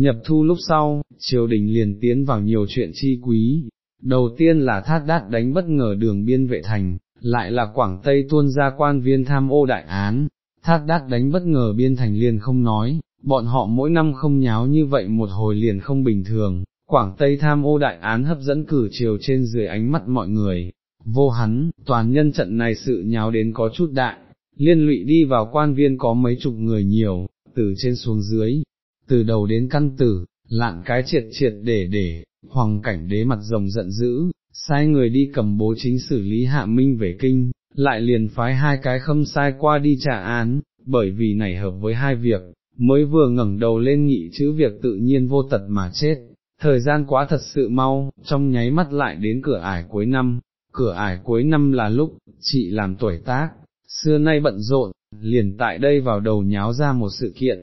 nhập thu lúc sau, triều đình liền tiến vào nhiều chuyện chi quý, đầu tiên là thát đát đánh bất ngờ đường biên vệ thành, lại là Quảng Tây tuôn ra quan viên tham ô đại án, thát đát đánh bất ngờ biên thành liền không nói, bọn họ mỗi năm không nháo như vậy một hồi liền không bình thường, Quảng Tây tham ô đại án hấp dẫn cử chiều trên dưới ánh mắt mọi người, vô hắn, toàn nhân trận này sự nháo đến có chút đại, liên lụy đi vào quan viên có mấy chục người nhiều, từ trên xuống dưới, từ đầu đến căn tử, lạn cái triệt triệt để để, hoàng cảnh đế mặt rồng giận dữ, sai người đi cầm bố chính xử lý hạ minh về kinh, lại liền phái hai cái khâm sai qua đi trả án, bởi vì này hợp với hai việc, mới vừa ngẩng đầu lên nghị chữ việc tự nhiên vô tật mà chết. Thời gian quá thật sự mau, trong nháy mắt lại đến cửa ải cuối năm, cửa ải cuối năm là lúc, chị làm tuổi tác, xưa nay bận rộn, liền tại đây vào đầu nháo ra một sự kiện,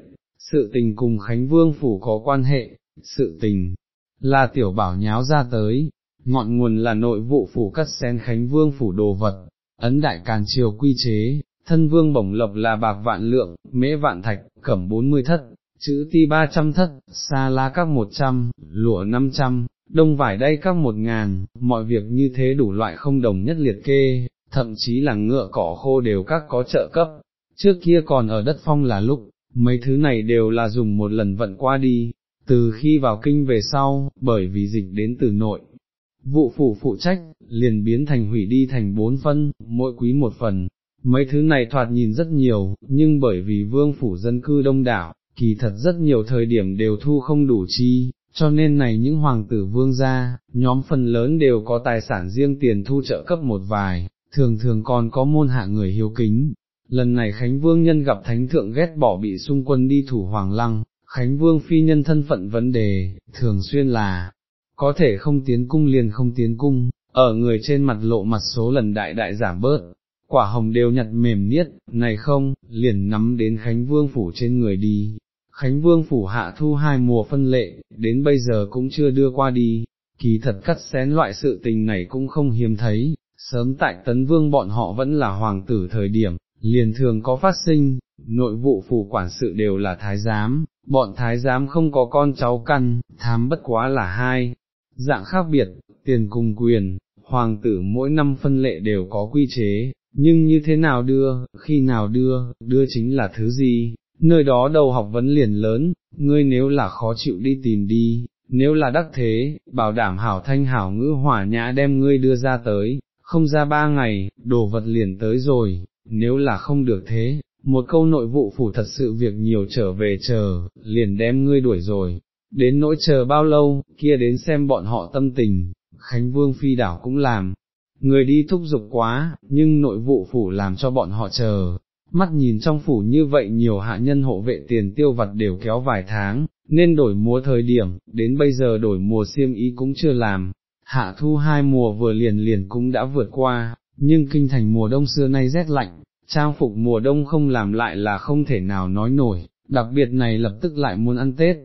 sự tình cùng Khánh Vương Phủ có quan hệ, sự tình, là tiểu bảo nháo ra tới, ngọn nguồn là nội vụ phủ cắt xén Khánh Vương Phủ đồ vật, ấn đại càn triều quy chế, thân vương bổng lộc là bạc vạn lượng, mễ vạn thạch, cẩm bốn mươi thất, chữ ti ba trăm thất, xa la các một trăm, lụa năm trăm, đông vải đây các một ngàn, mọi việc như thế đủ loại không đồng nhất liệt kê, thậm chí là ngựa cỏ khô đều các có trợ cấp, trước kia còn ở đất phong là lúc, mấy thứ này đều là dùng một lần vận qua đi, từ khi vào kinh về sau, bởi vì dịch đến từ nội. Vụ phủ phụ trách, liền biến thành hủy đi thành bốn phân, mỗi quý một phần, mấy thứ này thoạt nhìn rất nhiều, nhưng bởi vì vương phủ dân cư đông đảo, kỳ thật rất nhiều thời điểm đều thu không đủ chi, cho nên này những hoàng tử vương gia, nhóm phần lớn đều có tài sản riêng tiền thu trợ cấp một vài, thường thường còn có môn hạ người hiếu kính. Lần này Khánh Vương nhân gặp Thánh Thượng ghét bỏ bị xung quân đi thủ Hoàng Lăng, Khánh Vương phi nhân thân phận vấn đề, thường xuyên là, có thể không tiến cung liền không tiến cung, ở người trên mặt lộ mặt số lần đại đại giảm bớt, quả hồng đều nhặt mềm niết, này không, liền nắm đến Khánh Vương phủ trên người đi. Khánh Vương phủ hạ thu hai mùa phân lệ, đến bây giờ cũng chưa đưa qua đi, kỳ thật cắt xén loại sự tình này cũng không hiếm thấy, sớm tại tấn vương bọn họ vẫn là hoàng tử thời điểm, liền thường có phát sinh, nội vụ phủ quản sự đều là thái giám, bọn thái giám không có con cháu căn, thám bất quá là hai, dạng khác biệt, tiền cùng quyền, hoàng tử mỗi năm phân lệ đều có quy chế, nhưng như thế nào đưa, khi nào đưa, đưa chính là thứ gì, nơi đó đầu học vấn liền lớn, ngươi nếu là khó chịu đi tìm đi, nếu là đắc thế, bảo đảm hảo thanh hảo ngữ hỏa nhã đem ngươi đưa ra tới, không ra ba ngày, đồ vật liền tới rồi, nếu là không được thế, một câu nội vụ phủ thật sự việc nhiều trở về chờ, liền đem ngươi đuổi rồi, đến nỗi chờ bao lâu, kia đến xem bọn họ tâm tình, Khánh Vương Phi đảo cũng làm, người đi thúc giục quá, nhưng nội vụ phủ làm cho bọn họ chờ, mắt nhìn trong phủ như vậy nhiều hạ nhân hộ vệ tiền tiêu vặt đều kéo vài tháng, nên đổi mùa thời điểm, đến bây giờ đổi mùa xiêm ý cũng chưa làm, hạ thu hai mùa vừa liền liền cũng đã vượt qua, nhưng kinh thành mùa đông xưa nay rét lạnh, trang phục mùa đông không làm lại là không thể nào nói nổi, đặc biệt này lập tức lại muốn ăn Tết.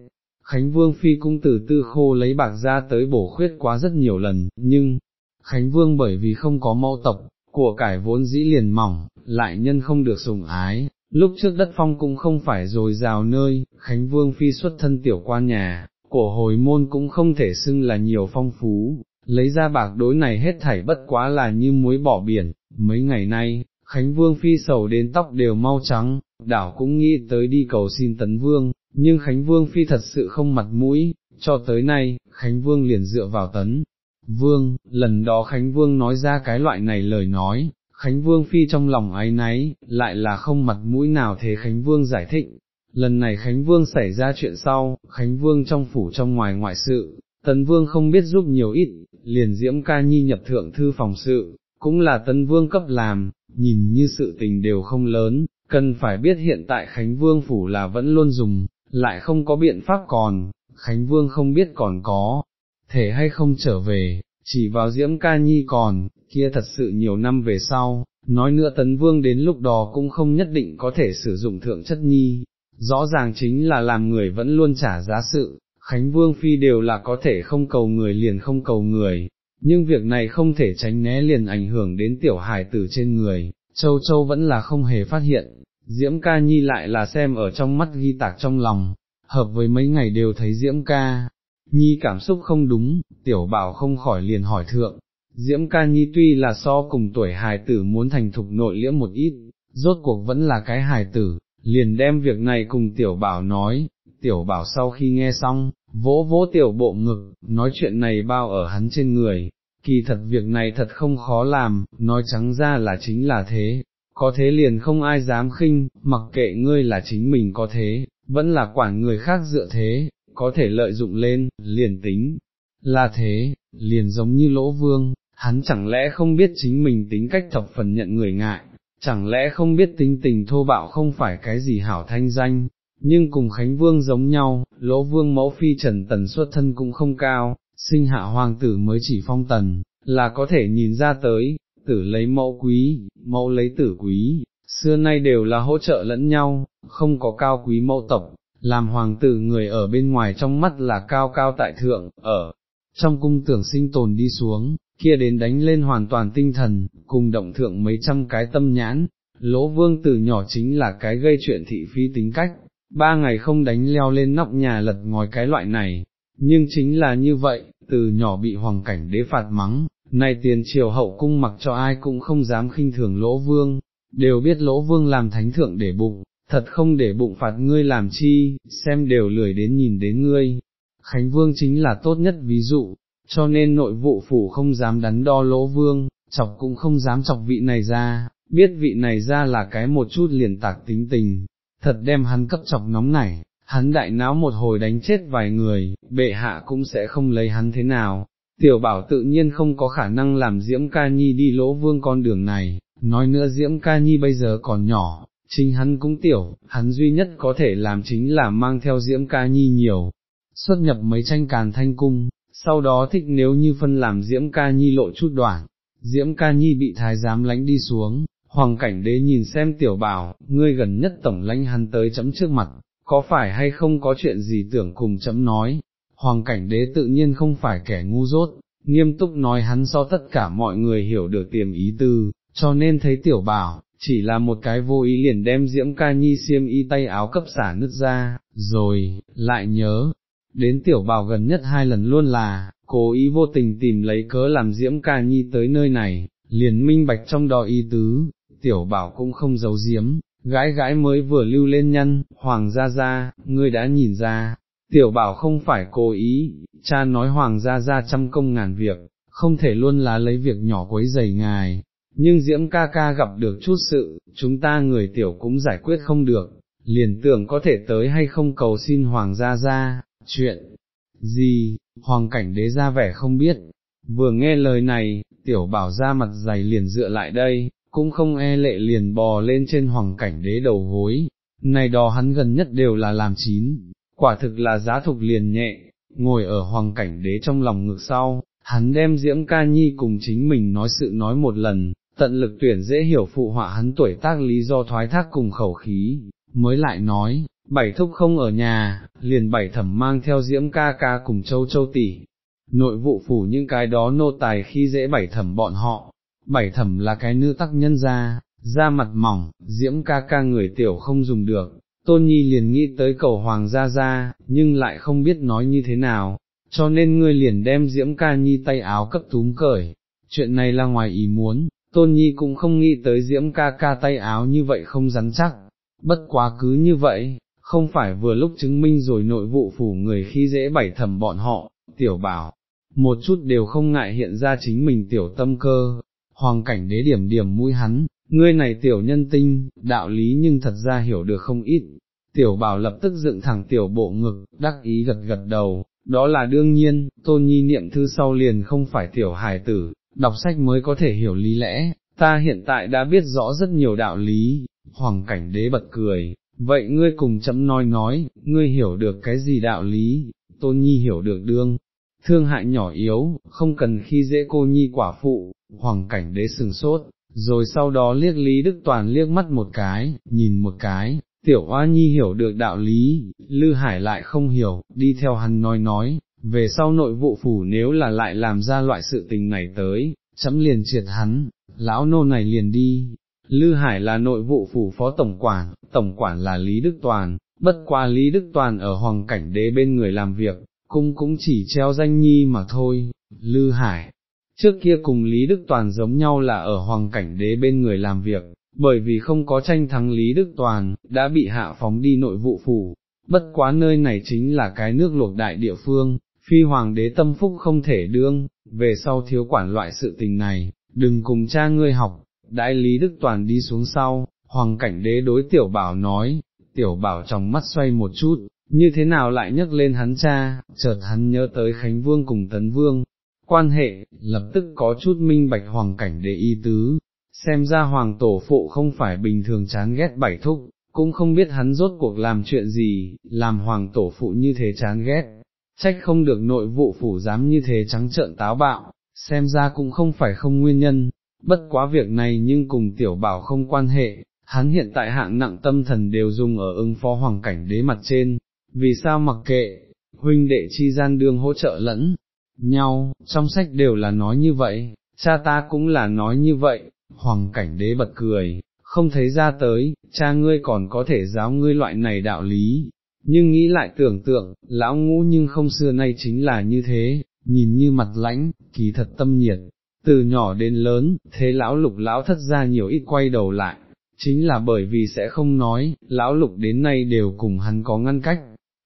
Khánh Vương Phi cung tử tư khô lấy bạc ra tới bổ khuyết quá rất nhiều lần, nhưng, Khánh Vương bởi vì không có mau tộc, của cải vốn dĩ liền mỏng, lại nhân không được sủng ái, lúc trước đất phong cũng không phải rồi rào nơi, Khánh Vương Phi xuất thân tiểu quan nhà, của hồi môn cũng không thể xưng là nhiều phong phú, lấy ra bạc đối này hết thảy bất quá là như muối bỏ biển, mấy ngày nay, Khánh Vương phi sầu đến tóc đều mau trắng, đảo cũng nghĩ tới đi cầu xin tấn vương, nhưng Khánh Vương phi thật sự không mặt mũi, cho tới nay, Khánh Vương liền dựa vào tấn. Vương, lần đó Khánh Vương nói ra cái loại này lời nói, Khánh Vương phi trong lòng ái náy, lại là không mặt mũi nào thế Khánh Vương giải thích. Lần này Khánh Vương xảy ra chuyện sau, Khánh Vương trong phủ trong ngoài ngoại sự, Tấn Vương không biết giúp nhiều ít, liền diễm ca nhi nhập thượng thư phòng sự, cũng là Tấn Vương cấp làm, nhìn như sự tình đều không lớn, cần phải biết hiện tại Khánh Vương phủ là vẫn luôn dùng, lại không có biện pháp còn, Khánh Vương không biết còn có, thể hay không trở về, chỉ vào diễm ca nhi còn, kia thật sự nhiều năm về sau, nói nữa Tấn Vương đến lúc đó cũng không nhất định có thể sử dụng thượng chất nhi, rõ ràng chính là làm người vẫn luôn trả giá sự, Khánh Vương Phi đều là có thể không cầu người liền không cầu người, nhưng việc này không thể tránh né liền ảnh hưởng đến tiểu hài tử trên người, Châu Châu vẫn là không hề phát hiện, Diễm Ca Nhi lại là xem ở trong mắt ghi tạc trong lòng, hợp với mấy ngày đều thấy Diễm ca, Nhi cảm xúc không đúng, tiểu bảo không khỏi liền hỏi thượng, Diễm ca Nhi tuy là so cùng tuổi hài tử muốn thành thục nội liễm một ít, rốt cuộc vẫn là cái hài tử, liền đem việc này cùng tiểu bảo nói, tiểu bảo sau khi nghe xong, vỗ vỗ tiểu bộ ngực, nói chuyện này bao ở hắn trên người, kỳ thật việc này thật không khó làm, nói trắng ra là chính là thế, có thế liền không ai dám khinh, mặc kệ ngươi là chính mình có thế, vẫn là quản người khác dựa thế, có thể lợi dụng lên, liền tính, là thế, liền giống như lỗ vương, hắn chẳng lẽ không biết chính mình tính cách thập phần nhận người ngại, chẳng lẽ không biết tính tình thô bạo không phải cái gì hảo thanh danh, nhưng cùng Khánh Vương giống nhau, lỗ vương mẫu phi trần tần xuất thân cũng không cao, sinh hạ hoàng tử mới chỉ phong tần, là có thể nhìn ra tới, tử lấy mẫu quý, mẫu lấy tử quý, xưa nay đều là hỗ trợ lẫn nhau, không có cao quý mẫu tộc, làm hoàng tử người ở bên ngoài trong mắt là cao cao tại thượng, ở trong cung tưởng sinh tồn đi xuống, kia đến đánh lên hoàn toàn tinh thần, cùng động thượng mấy trăm cái tâm nhãn, lỗ vương từ nhỏ chính là cái gây chuyện thị phi tính cách, ba ngày không đánh leo lên nóc nhà lật ngói cái loại này, nhưng chính là như vậy, từ nhỏ bị hoàng cảnh đế phạt mắng, này tiền triều hậu cung mặc cho ai cũng không dám khinh thường lỗ vương, đều biết lỗ vương làm thánh thượng để bụng, thật không để bụng phạt ngươi làm chi, xem đều lười đến nhìn đến ngươi. Khánh vương chính là tốt nhất ví dụ, cho nên nội vụ phủ không dám đắn đo lỗ vương, chọc cũng không dám chọc vị này ra, biết vị này ra là cái một chút liền tạc tính tình, thật đem hắn cấp chọc nóng này, hắn đại náo một hồi đánh chết vài người, bệ hạ cũng sẽ không lấy hắn thế nào. Tiểu bảo tự nhiên không có khả năng làm Diễm Ca Nhi đi lỗ vương con đường này, nói nữa Diễm Ca Nhi bây giờ còn nhỏ, chính hắn cũng tiểu, hắn duy nhất có thể làm chính là mang theo Diễm Ca Nhi nhiều, xuất nhập mấy tranh càn thanh cung, sau đó thích nếu như phân làm Diễm Ca Nhi lộ chút đoạn, Diễm Ca Nhi bị thái giám lánh đi xuống, hoàng cảnh đế nhìn xem tiểu bảo, ngươi gần nhất tổng lãnh hắn tới chấm trước mặt, có phải hay không có chuyện gì tưởng cùng chấm nói, hoàng cảnh đế tự nhiên không phải kẻ ngu dốt, nghiêm túc nói hắn so tất cả mọi người hiểu được tiềm ý tư, cho nên thấy tiểu bảo, chỉ là một cái vô ý liền đem diễm ca nhi xiêm y tay áo cấp xả nứt ra, rồi, lại nhớ, đến tiểu bảo gần nhất hai lần luôn là, cố ý vô tình tìm lấy cớ làm diễm ca nhi tới nơi này, liền minh bạch trong đó y tứ, tiểu bảo cũng không giấu giếm, gái gái mới vừa lưu lên nhân, hoàng gia gia, ngươi đã nhìn ra, tiểu bảo không phải cố ý, cha nói hoàng gia gia trăm công ngàn việc, không thể luôn là lấy việc nhỏ quấy giày ngài, nhưng diễm ca ca gặp được chút sự, chúng ta người tiểu cũng giải quyết không được, liền tưởng có thể tới hay không cầu xin hoàng gia gia, chuyện gì, hoàng cảnh đế ra vẻ không biết, vừa nghe lời này, tiểu bảo ra mặt dày liền dựa lại đây, cũng không e lệ liền bò lên trên hoàng cảnh đế đầu gối, này đò hắn gần nhất đều là làm chín, quả thực là giá thục liền nhẹ, ngồi ở hoàng cảnh đế trong lòng ngực sau, hắn đem diễm ca nhi cùng chính mình nói sự nói một lần, tận lực tuyển dễ hiểu phụ họa hắn tuổi tác lý do thoái thác cùng khẩu khí, mới lại nói, bảy thúc không ở nhà, liền bảy thẩm mang theo diễm ca ca cùng châu châu tỷ. Nội vụ phủ những cái đó nô tài khi dễ bảy thẩm bọn họ, bảy thẩm là cái nữ tắc nhân ra, da mặt mỏng, diễm ca ca người tiểu không dùng được, tôn nhi liền nghĩ tới cầu hoàng gia gia, nhưng lại không biết nói như thế nào, cho nên ngươi liền đem diễm ca nhi tay áo cấp túm cởi, chuyện này là ngoài ý muốn, tôn nhi cũng không nghĩ tới diễm ca ca tay áo như vậy không rắn chắc, bất quá cứ như vậy, không phải vừa lúc chứng minh rồi nội vụ phủ người khi dễ bảy thẩm bọn họ, tiểu bảo, một chút đều không ngại hiện ra chính mình tiểu tâm cơ, hoàng cảnh đế điểm điểm mũi hắn, ngươi này tiểu nhân tinh, đạo lý nhưng thật ra hiểu được không ít, tiểu bảo lập tức dựng thẳng tiểu bộ ngực, đắc ý gật gật đầu, đó là đương nhiên, tôn nhi niệm thư sau liền không phải tiểu hài tử, đọc sách mới có thể hiểu lý lẽ, ta hiện tại đã biết rõ rất nhiều đạo lý, hoàng cảnh đế bật cười, vậy ngươi cùng chấm nói nói, ngươi hiểu được cái gì đạo lý, tôn nhi hiểu được đương, thương hại nhỏ yếu, không cần khi dễ cô nhi quả phụ, hoàng cảnh đế sừng sốt, rồi sau đó liếc Lý Đức Toàn liếc mắt một cái, nhìn một cái, tiểu hoa nhi hiểu được đạo lý, Lư Hải lại không hiểu, đi theo hắn nói nói, về sau nội vụ phủ nếu là lại làm ra loại sự tình này tới, chấm liền triệt hắn, lão nô này liền đi. Lư Hải là nội vụ phủ phó tổng quản, tổng quản là Lý Đức Toàn, bất qua Lý Đức Toàn ở hoàng cảnh đế bên người làm việc, cung cũng chỉ treo danh nhi mà thôi, Lư Hải. Trước kia cùng Lý Đức Toàn giống nhau là ở hoàng cảnh đế bên người làm việc, bởi vì không có tranh thắng Lý Đức Toàn, đã bị hạ phóng đi nội vụ phủ, bất quá nơi này chính là cái nước luộc đại địa phương, phi hoàng đế tâm phúc không thể đương, về sau thiếu quản loại sự tình này, đừng cùng cha ngươi học, đại Lý Đức Toàn đi xuống sau, hoàng cảnh đế đối tiểu bảo nói, tiểu bảo trong mắt xoay một chút, như thế nào lại nhắc lên hắn cha, chợt hắn nhớ tới Khánh Vương cùng Tấn Vương, quan hệ, lập tức có chút minh bạch hoàng cảnh để y tứ, xem ra hoàng tổ phụ không phải bình thường chán ghét bảy thúc, cũng không biết hắn rốt cuộc làm chuyện gì, làm hoàng tổ phụ như thế chán ghét, trách không được nội vụ phủ dám như thế trắng trợn táo bạo, xem ra cũng không phải không nguyên nhân, bất quá việc này nhưng cùng tiểu bảo không quan hệ, hắn hiện tại hạng nặng tâm thần đều dùng ở ứng phó hoàng cảnh đế mặt trên, vì sao mặc kệ, huynh đệ chi gian đương hỗ trợ lẫn nhau, trong sách đều là nói như vậy, cha ta cũng là nói như vậy, hoàng cảnh đế bật cười, không thấy ra tới, cha ngươi còn có thể giáo ngươi loại này đạo lý, nhưng nghĩ lại tưởng tượng, lão ngũ nhưng không xưa nay chính là như thế, nhìn như mặt lãnh, kỳ thật tâm nhiệt, từ nhỏ đến lớn, thế lão lục lão thất ra nhiều ít quay đầu lại, chính là bởi vì sẽ không nói, lão lục đến nay đều cùng hắn có ngăn cách.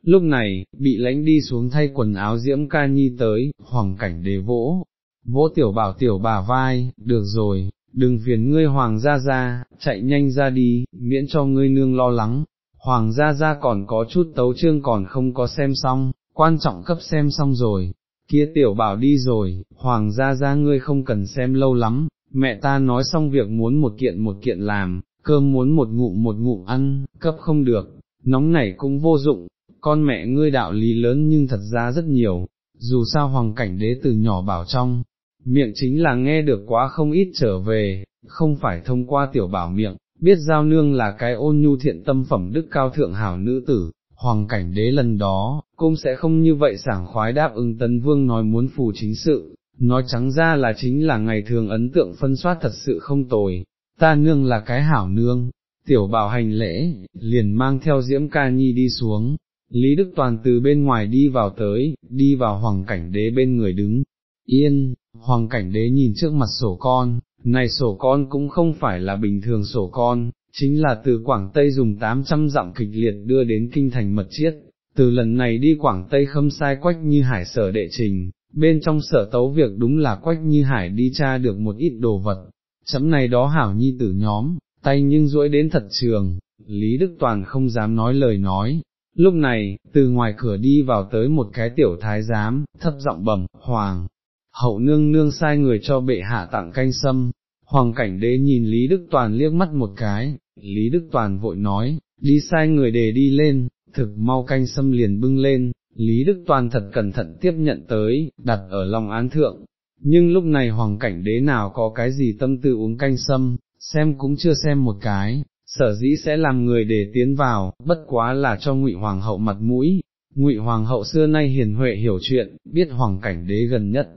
Lúc này, bị lãnh đi xuống thay quần áo diễm ca nhi tới, hoàng cảnh đề vỗ, vỗ tiểu bảo tiểu bà vai, được rồi, đừng phiền ngươi hoàng gia gia, chạy nhanh ra đi, miễn cho ngươi nương lo lắng, hoàng gia gia còn có chút tấu chương còn không có xem xong, quan trọng cấp xem xong rồi, kia tiểu bảo đi rồi, hoàng gia gia ngươi không cần xem lâu lắm, mẹ ta nói xong việc muốn một kiện một kiện làm, cơm muốn một ngụm một ngụm ăn, cấp không được, nóng nảy cũng vô dụng, con mẹ ngươi đạo lý lớn nhưng thật ra rất nhiều, dù sao hoàng cảnh đế từ nhỏ bảo trong, miệng chính là nghe được quá không ít trở về, không phải thông qua tiểu bảo miệng, biết giao nương là cái ôn nhu thiện tâm phẩm đức cao thượng hảo nữ tử, hoàng cảnh đế lần đó, cũng sẽ không như vậy sảng khoái đáp ứng tấn vương nói muốn phù chính sự, nói trắng ra là chính là ngày thường ấn tượng phân soát thật sự không tồi, ta nương là cái hảo nương, tiểu bảo hành lễ, liền mang theo diễm ca nhi đi xuống, Lý Đức Toàn từ bên ngoài đi vào tới, đi vào hoàng cảnh đế bên người đứng, yên, hoàng cảnh đế nhìn trước mặt sổ con, này sổ con cũng không phải là bình thường sổ con, chính là từ Quảng Tây dùng 800 dặm kịch liệt đưa đến kinh thành mật chiết, từ lần này đi Quảng Tây khâm sai quách như hải sở đệ trình, bên trong sở tấu việc đúng là quách như hải đi tra được một ít đồ vật, chấm này đó hảo nhi tử nhóm, tay nhưng duỗi đến thật trường, Lý Đức Toàn không dám nói lời nói. Lúc này, từ ngoài cửa đi vào tới một cái tiểu thái giám, thấp giọng bẩm, hoàng, hậu nương nương sai người cho bệ hạ tặng canh sâm, hoàng cảnh đế nhìn Lý Đức Toàn liếc mắt một cái, Lý Đức Toàn vội nói, đi sai người để đi lên, thực mau canh sâm liền bưng lên, Lý Đức Toàn thật cẩn thận tiếp nhận tới, đặt ở lòng án thượng, nhưng lúc này hoàng cảnh đế nào có cái gì tâm tư uống canh sâm, xem cũng chưa xem một cái, sở dĩ sẽ làm người để tiến vào, bất quá là cho ngụy hoàng hậu mặt mũi, ngụy hoàng hậu xưa nay hiền huệ hiểu chuyện, biết hoàng cảnh đế gần nhất.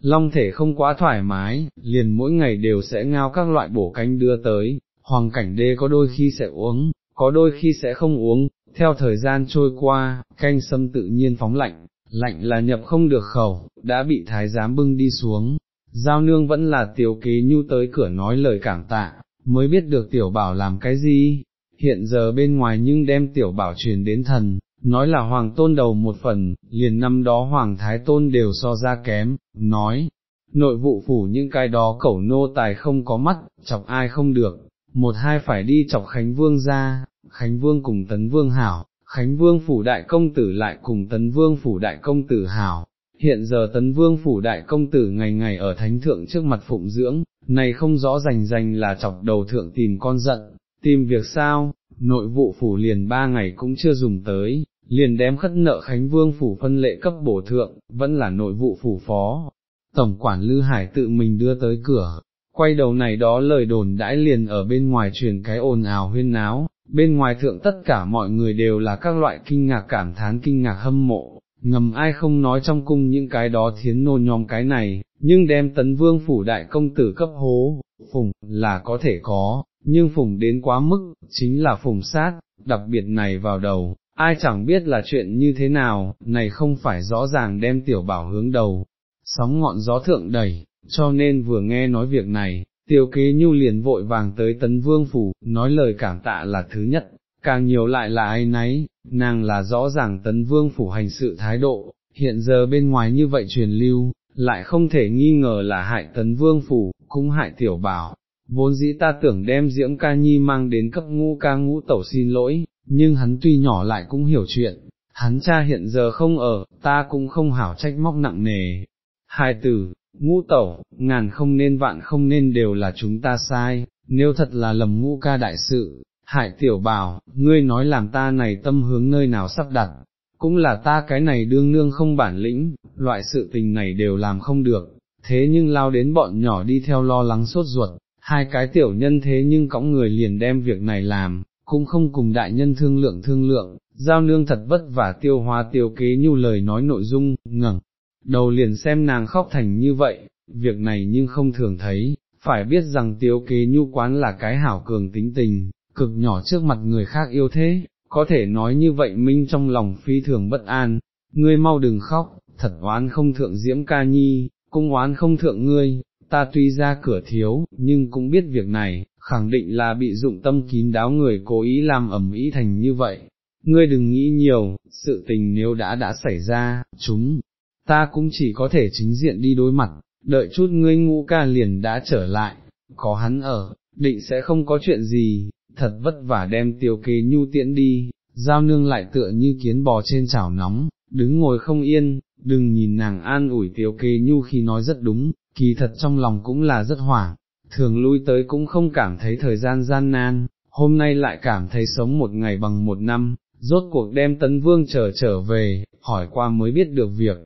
Long thể không quá thoải mái, liền mỗi ngày đều sẽ ngao các loại bổ canh đưa tới, hoàng cảnh đế có đôi khi sẽ uống, có đôi khi sẽ không uống, theo thời gian trôi qua, canh sâm tự nhiên phóng lạnh, lạnh là nhập không được khẩu, đã bị thái giám bưng đi xuống, giao nương vẫn là tiểu kế nhu tới cửa nói lời cảm tạ, mới biết được tiểu bảo làm cái gì, hiện giờ bên ngoài nhưng đem tiểu bảo truyền đến thần, nói là hoàng tôn đầu một phần, liền năm đó hoàng thái tôn đều so ra kém, nói, nội vụ phủ những cái đó cẩu nô tài không có mắt, chọc ai không được, một hai phải đi chọc Khánh Vương ra, Khánh Vương cùng Tấn Vương hảo, Khánh Vương phủ đại công tử lại cùng Tấn Vương phủ đại công tử hảo, hiện giờ Tấn Vương phủ đại công tử ngày ngày ở thánh thượng trước mặt phụng dưỡng, này không rõ rành rành là chọc đầu thượng tìm con giận, tìm việc sao, nội vụ phủ liền ba ngày cũng chưa dùng tới, liền đem khất nợ Khánh Vương phủ phân lệ cấp bổ thượng, vẫn là nội vụ phủ phó. Tổng quản Lư Hải tự mình đưa tới cửa, quay đầu này đó lời đồn đãi liền ở bên ngoài truyền cái ồn ào huyên náo, bên ngoài thượng tất cả mọi người đều là các loại kinh ngạc cảm thán kinh ngạc hâm mộ, ngầm ai không nói trong cung những cái đó thiến nôn nhóm cái này, nhưng đem tấn vương phủ đại công tử cấp hố, phùng, là có thể có, nhưng phùng đến quá mức, chính là phùng sát, đặc biệt này vào đầu, ai chẳng biết là chuyện như thế nào, này không phải rõ ràng đem tiểu bảo hướng đầu, sóng ngọn gió thượng đẩy, cho nên vừa nghe nói việc này, tiểu kế nhu liền vội vàng tới tấn vương phủ, nói lời cảm tạ là thứ nhất, càng nhiều lại là ai nấy, nàng là rõ ràng tấn vương phủ hành sự thái độ, hiện giờ bên ngoài như vậy truyền lưu, lại không thể nghi ngờ là hại tấn vương phủ, cũng hại tiểu bảo. Vốn dĩ ta tưởng đem diễm ca nhi mang đến cấp ngũ ca ngũ tẩu xin lỗi, nhưng hắn tuy nhỏ lại cũng hiểu chuyện, hắn cha hiện giờ không ở, ta cũng không hảo trách móc nặng nề. Hai từ, ngũ tẩu, ngàn không nên vạn không nên đều là chúng ta sai, nếu thật là lầm ngũ ca đại sự, hại tiểu bảo, ngươi nói làm ta này tâm hướng nơi nào sắp đặt, cũng là ta cái này đương nương không bản lĩnh, loại sự tình này đều làm không được, thế nhưng lao đến bọn nhỏ đi theo lo lắng sốt ruột, hai cái tiểu nhân thế nhưng cõng người liền đem việc này làm, cũng không cùng đại nhân thương lượng thương lượng, giao nương thật vất vả tiêu hóa tiêu kế nhu lời nói nội dung, ngẩng đầu liền xem nàng khóc thành như vậy, việc này nhưng không thường thấy, phải biết rằng tiêu kế nhu quán là cái hảo cường tính tình, cực nhỏ trước mặt người khác yêu thế, có thể nói như vậy minh trong lòng phi thường bất an, ngươi mau đừng khóc, thật oán không thượng diễm ca nhi, cũng oán không thượng ngươi, ta tuy ra cửa thiếu, nhưng cũng biết việc này, khẳng định là bị dụng tâm kín đáo người cố ý làm ẩm ý thành như vậy. Ngươi đừng nghĩ nhiều, sự tình nếu đã đã xảy ra, chúng, ta cũng chỉ có thể chính diện đi đối mặt, đợi chút ngươi ngũ ca liền đã trở lại, có hắn ở, định sẽ không có chuyện gì, thật vất vả đem tiêu kế nhu tiễn đi, giao nương lại tựa như kiến bò trên chảo nóng, đứng ngồi không yên, đừng nhìn nàng an ủi tiêu kế nhu khi nói rất đúng, kỳ thật trong lòng cũng là rất hoảng, thường lui tới cũng không cảm thấy thời gian gian nan, hôm nay lại cảm thấy sống một ngày bằng một năm, rốt cuộc đem tấn vương trở trở về, hỏi qua mới biết được việc.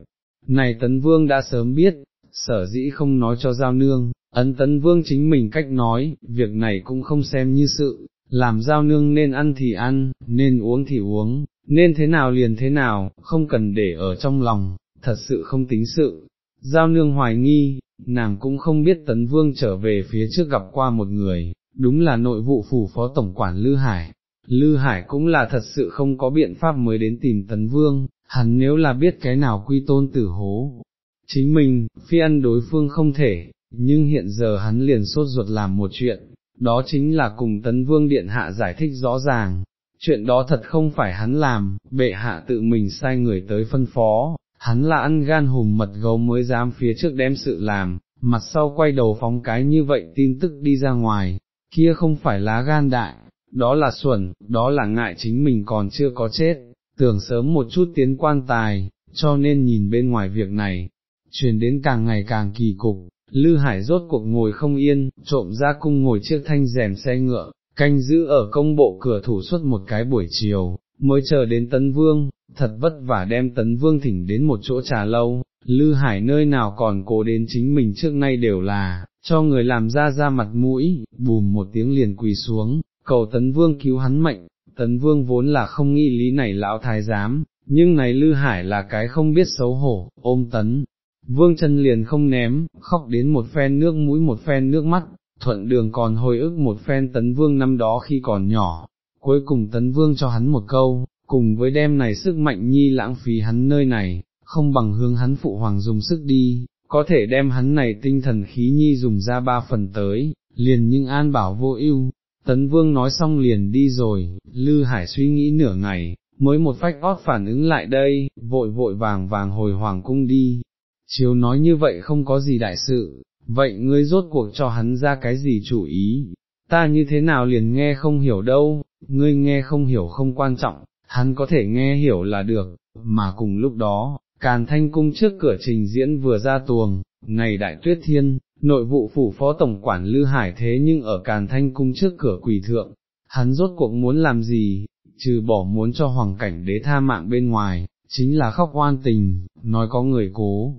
Này tấn vương đã sớm biết, sở dĩ không nói cho giao nương, ấn tấn vương chính mình cách nói, việc này cũng không xem như sự, làm giao nương nên ăn thì ăn, nên uống thì uống, nên thế nào liền thế nào, không cần để ở trong lòng, thật sự không tính sự. Giao nương hoài nghi, nàng cũng không biết tấn vương trở về phía trước gặp qua một người, đúng là nội vụ phủ phó tổng quản Lư Hải. Lư Hải cũng là thật sự không có biện pháp mới đến tìm tấn vương, hắn nếu là biết cái nào quy tôn tử hố. Chính mình, phi ăn đối phương không thể, nhưng hiện giờ hắn liền sốt ruột làm một chuyện, đó chính là cùng tấn vương điện hạ giải thích rõ ràng, chuyện đó thật không phải hắn làm, bệ hạ tự mình sai người tới phân phó, hắn là ăn gan hùm mật gấu mới dám phía trước đem sự làm, mặt sau quay đầu phóng cái như vậy tin tức đi ra ngoài, kia không phải lá gan đại, đó là xuẩn, đó là ngại chính mình còn chưa có chết, tưởng sớm một chút tiến quan tài, cho nên nhìn bên ngoài việc này, truyền đến càng ngày càng kỳ cục, Lư Hải rốt cuộc ngồi không yên, trộm ra cung ngồi chiếc thanh rèm xe ngựa, canh giữ ở công bộ cửa thủ suốt một cái buổi chiều, mới chờ đến Tấn Vương, thật vất vả đem Tấn Vương thỉnh đến một chỗ trà lâu, Lư Hải nơi nào còn cố đến chính mình trước nay đều là, cho người làm ra ra mặt mũi, bùm một tiếng liền quỳ xuống, cầu Tấn Vương cứu hắn mệnh, Tấn Vương vốn là không nghĩ lý này lão thái giám, nhưng này Lư Hải là cái không biết xấu hổ, ôm Tấn. Vương chân liền không ném, khóc đến một phen nước mũi một phen nước mắt, thuận đường còn hồi ức một phen tấn vương năm đó khi còn nhỏ, cuối cùng tấn vương cho hắn một câu, cùng với đem này sức mạnh nhi lãng phí hắn nơi này, không bằng hướng hắn phụ hoàng dùng sức đi, có thể đem hắn này tinh thần khí nhi dùng ra ba phần tới, liền nhưng an bảo vô ưu. Tấn vương nói xong liền đi rồi, Lư Hải suy nghĩ nửa ngày, mới một phách ót phản ứng lại đây, vội vội vàng vàng hồi hoàng cung đi. Chiếu nói như vậy không có gì đại sự, vậy ngươi rốt cuộc cho hắn ra cái gì chủ ý, ta như thế nào liền nghe không hiểu đâu, ngươi nghe không hiểu không quan trọng, hắn có thể nghe hiểu là được, mà cùng lúc đó, Càn Thanh Cung trước cửa trình diễn vừa ra tuồng, ngày đại tuyết thiên, nội vụ phủ phó tổng quản Lư Hải thế nhưng ở Càn Thanh Cung trước cửa quỳ thượng, hắn rốt cuộc muốn làm gì, trừ bỏ muốn cho hoàng cảnh đế tha mạng bên ngoài, chính là khóc oan tình, nói có người cố,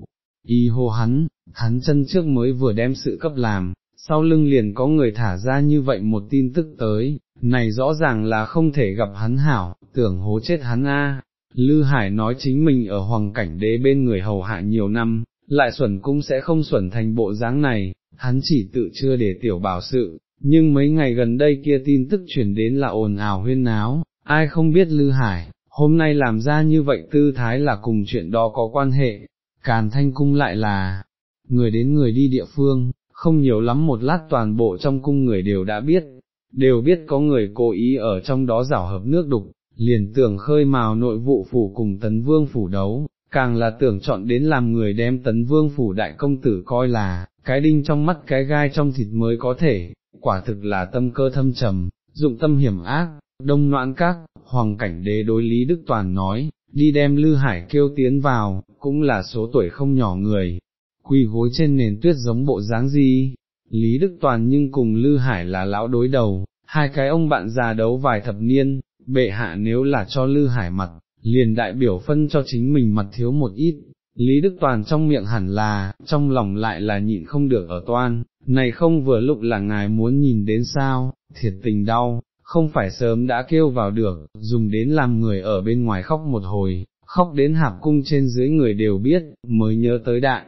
y hô hắn, hắn chân trước mới vừa đem sự cấp làm, sau lưng liền có người thả ra như vậy một tin tức tới, này rõ ràng là không thể gặp hắn hảo, tưởng hố chết hắn a. Lư Hải nói chính mình ở hoàng cảnh đế bên người hầu hạ nhiều năm, lại xuẩn cũng sẽ không xuẩn thành bộ dáng này, hắn chỉ tự chưa để tiểu bảo sự, nhưng mấy ngày gần đây kia tin tức chuyển đến là ồn ào huyên náo, ai không biết Lư Hải, hôm nay làm ra như vậy tư thái là cùng chuyện đó có quan hệ, càn thanh cung lại là, người đến người đi địa phương, không nhiều lắm một lát toàn bộ trong cung người đều đã biết, đều biết có người cố ý ở trong đó rảo hợp nước đục, liền tưởng khơi mào nội vụ phủ cùng tấn vương phủ đấu, càng là tưởng chọn đến làm người đem tấn vương phủ đại công tử coi là, cái đinh trong mắt cái gai trong thịt mới có thể, quả thực là tâm cơ thâm trầm, dụng tâm hiểm ác, đông noãn các, hoàng cảnh đế đối Lý Đức Toàn nói, đi đem Lư Hải kêu tiến vào, cũng là số tuổi không nhỏ người, quỳ gối trên nền tuyết giống bộ dáng gì, Lý Đức Toàn nhưng cùng Lư Hải là lão đối đầu, hai cái ông bạn già đấu vài thập niên, bệ hạ nếu là cho Lư Hải mặt, liền đại biểu phân cho chính mình mặt thiếu một ít, Lý Đức Toàn trong miệng hẳn là, trong lòng lại là nhịn không được ở toan, này không vừa lúc là ngài muốn nhìn đến sao, thiệt tình đau, không phải sớm đã kêu vào được, dùng đến làm người ở bên ngoài khóc một hồi, khóc đến hạp cung trên dưới người đều biết, mới nhớ tới đại.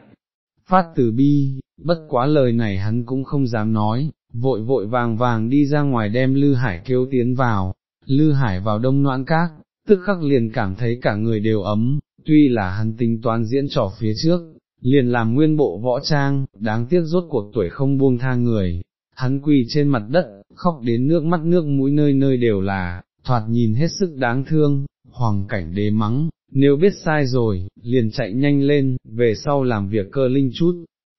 Phát từ bi, bất quá lời này hắn cũng không dám nói, vội vội vàng vàng đi ra ngoài đem Lư Hải kêu tiến vào, Lư Hải vào đông noãn các, tức khắc liền cảm thấy cả người đều ấm, tuy là hắn tính toán diễn trò phía trước, liền làm nguyên bộ võ trang, đáng tiếc rốt cuộc tuổi không buông tha người, hắn quỳ trên mặt đất, khóc đến nước mắt nước mũi nơi nơi đều là, thoạt nhìn hết sức đáng thương, hoàng cảnh đế mắng, nếu biết sai rồi, liền chạy nhanh lên, về sau làm việc cơ linh chút.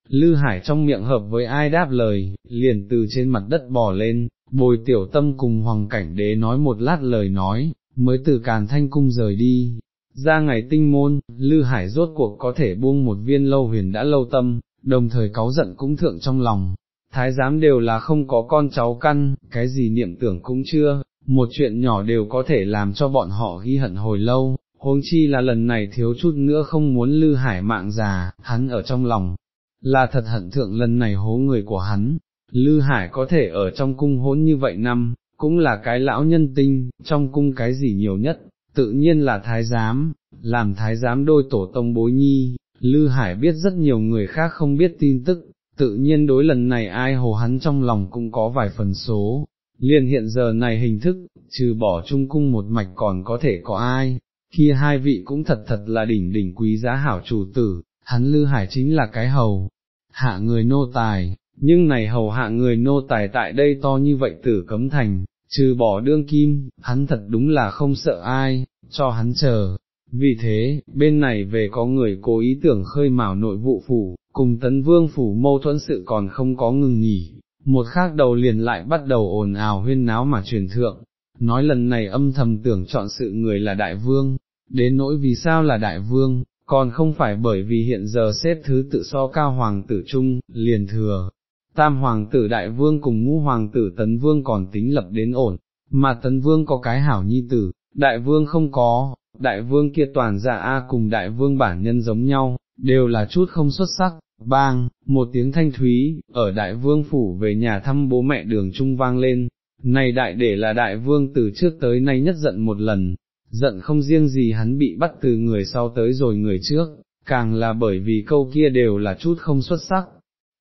Lư Hải trong miệng hợp với ai đáp lời, liền từ trên mặt đất bò lên, bồi tiểu tâm cùng hoàng cảnh đế nói một lát lời nói, mới từ càn thanh cung rời đi. Ra ngày tinh môn, Lư Hải rốt cuộc có thể buông một viên lâu huyền đã lâu tâm, đồng thời cáu giận cũng thượng trong lòng, thái giám đều là không có con cháu căn, cái gì niệm tưởng cũng chưa, một chuyện nhỏ đều có thể làm cho bọn họ ghi hận hồi lâu, huống chi là lần này thiếu chút nữa không muốn lư hải mạng già, hắn ở trong lòng, là thật hận thượng lần này hố người của hắn, lư hải có thể ở trong cung hỗn như vậy năm, cũng là cái lão nhân tinh, trong cung cái gì nhiều nhất, tự nhiên là thái giám, làm thái giám đôi tổ tông bối nhi, lư hải biết rất nhiều người khác không biết tin tức, tự nhiên đối lần này ai hồ hắn trong lòng cũng có vài phần số, liền hiện giờ này hình thức, trừ bỏ trung cung một mạch còn có thể có ai, kia hai vị cũng thật thật là đỉnh đỉnh quý giá hảo chủ tử, hắn Lư Hải chính là cái hầu, hạ người nô tài, nhưng này hầu hạ người nô tài tại đây to như vậy tử cấm thành, trừ bỏ đương kim, hắn thật đúng là không sợ ai, cho hắn chờ. Vì thế, bên này về có người cố ý tưởng khơi mào nội vụ phủ, cùng tấn vương phủ mâu thuẫn sự còn không có ngừng nghỉ, một khác đầu liền lại bắt đầu ồn ào huyên náo mà truyền thượng, nói lần này âm thầm tưởng chọn sự người là đại vương, đến nỗi vì sao là đại vương, còn không phải bởi vì hiện giờ xếp thứ tự so cao hoàng tử trung, liền thừa. Tam hoàng tử đại vương cùng ngũ hoàng tử tấn vương còn tính lập đến ổn, mà tấn vương có cái hảo nhi tử, đại vương không có, đại vương kia toàn giả A cùng đại vương bản nhân giống nhau, đều là chút không xuất sắc, bang, một tiếng thanh thúy, ở đại vương phủ về nhà thăm bố mẹ đường trung vang lên, này đại để là đại vương từ trước tới nay nhất giận một lần, giận không riêng gì hắn bị bắt từ người sau tới rồi người trước, càng là bởi vì câu kia đều là chút không xuất sắc.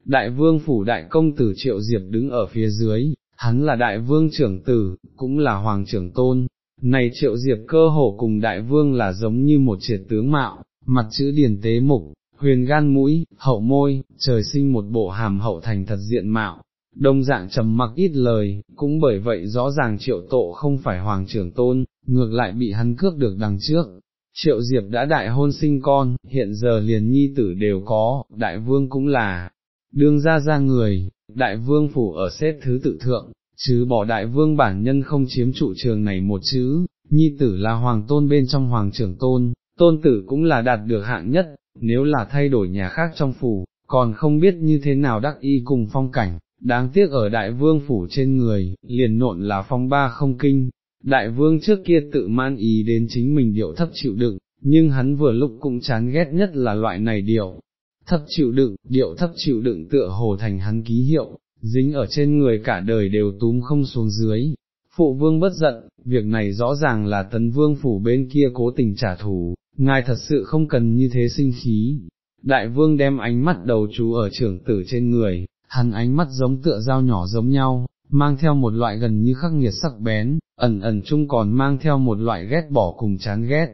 Đại vương phủ đại công tử triệu diệp đứng ở phía dưới, hắn là đại vương trưởng tử, cũng là hoàng trưởng tôn, này triệu diệp cơ hồ cùng đại vương là giống như một triệt tướng mạo, mặt chữ điển tế mục, huyền gan mũi, hậu môi, trời sinh một bộ hàm hậu thành thật diện mạo, đông dạng trầm mặc ít lời, cũng bởi vậy rõ ràng triệu tộ không phải hoàng trưởng tôn, ngược lại bị hắn cướp được đằng trước. Triệu Diệp đã đại hôn sinh con, hiện giờ liền nhi tử đều có, đại vương cũng là, đương ra ra người, đại vương phủ ở xếp thứ tự thượng, chứ bỏ đại vương bản nhân không chiếm trụ trường này một chữ, nhi tử là hoàng tôn bên trong hoàng trưởng tôn, tôn tử cũng là đạt được hạng nhất, nếu là thay đổi nhà khác trong phủ, còn không biết như thế nào đắc y cùng phong cảnh, đáng tiếc ở đại vương phủ trên người, liền nộn là phong ba không kinh, đại vương trước kia tự man ý đến chính mình điệu thấp chịu đựng, nhưng hắn vừa lúc cũng chán ghét nhất là loại này điệu. Thấp chịu đựng, điệu thấp chịu đựng tựa hồ thành hắn ký hiệu, dính ở trên người cả đời đều túm không xuống dưới. Phụ vương bất giận, việc này rõ ràng là tấn vương phủ bên kia cố tình trả thù, ngài thật sự không cần như thế sinh khí. Đại vương đem ánh mắt đầu chú ở trưởng tử trên người, hắn ánh mắt giống tựa dao nhỏ giống nhau, mang theo một loại gần như khắc nghiệt sắc bén, ẩn ẩn chung còn mang theo một loại ghét bỏ cùng chán ghét.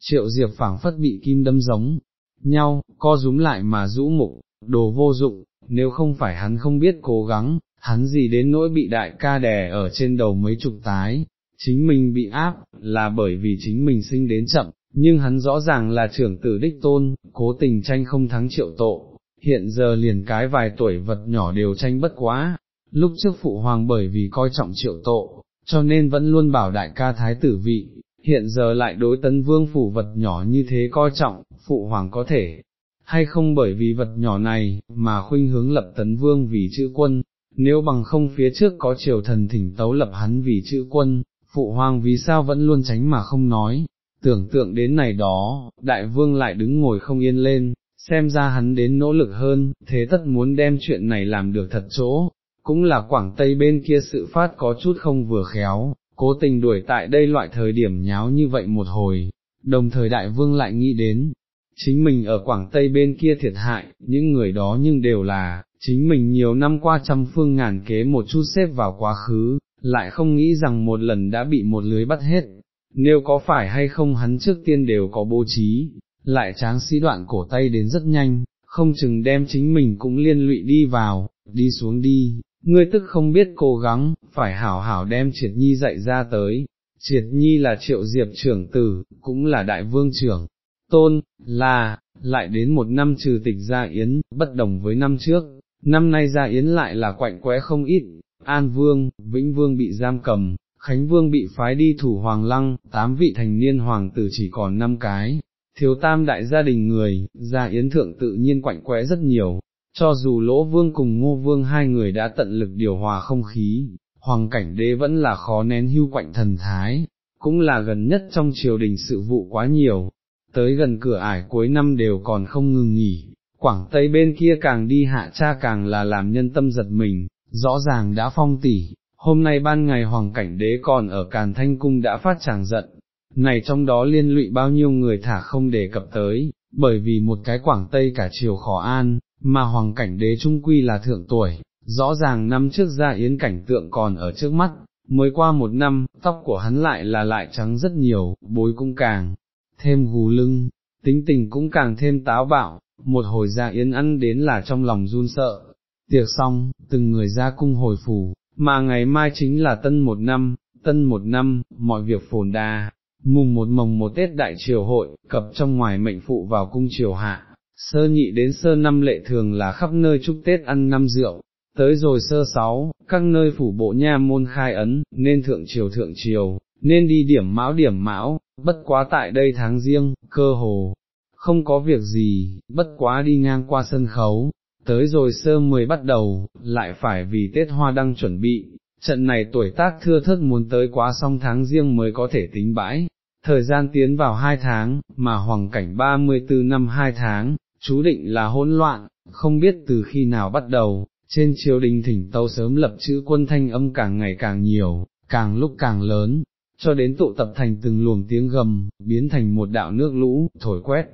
Triệu Diệp phảng phất bị kim đâm giống nhau, co rúm lại mà rũ mục, đồ vô dụng, nếu không phải hắn không biết cố gắng, hắn gì đến nỗi bị đại ca đè ở trên đầu mấy chục tái, chính mình bị áp, là bởi vì chính mình sinh đến chậm, nhưng hắn rõ ràng là trưởng tử đích tôn, cố tình tranh không thắng triệu tộ, hiện giờ liền cái vài tuổi vật nhỏ đều tranh bất quá, lúc trước phụ hoàng bởi vì coi trọng triệu tộ, cho nên vẫn luôn bảo đại ca thái tử vị, hiện giờ lại đối tấn vương phủ vật nhỏ như thế coi trọng, phụ hoàng có thể, hay không bởi vì vật nhỏ này, mà khuynh hướng lập tấn vương vì chữ quân, nếu bằng không phía trước có triều thần thỉnh tấu lập hắn vì chữ quân, phụ hoàng vì sao vẫn luôn tránh mà không nói, tưởng tượng đến này đó, đại vương lại đứng ngồi không yên lên, xem ra hắn đến nỗ lực hơn, thế tất muốn đem chuyện này làm được thật chỗ, cũng là Quảng Tây bên kia sự phát có chút không vừa khéo, cố tình đuổi tại đây loại thời điểm nháo như vậy một hồi, đồng thời đại vương lại nghĩ đến, chính mình ở Quảng Tây bên kia thiệt hại, những người đó nhưng đều là, chính mình nhiều năm qua trăm phương ngàn kế một chút xếp vào quá khứ, lại không nghĩ rằng một lần đã bị một lưới bắt hết, nếu có phải hay không hắn trước tiên đều có bố trí, lại tráng sĩ đoạn cổ tay đến rất nhanh, không chừng đem chính mình cũng liên lụy đi vào, đi xuống đi, ngươi tức không biết cố gắng, phải hảo hảo đem triệt nhi dạy ra tới, triệt nhi là triệu diệp trưởng tử, cũng là đại vương trưởng, tôn, là, lại đến một năm trừ tịch gia yến, bất đồng với năm trước, năm nay gia yến lại là quạnh quẽ không ít, an vương, vĩnh vương bị giam cầm, khánh vương bị phái đi thủ hoàng lăng, tám vị thành niên hoàng tử chỉ còn năm cái. Thiếu tam đại gia đình người, gia yến thượng tự nhiên quạnh quẽ rất nhiều, cho dù lỗ vương cùng ngô vương hai người đã tận lực điều hòa không khí, hoàng cảnh đế vẫn là khó nén hưu quạnh thần thái, cũng là gần nhất trong triều đình sự vụ quá nhiều, tới gần cửa ải cuối năm đều còn không ngừng nghỉ, quảng tây bên kia càng đi hạ cha càng là làm nhân tâm giật mình, rõ ràng đã phong tỉ, hôm nay ban ngày hoàng cảnh đế còn ở càn thanh cung đã phát tràng giận, này trong đó liên lụy bao nhiêu người thả không đề cập tới, bởi vì một cái quảng tây cả chiều khó an, mà hoàng cảnh đế trung quy là thượng tuổi, rõ ràng năm trước ra yến cảnh tượng còn ở trước mắt, mới qua một năm, tóc của hắn lại là lại trắng rất nhiều, bối cũng càng, thêm gù lưng, tính tình cũng càng thêm táo bạo, một hồi ra yến ăn đến là trong lòng run sợ. Tiệc xong, từng người ra cung hồi phủ, mà ngày mai chính là tân một năm, tân một năm, mọi việc phồn đa, mùng một mồng một Tết đại triều hội, cập trong ngoài mệnh phụ vào cung triều hạ, sơ nhị đến sơ năm lệ thường là khắp nơi chúc Tết ăn năm rượu, tới rồi sơ sáu, các nơi phủ bộ nha môn khai ấn, nên thượng triều thượng triều, nên đi điểm mão điểm mão, bất quá tại đây tháng riêng, cơ hồ, không có việc gì, bất quá đi ngang qua sân khấu, tới rồi sơ mười bắt đầu, lại phải vì Tết Hoa Đăng chuẩn bị, trận này tuổi tác thưa thớt muốn tới quá xong tháng riêng mới có thể tính bãi, thời gian tiến vào hai tháng, mà hoàng cảnh 34 năm hai tháng, chú định là hỗn loạn, không biết từ khi nào bắt đầu, trên triều đình thỉnh tâu sớm lập chữ quân thanh âm càng ngày càng nhiều, càng lúc càng lớn, cho đến tụ tập thành từng luồng tiếng gầm, biến thành một đạo nước lũ, thổi quét,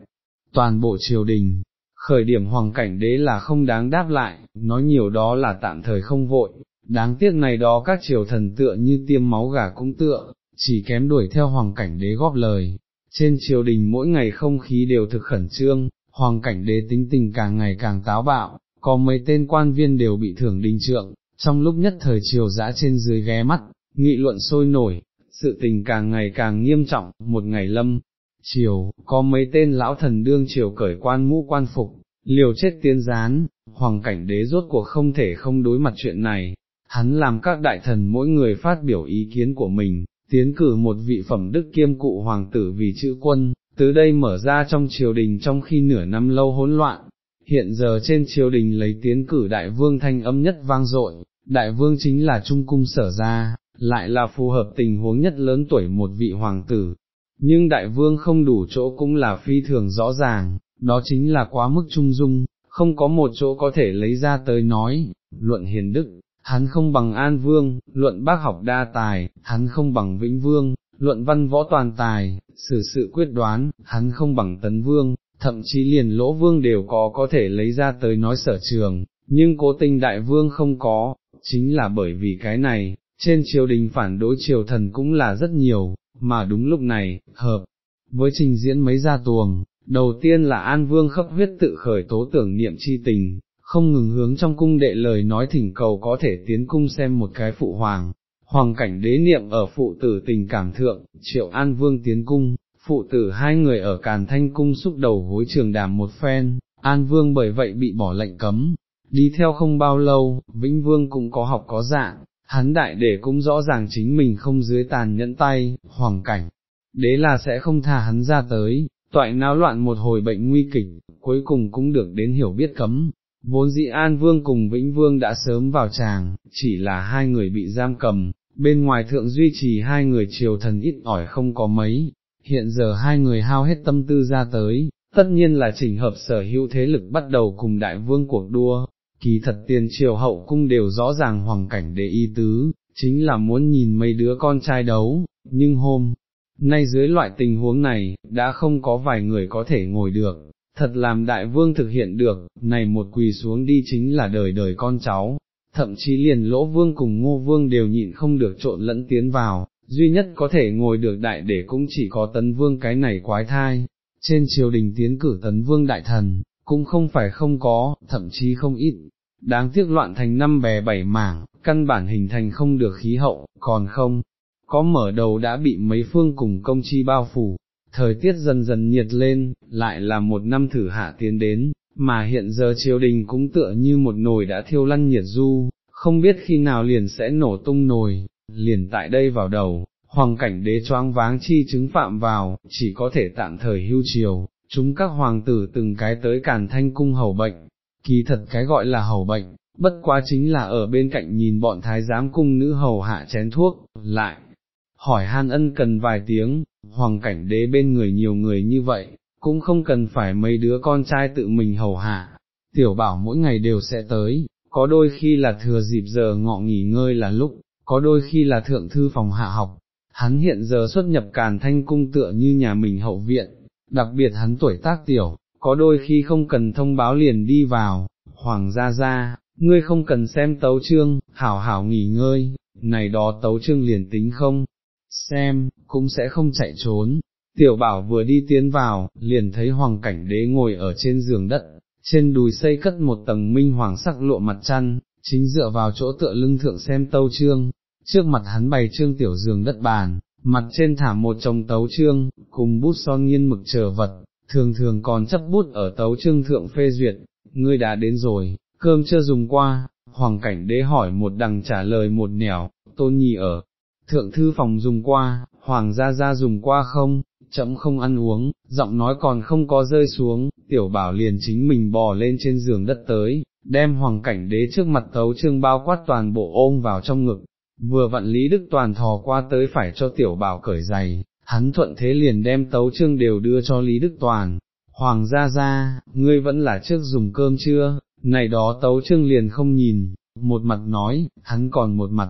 toàn bộ triều đình. Khởi điểm hoàng cảnh đế là không đáng đáp lại, nói nhiều đó là tạm thời không vội, đáng tiếc này đó các triều thần tựa như tiêm máu gà cũng tựa, chỉ kém đuổi theo hoàng cảnh đế góp lời. Trên triều đình mỗi ngày không khí đều thực khẩn trương, hoàng cảnh đế tính tình càng ngày càng táo bạo, có mấy tên quan viên đều bị thưởng đình trượng, trong lúc nhất thời triều dã trên dưới ghé mắt, nghị luận sôi nổi, sự tình càng ngày càng nghiêm trọng, một ngày lâm, chiều, có mấy tên lão thần đương chiều cởi quan mũ quan phục, liều chết tiên gián, hoàng cảnh đế rốt cuộc không thể không đối mặt chuyện này, hắn làm các đại thần mỗi người phát biểu ý kiến của mình, tiến cử một vị phẩm đức kiêm cụ hoàng tử vì chữ quân, từ đây mở ra trong triều đình trong khi nửa năm lâu hỗn loạn, hiện giờ trên triều đình lấy tiến cử đại vương thanh âm nhất vang dội, đại vương chính là trung cung sở ra, lại là phù hợp tình huống nhất lớn tuổi một vị hoàng tử, nhưng đại vương không đủ chỗ cũng là phi thường rõ ràng, đó chính là quá mức trung dung, không có một chỗ có thể lấy ra tới nói, luận hiền đức, hắn không bằng an vương, luận bác học đa tài, hắn không bằng vĩnh vương, luận văn võ toàn tài, xử sự quyết đoán, hắn không bằng tấn vương, thậm chí liền lỗ vương đều có có thể lấy ra tới nói sở trường, nhưng cố tình đại vương không có, chính là bởi vì cái này, trên triều đình phản đối triều thần cũng là rất nhiều, mà đúng lúc này, hợp, với trình diễn mấy gia tuồng, đầu tiên là An Vương khấp huyết tự khởi tố tưởng niệm chi tình, không ngừng hướng trong cung đệ lời nói thỉnh cầu có thể tiến cung xem một cái phụ hoàng, hoàng cảnh đế niệm ở phụ tử tình cảm thượng, triệu An Vương tiến cung, phụ tử hai người ở Càn Thanh Cung xúc đầu hối trường đàm một phen, An Vương bởi vậy bị bỏ lệnh cấm, đi theo không bao lâu, Vĩnh Vương cũng có học có dạng, hắn đại để cũng rõ ràng chính mình không dưới tàn nhẫn tay, hoàng cảnh, đế là sẽ không tha hắn ra tới, toại náo loạn một hồi bệnh nguy kịch, cuối cùng cũng được đến hiểu biết cấm. Vốn dị An Vương cùng Vĩnh Vương đã sớm vào tràng, chỉ là hai người bị giam cầm, bên ngoài thượng duy trì hai người triều thần ít ỏi không có mấy, hiện giờ hai người hao hết tâm tư ra tới, tất nhiên là chỉnh hợp sở hữu thế lực bắt đầu cùng đại vương cuộc đua, kỳ thật tiền triều hậu cung đều rõ ràng hoàng cảnh để y tứ, chính là muốn nhìn mấy đứa con trai đấu, nhưng hôm nay dưới loại tình huống này, đã không có vài người có thể ngồi được, thật làm đại vương thực hiện được, này một quỳ xuống đi chính là đời đời con cháu, thậm chí liền lỗ vương cùng ngô vương đều nhịn không được trộn lẫn tiến vào, duy nhất có thể ngồi được đại để cũng chỉ có tấn vương cái này quái thai, trên triều đình tiến cử tấn vương đại thần, cũng không phải không có, thậm chí không ít, đáng tiếc loạn thành năm bè bảy mảng, căn bản hình thành không được khí hậu, còn không, có mở đầu đã bị mấy phương cùng công chi bao phủ, thời tiết dần dần nhiệt lên, lại là một năm thử hạ tiến đến, mà hiện giờ triều đình cũng tựa như một nồi đã thiêu lăn nhiệt du, không biết khi nào liền sẽ nổ tung nồi, liền tại đây vào đầu, hoàng cảnh đế choáng váng chi chứng phạm vào, chỉ có thể tạm thời hưu triều, chúng các hoàng tử từng cái tới càn thanh cung hầu bệnh, kỳ thật cái gọi là hầu bệnh, bất quá chính là ở bên cạnh nhìn bọn thái giám cung nữ hầu hạ chén thuốc, lại, hỏi han ân cần vài tiếng, hoàng cảnh đế bên người nhiều người như vậy, cũng không cần phải mấy đứa con trai tự mình hầu hạ, tiểu bảo mỗi ngày đều sẽ tới, có đôi khi là thừa dịp giờ ngọ nghỉ ngơi là lúc, có đôi khi là thượng thư phòng hạ học, hắn hiện giờ xuất nhập càn thanh cung tựa như nhà mình hậu viện, đặc biệt hắn tuổi tác tiểu, có đôi khi không cần thông báo liền đi vào, hoàng gia gia, ngươi không cần xem tấu chương, hảo hảo nghỉ ngơi, này đó tấu chương liền tính không, xem, cũng sẽ không chạy trốn. Tiểu bảo vừa đi tiến vào, liền thấy hoàng cảnh đế ngồi ở trên giường đất, trên đùi xây cất một tầng minh hoàng sắc lụa mặt chăn, chính dựa vào chỗ tựa lưng thượng xem tấu chương, trước mặt hắn bày trương tiểu giường đất bàn, mặt trên thả một chồng tấu chương, cùng bút son nghiên mực chờ vật, thường thường còn chấp bút ở tấu chương thượng phê duyệt, ngươi đã đến rồi, cơm chưa dùng qua, hoàng cảnh đế hỏi một đằng trả lời một nẻo, tôn nhi ở, thượng thư phòng dùng qua, hoàng gia gia dùng qua không, chậm không ăn uống, giọng nói còn không có rơi xuống, tiểu bảo liền chính mình bò lên trên giường đất tới, đem hoàng cảnh đế trước mặt tấu trương bao quát toàn bộ ôm vào trong ngực, vừa vặn Lý Đức Toàn thò qua tới phải cho tiểu bảo cởi giày, hắn thuận thế liền đem tấu trương đều đưa cho Lý Đức Toàn, Hoàng gia gia, ngươi vẫn là trước dùng cơm chưa, này đó tấu trương liền không nhìn, một mặt nói, hắn còn một mặt,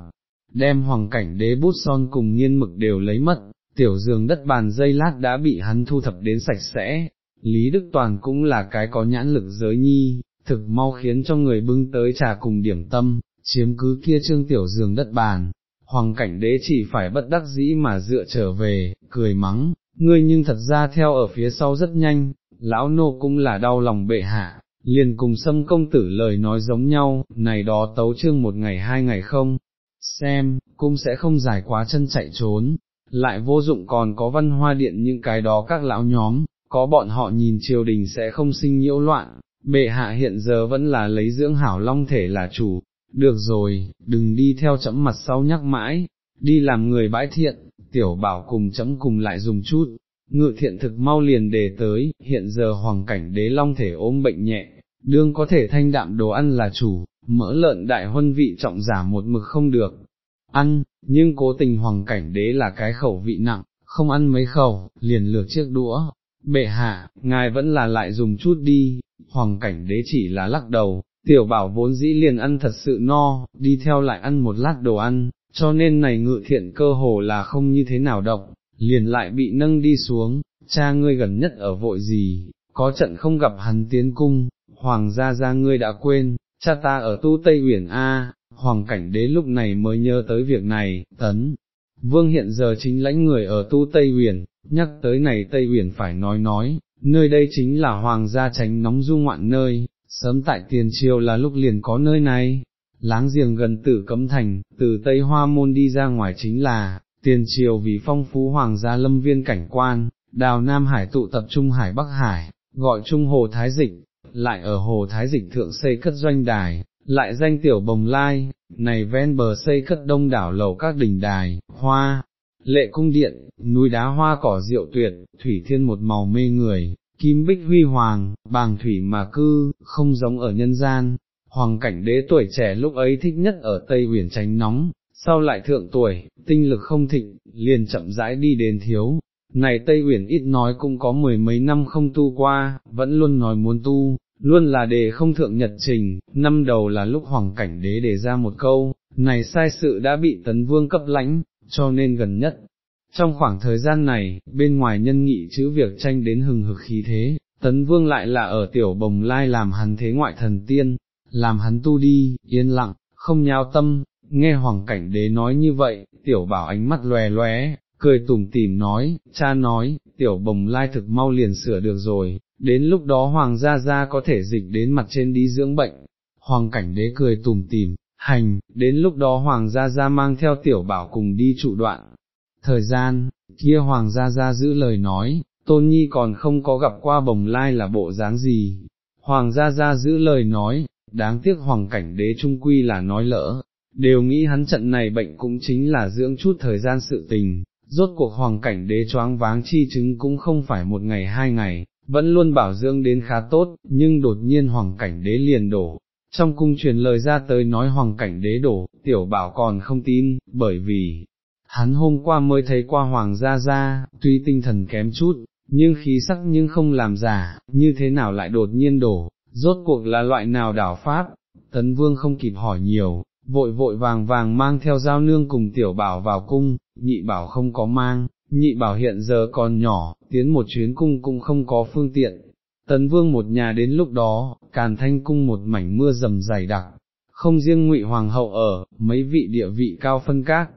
đem hoàng cảnh đế bút son cùng nghiên mực đều lấy mất, tiểu giường đất bàn dây lát đã bị hắn thu thập đến sạch sẽ, Lý Đức Toàn cũng là cái có nhãn lực giới nhi, thực mau khiến cho người bưng tới trà cùng điểm tâm, chiếm cứ kia trương tiểu giường đất bàn, hoàng cảnh đế chỉ phải bất đắc dĩ mà dựa trở về, cười mắng, ngươi nhưng thật ra theo ở phía sau rất nhanh, lão nô cũng là đau lòng bệ hạ, liền cùng xâm công tử lời nói giống nhau, này đó tấu trương một ngày hai ngày không, xem, cũng sẽ không giải quá chân chạy trốn, lại vô dụng còn có văn hoa điện những cái đó các lão nhóm, có bọn họ nhìn triều đình sẽ không sinh nhiễu loạn, bệ hạ hiện giờ vẫn là lấy dưỡng hảo long thể là chủ, được rồi, đừng đi theo chấm mặt sau nhắc mãi, đi làm người bãi thiện, tiểu bảo cùng chấm cùng lại dùng chút, ngự thiện thực mau liền đề tới, hiện giờ hoàng cảnh đế long thể ôm bệnh nhẹ, đương có thể thanh đạm đồ ăn là chủ, mỡ lợn đại huân vị trọng giả một mực không được, ăn, nhưng cố tình hoàng cảnh đế là cái khẩu vị nặng, không ăn mấy khẩu, liền lược chiếc đũa, bệ hạ, ngài vẫn là lại dùng chút đi, hoàng cảnh đế chỉ là lắc đầu, tiểu bảo vốn dĩ liền ăn thật sự no, đi theo lại ăn một lát đồ ăn, cho nên này ngự thiện cơ hồ là không như thế nào động, liền lại bị nâng đi xuống, cha ngươi gần nhất ở vội gì, có trận không gặp hắn tiến cung, hoàng gia gia ngươi đã quên, cha ta ở tu Tây Uyển A, hoàng cảnh đế lúc này mới nhớ tới việc này, tấn. Vương hiện giờ chính lãnh người ở tu Tây Uyển, nhắc tới này Tây Uyển phải nói nói, nơi đây chính là hoàng gia tránh nóng du ngoạn nơi, sớm tại tiền triều là lúc liền có nơi này, láng giềng gần tử cấm thành, từ Tây Hoa Môn đi ra ngoài chính là, tiền triều vì phong phú hoàng gia lâm viên cảnh quan, đào Nam Hải tụ tập Trung Hải Bắc Hải, gọi Trung Hồ Thái Dịch, lại ở Hồ Thái Dịch thượng xây cất doanh đài, lại danh tiểu bồng lai, này ven bờ xây cất đông đảo lầu các đỉnh đài, hoa, lệ cung điện, núi đá hoa cỏ rượu tuyệt, thủy thiên một màu mê người, kim bích huy hoàng, bàng thủy mà cư, không giống ở nhân gian. Hoàng cảnh đế tuổi trẻ lúc ấy thích nhất ở Tây Uyển tránh nóng, sau lại thượng tuổi, tinh lực không thịnh, liền chậm rãi đi đến thiếu. Này Tây Uyển ít nói cũng có mười mấy năm không tu qua, vẫn luôn nói muốn tu, luôn là đề không thượng nhật trình, năm đầu là lúc hoàng cảnh đế đề ra một câu, này sai sự đã bị tấn vương cấp lãnh, cho nên gần nhất. Trong khoảng thời gian này, bên ngoài nhân nghị chữ việc tranh đến hừng hực khí thế, tấn vương lại là ở tiểu bồng lai làm hắn thế ngoại thần tiên, làm hắn tu đi, yên lặng, không nhao tâm, nghe hoàng cảnh đế nói như vậy, tiểu bảo ánh mắt lòe lóe, cười tủm tỉm nói, cha nói, tiểu bồng lai thực mau liền sửa được rồi, đến lúc đó hoàng gia gia có thể dịch đến mặt trên đi dưỡng bệnh, hoàng cảnh đế cười tủm tỉm, hành, đến lúc đó hoàng gia gia mang theo tiểu bảo cùng đi trụ đoạn. Thời gian, kia hoàng gia gia giữ lời nói, tôn nhi còn không có gặp qua bồng lai là bộ dáng gì, hoàng gia gia giữ lời nói, đáng tiếc hoàng cảnh đế trung quy là nói lỡ, đều nghĩ hắn trận này bệnh cũng chính là dưỡng chút thời gian sự tình, rốt cuộc hoàng cảnh đế choáng váng chi chứng cũng không phải một ngày hai ngày, vẫn luôn bảo dưỡng đến khá tốt, nhưng đột nhiên hoàng cảnh đế liền đổ. Trong cung truyền lời ra tới nói hoàng cảnh đế đổ, tiểu bảo còn không tin, bởi vì, hắn hôm qua mới thấy qua hoàng gia gia, tuy tinh thần kém chút, nhưng khí sắc nhưng không làm giả, như thế nào lại đột nhiên đổ, rốt cuộc là loại nào đảo pháp, tấn vương không kịp hỏi nhiều, vội vội vàng vàng mang theo giao nương cùng tiểu bảo vào cung, nhị bảo không có mang, nhị bảo hiện giờ còn nhỏ, tiến một chuyến cung cũng không có phương tiện. Tấn vương một nhà đến lúc đó, càn thanh cung một mảnh mưa rầm dày đặc, không riêng ngụy hoàng hậu ở, mấy vị địa vị cao phân các,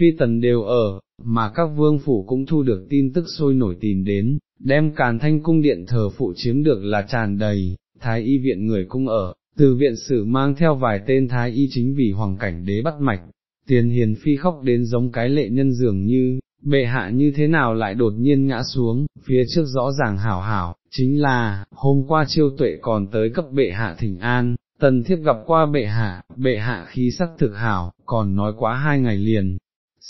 phi tần đều ở, mà các vương phủ cũng thu được tin tức sôi nổi tìm đến, đem càn thanh cung điện thờ phụ chiếm được là tràn đầy, thái y viện người cung ở, từ viện sử mang theo vài tên thái y chính vì hoàng cảnh đế bắt mạch, tiền hiền phi khóc đến giống cái lệ nhân dường như, bệ hạ như thế nào lại đột nhiên ngã xuống, phía trước rõ ràng hảo hảo, chính là, hôm qua chiêu tuệ còn tới cấp bệ hạ thỉnh an, tần thiếp gặp qua bệ hạ, bệ hạ khí sắc thực hảo, còn nói quá hai ngày liền,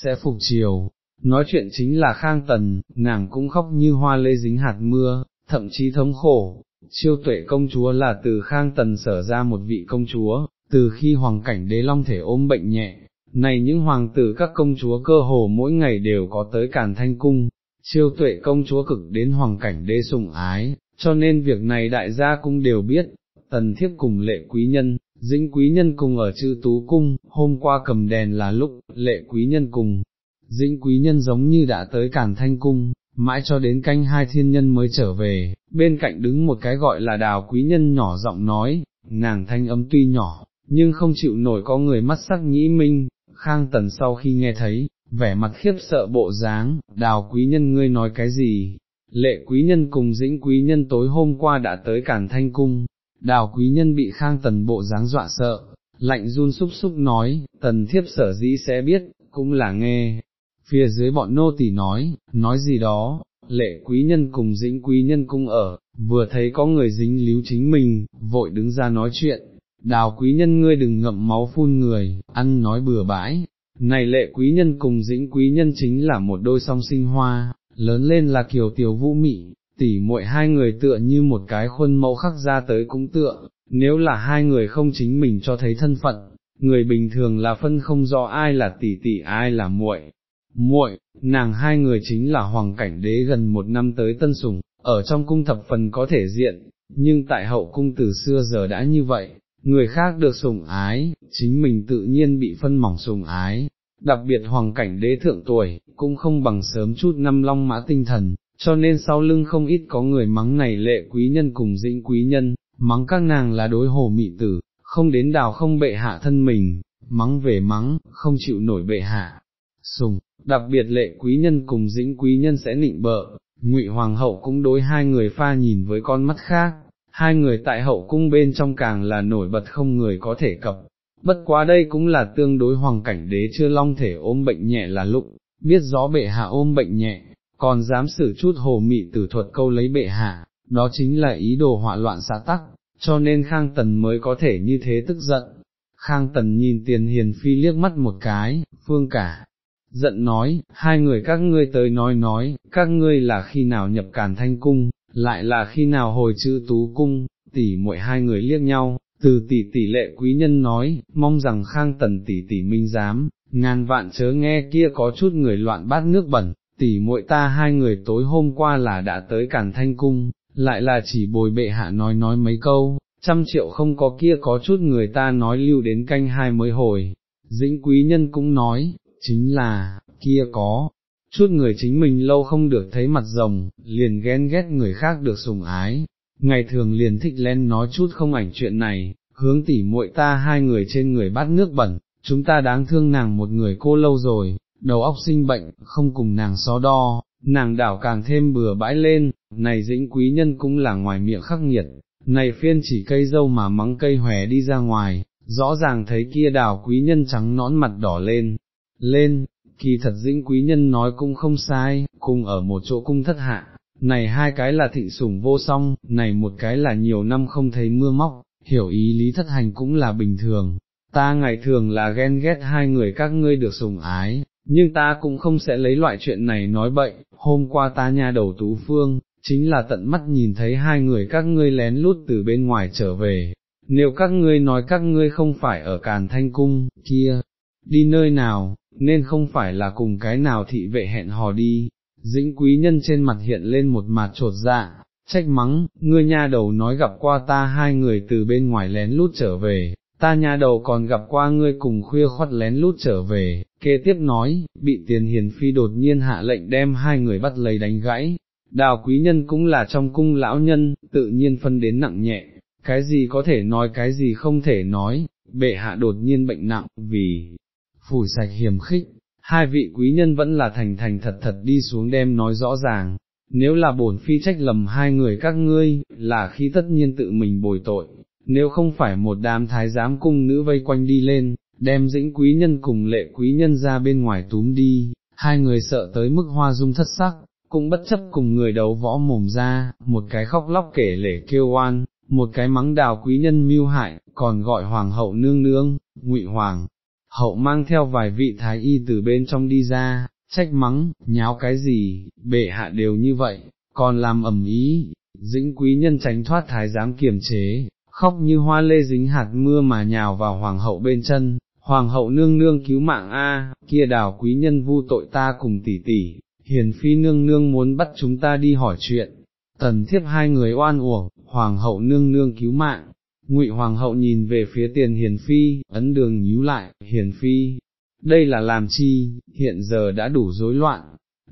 sẽ phục chiều. Nói chuyện chính là khang tần, nàng cũng khóc như hoa lê dính hạt mưa, thậm chí thống khổ, chiêu tuệ công chúa là từ khang tần sở ra một vị công chúa, từ khi hoàng cảnh đế long thể ôm bệnh nhẹ, này những hoàng tử các công chúa cơ hồ mỗi ngày đều có tới càn thanh cung, chiêu tuệ công chúa cực đến hoàng cảnh đế sùng ái, cho nên việc này đại gia cũng đều biết, tần thiếp cùng lệ quý nhân, dĩnh quý nhân cùng ở chư tú cung, hôm qua cầm đèn là lúc, lệ quý nhân cùng, dĩnh quý nhân giống như đã tới càn thanh cung, mãi cho đến canh hai thiên nhân mới trở về, bên cạnh đứng một cái gọi là đào quý nhân nhỏ giọng nói, nàng thanh âm tuy nhỏ, nhưng không chịu nổi có người mắt sắc nhĩ minh, khang tần sau khi nghe thấy, vẻ mặt khiếp sợ bộ dáng, đào quý nhân ngươi nói cái gì, lệ quý nhân cùng dĩnh quý nhân tối hôm qua đã tới cản thanh cung, đào quý nhân bị khang tần bộ dáng dọa sợ, lạnh run xúc xúc nói, tần thiếp sở dĩ sẽ biết, cũng là nghe, phía dưới bọn nô tỳ nói, nói gì đó, lệ quý nhân cùng dĩnh quý nhân cung ở, vừa thấy có người dính líu chính mình, vội đứng ra nói chuyện, đào quý nhân ngươi đừng ngậm máu phun người, ăn nói bừa bãi, này lệ quý nhân cùng dĩnh quý nhân chính là một đôi song sinh hoa, lớn lên là kiều tiểu vũ mị, tỉ muội hai người tựa như một cái khuôn mẫu khắc ra tới cũng tựa, nếu là hai người không chính mình cho thấy thân phận, người bình thường là phân không rõ ai là tỷ tỷ ai là muội. Muội, nàng hai người chính là hoàng cảnh đế gần một năm tới tân sủng, ở trong cung thập phần có thể diện, nhưng tại hậu cung từ xưa giờ đã như vậy, người khác được sủng ái, chính mình tự nhiên bị phân mỏng sủng ái, đặc biệt hoàng cảnh đế thượng tuổi, cũng không bằng sớm chút năm long mã tinh thần, cho nên sau lưng không ít có người mắng này lệ quý nhân cùng dĩnh quý nhân, mắng các nàng là đối hồ mị tử, không đến đào không bệ hạ thân mình, mắng về mắng, không chịu nổi bệ hạ. Sùng, đặc biệt lệ quý nhân cùng dĩnh quý nhân sẽ nịnh bợ, ngụy hoàng hậu cũng đối hai người pha nhìn với con mắt khác, hai người tại hậu cung bên trong càng là nổi bật không người có thể cập. Bất quá đây cũng là tương đối hoàng cảnh đế chưa long thể ôm bệnh nhẹ là lụng, biết rõ bệ hạ ôm bệnh nhẹ, còn dám xử chút hồ mị tử thuật câu lấy bệ hạ, đó chính là ý đồ họa loạn xã tắc, cho nên Khang Tần mới có thể như thế tức giận. Khang Tần nhìn tiền hiền phi liếc mắt một cái, phương cả, giận nói, hai người các ngươi tới nói nói, các ngươi là khi nào nhập càn thanh cung, lại là khi nào hồi chữ tú cung, tỷ muội hai người liếc nhau, từ tỷ tỷ lệ quý nhân nói, mong rằng khang tần tỷ tỷ minh dám, ngàn vạn chớ nghe kia có chút người loạn bát nước bẩn, tỷ muội ta hai người tối hôm qua là đã tới càn thanh cung, lại là chỉ bồi bệ hạ nói nói mấy câu, trăm triệu không có kia có chút người ta nói lưu đến canh hai mới hồi. Dĩnh quý nhân cũng nói, chính là, kia có, chút người chính mình lâu không được thấy mặt rồng, liền ghen ghét người khác được sùng ái, ngày thường liền thích len nói chút không ảnh chuyện này, hướng tỉ muội ta hai người trên người bắt nước bẩn, chúng ta đáng thương nàng một người cô lâu rồi, đầu óc sinh bệnh, không cùng nàng so đo, nàng đảo càng thêm bừa bãi lên, này dĩnh quý nhân cũng là ngoài miệng khắc nghiệt, này phiên chỉ cây dâu mà mắng cây hòe đi ra ngoài, rõ ràng thấy kia đào quý nhân trắng nõn mặt đỏ lên, lên, kỳ thật dĩnh quý nhân nói cũng không sai, cùng ở một chỗ cung thất hạ, này hai cái là thịnh sủng vô song, này một cái là nhiều năm không thấy mưa móc, hiểu ý lý thất hành cũng là bình thường, ta ngày thường là ghen ghét hai người các ngươi được sủng ái, nhưng ta cũng không sẽ lấy loại chuyện này nói bậy, hôm qua ta nha đầu tú phương, chính là tận mắt nhìn thấy hai người các ngươi lén lút từ bên ngoài trở về, nếu các ngươi nói các ngươi không phải ở càn thanh cung, kia, đi nơi nào, nên không phải là cùng cái nào thị vệ hẹn hò đi, dĩnh quý nhân trên mặt hiện lên một mặt trột dạ, trách mắng, ngươi nha đầu nói gặp qua ta hai người từ bên ngoài lén lút trở về, ta nhà đầu còn gặp qua ngươi cùng khuya khoắt lén lút trở về, kế tiếp nói, bị tiền hiền phi đột nhiên hạ lệnh đem hai người bắt lấy đánh gãy, đào quý nhân cũng là trong cung lão nhân, tự nhiên phân đến nặng nhẹ, cái gì có thể nói cái gì không thể nói, bệ hạ đột nhiên bệnh nặng, vì phủ sạch hiểm khích, hai vị quý nhân vẫn là thành thành thật thật đi xuống đem nói rõ ràng, nếu là bổn phi trách lầm hai người các ngươi, là khi tất nhiên tự mình bồi tội, nếu không phải một đám thái giám cung nữ vây quanh đi lên, đem dĩnh quý nhân cùng lệ quý nhân ra bên ngoài túm đi, hai người sợ tới mức hoa dung thất sắc, cũng bất chấp cùng người đấu võ mồm ra, một cái khóc lóc kể lể kêu oan, một cái mắng đào quý nhân mưu hại, còn gọi hoàng hậu nương nương, ngụy hoàng, hậu mang theo vài vị thái y từ bên trong đi ra, trách mắng, nháo cái gì, bệ hạ đều như vậy, còn làm ẩm ý, dĩnh quý nhân tránh thoát thái giám kiềm chế, khóc như hoa lê dính hạt mưa mà nhào vào hoàng hậu bên chân, hoàng hậu nương nương cứu mạng a, kia đào quý nhân vu tội ta cùng tỷ tỷ, hiền phi nương nương muốn bắt chúng ta đi hỏi chuyện, tần thiếp hai người oan uổng, hoàng hậu nương nương cứu mạng, Ngụy Hoàng hậu nhìn về phía tiền hiền phi, ấn đường nhíu lại, hiền phi, đây là làm chi, hiện giờ đã đủ rối loạn,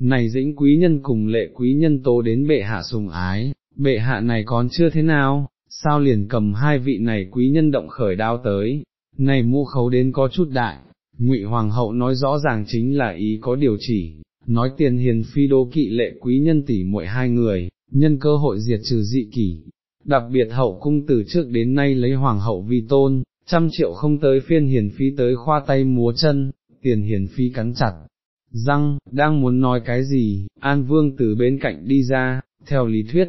này dĩnh quý nhân cùng lệ quý nhân tố đến bệ hạ sùng ái, bệ hạ này còn chưa thế nào, sao liền cầm hai vị này quý nhân động khởi đao tới, này mu khấu đến có chút đại, Ngụy Hoàng hậu nói rõ ràng chính là ý có điều chỉ, nói tiền hiền phi đô kỵ lệ quý nhân tỷ muội hai người, nhân cơ hội diệt trừ dị kỷ, đặc biệt hậu cung từ trước đến nay lấy hoàng hậu vi tôn, trăm triệu không tới phiên hiền phi tới khoa tay múa chân, tiền hiền phi cắn chặt, răng, đang muốn nói cái gì, an vương từ bên cạnh đi ra, theo lý thuyết,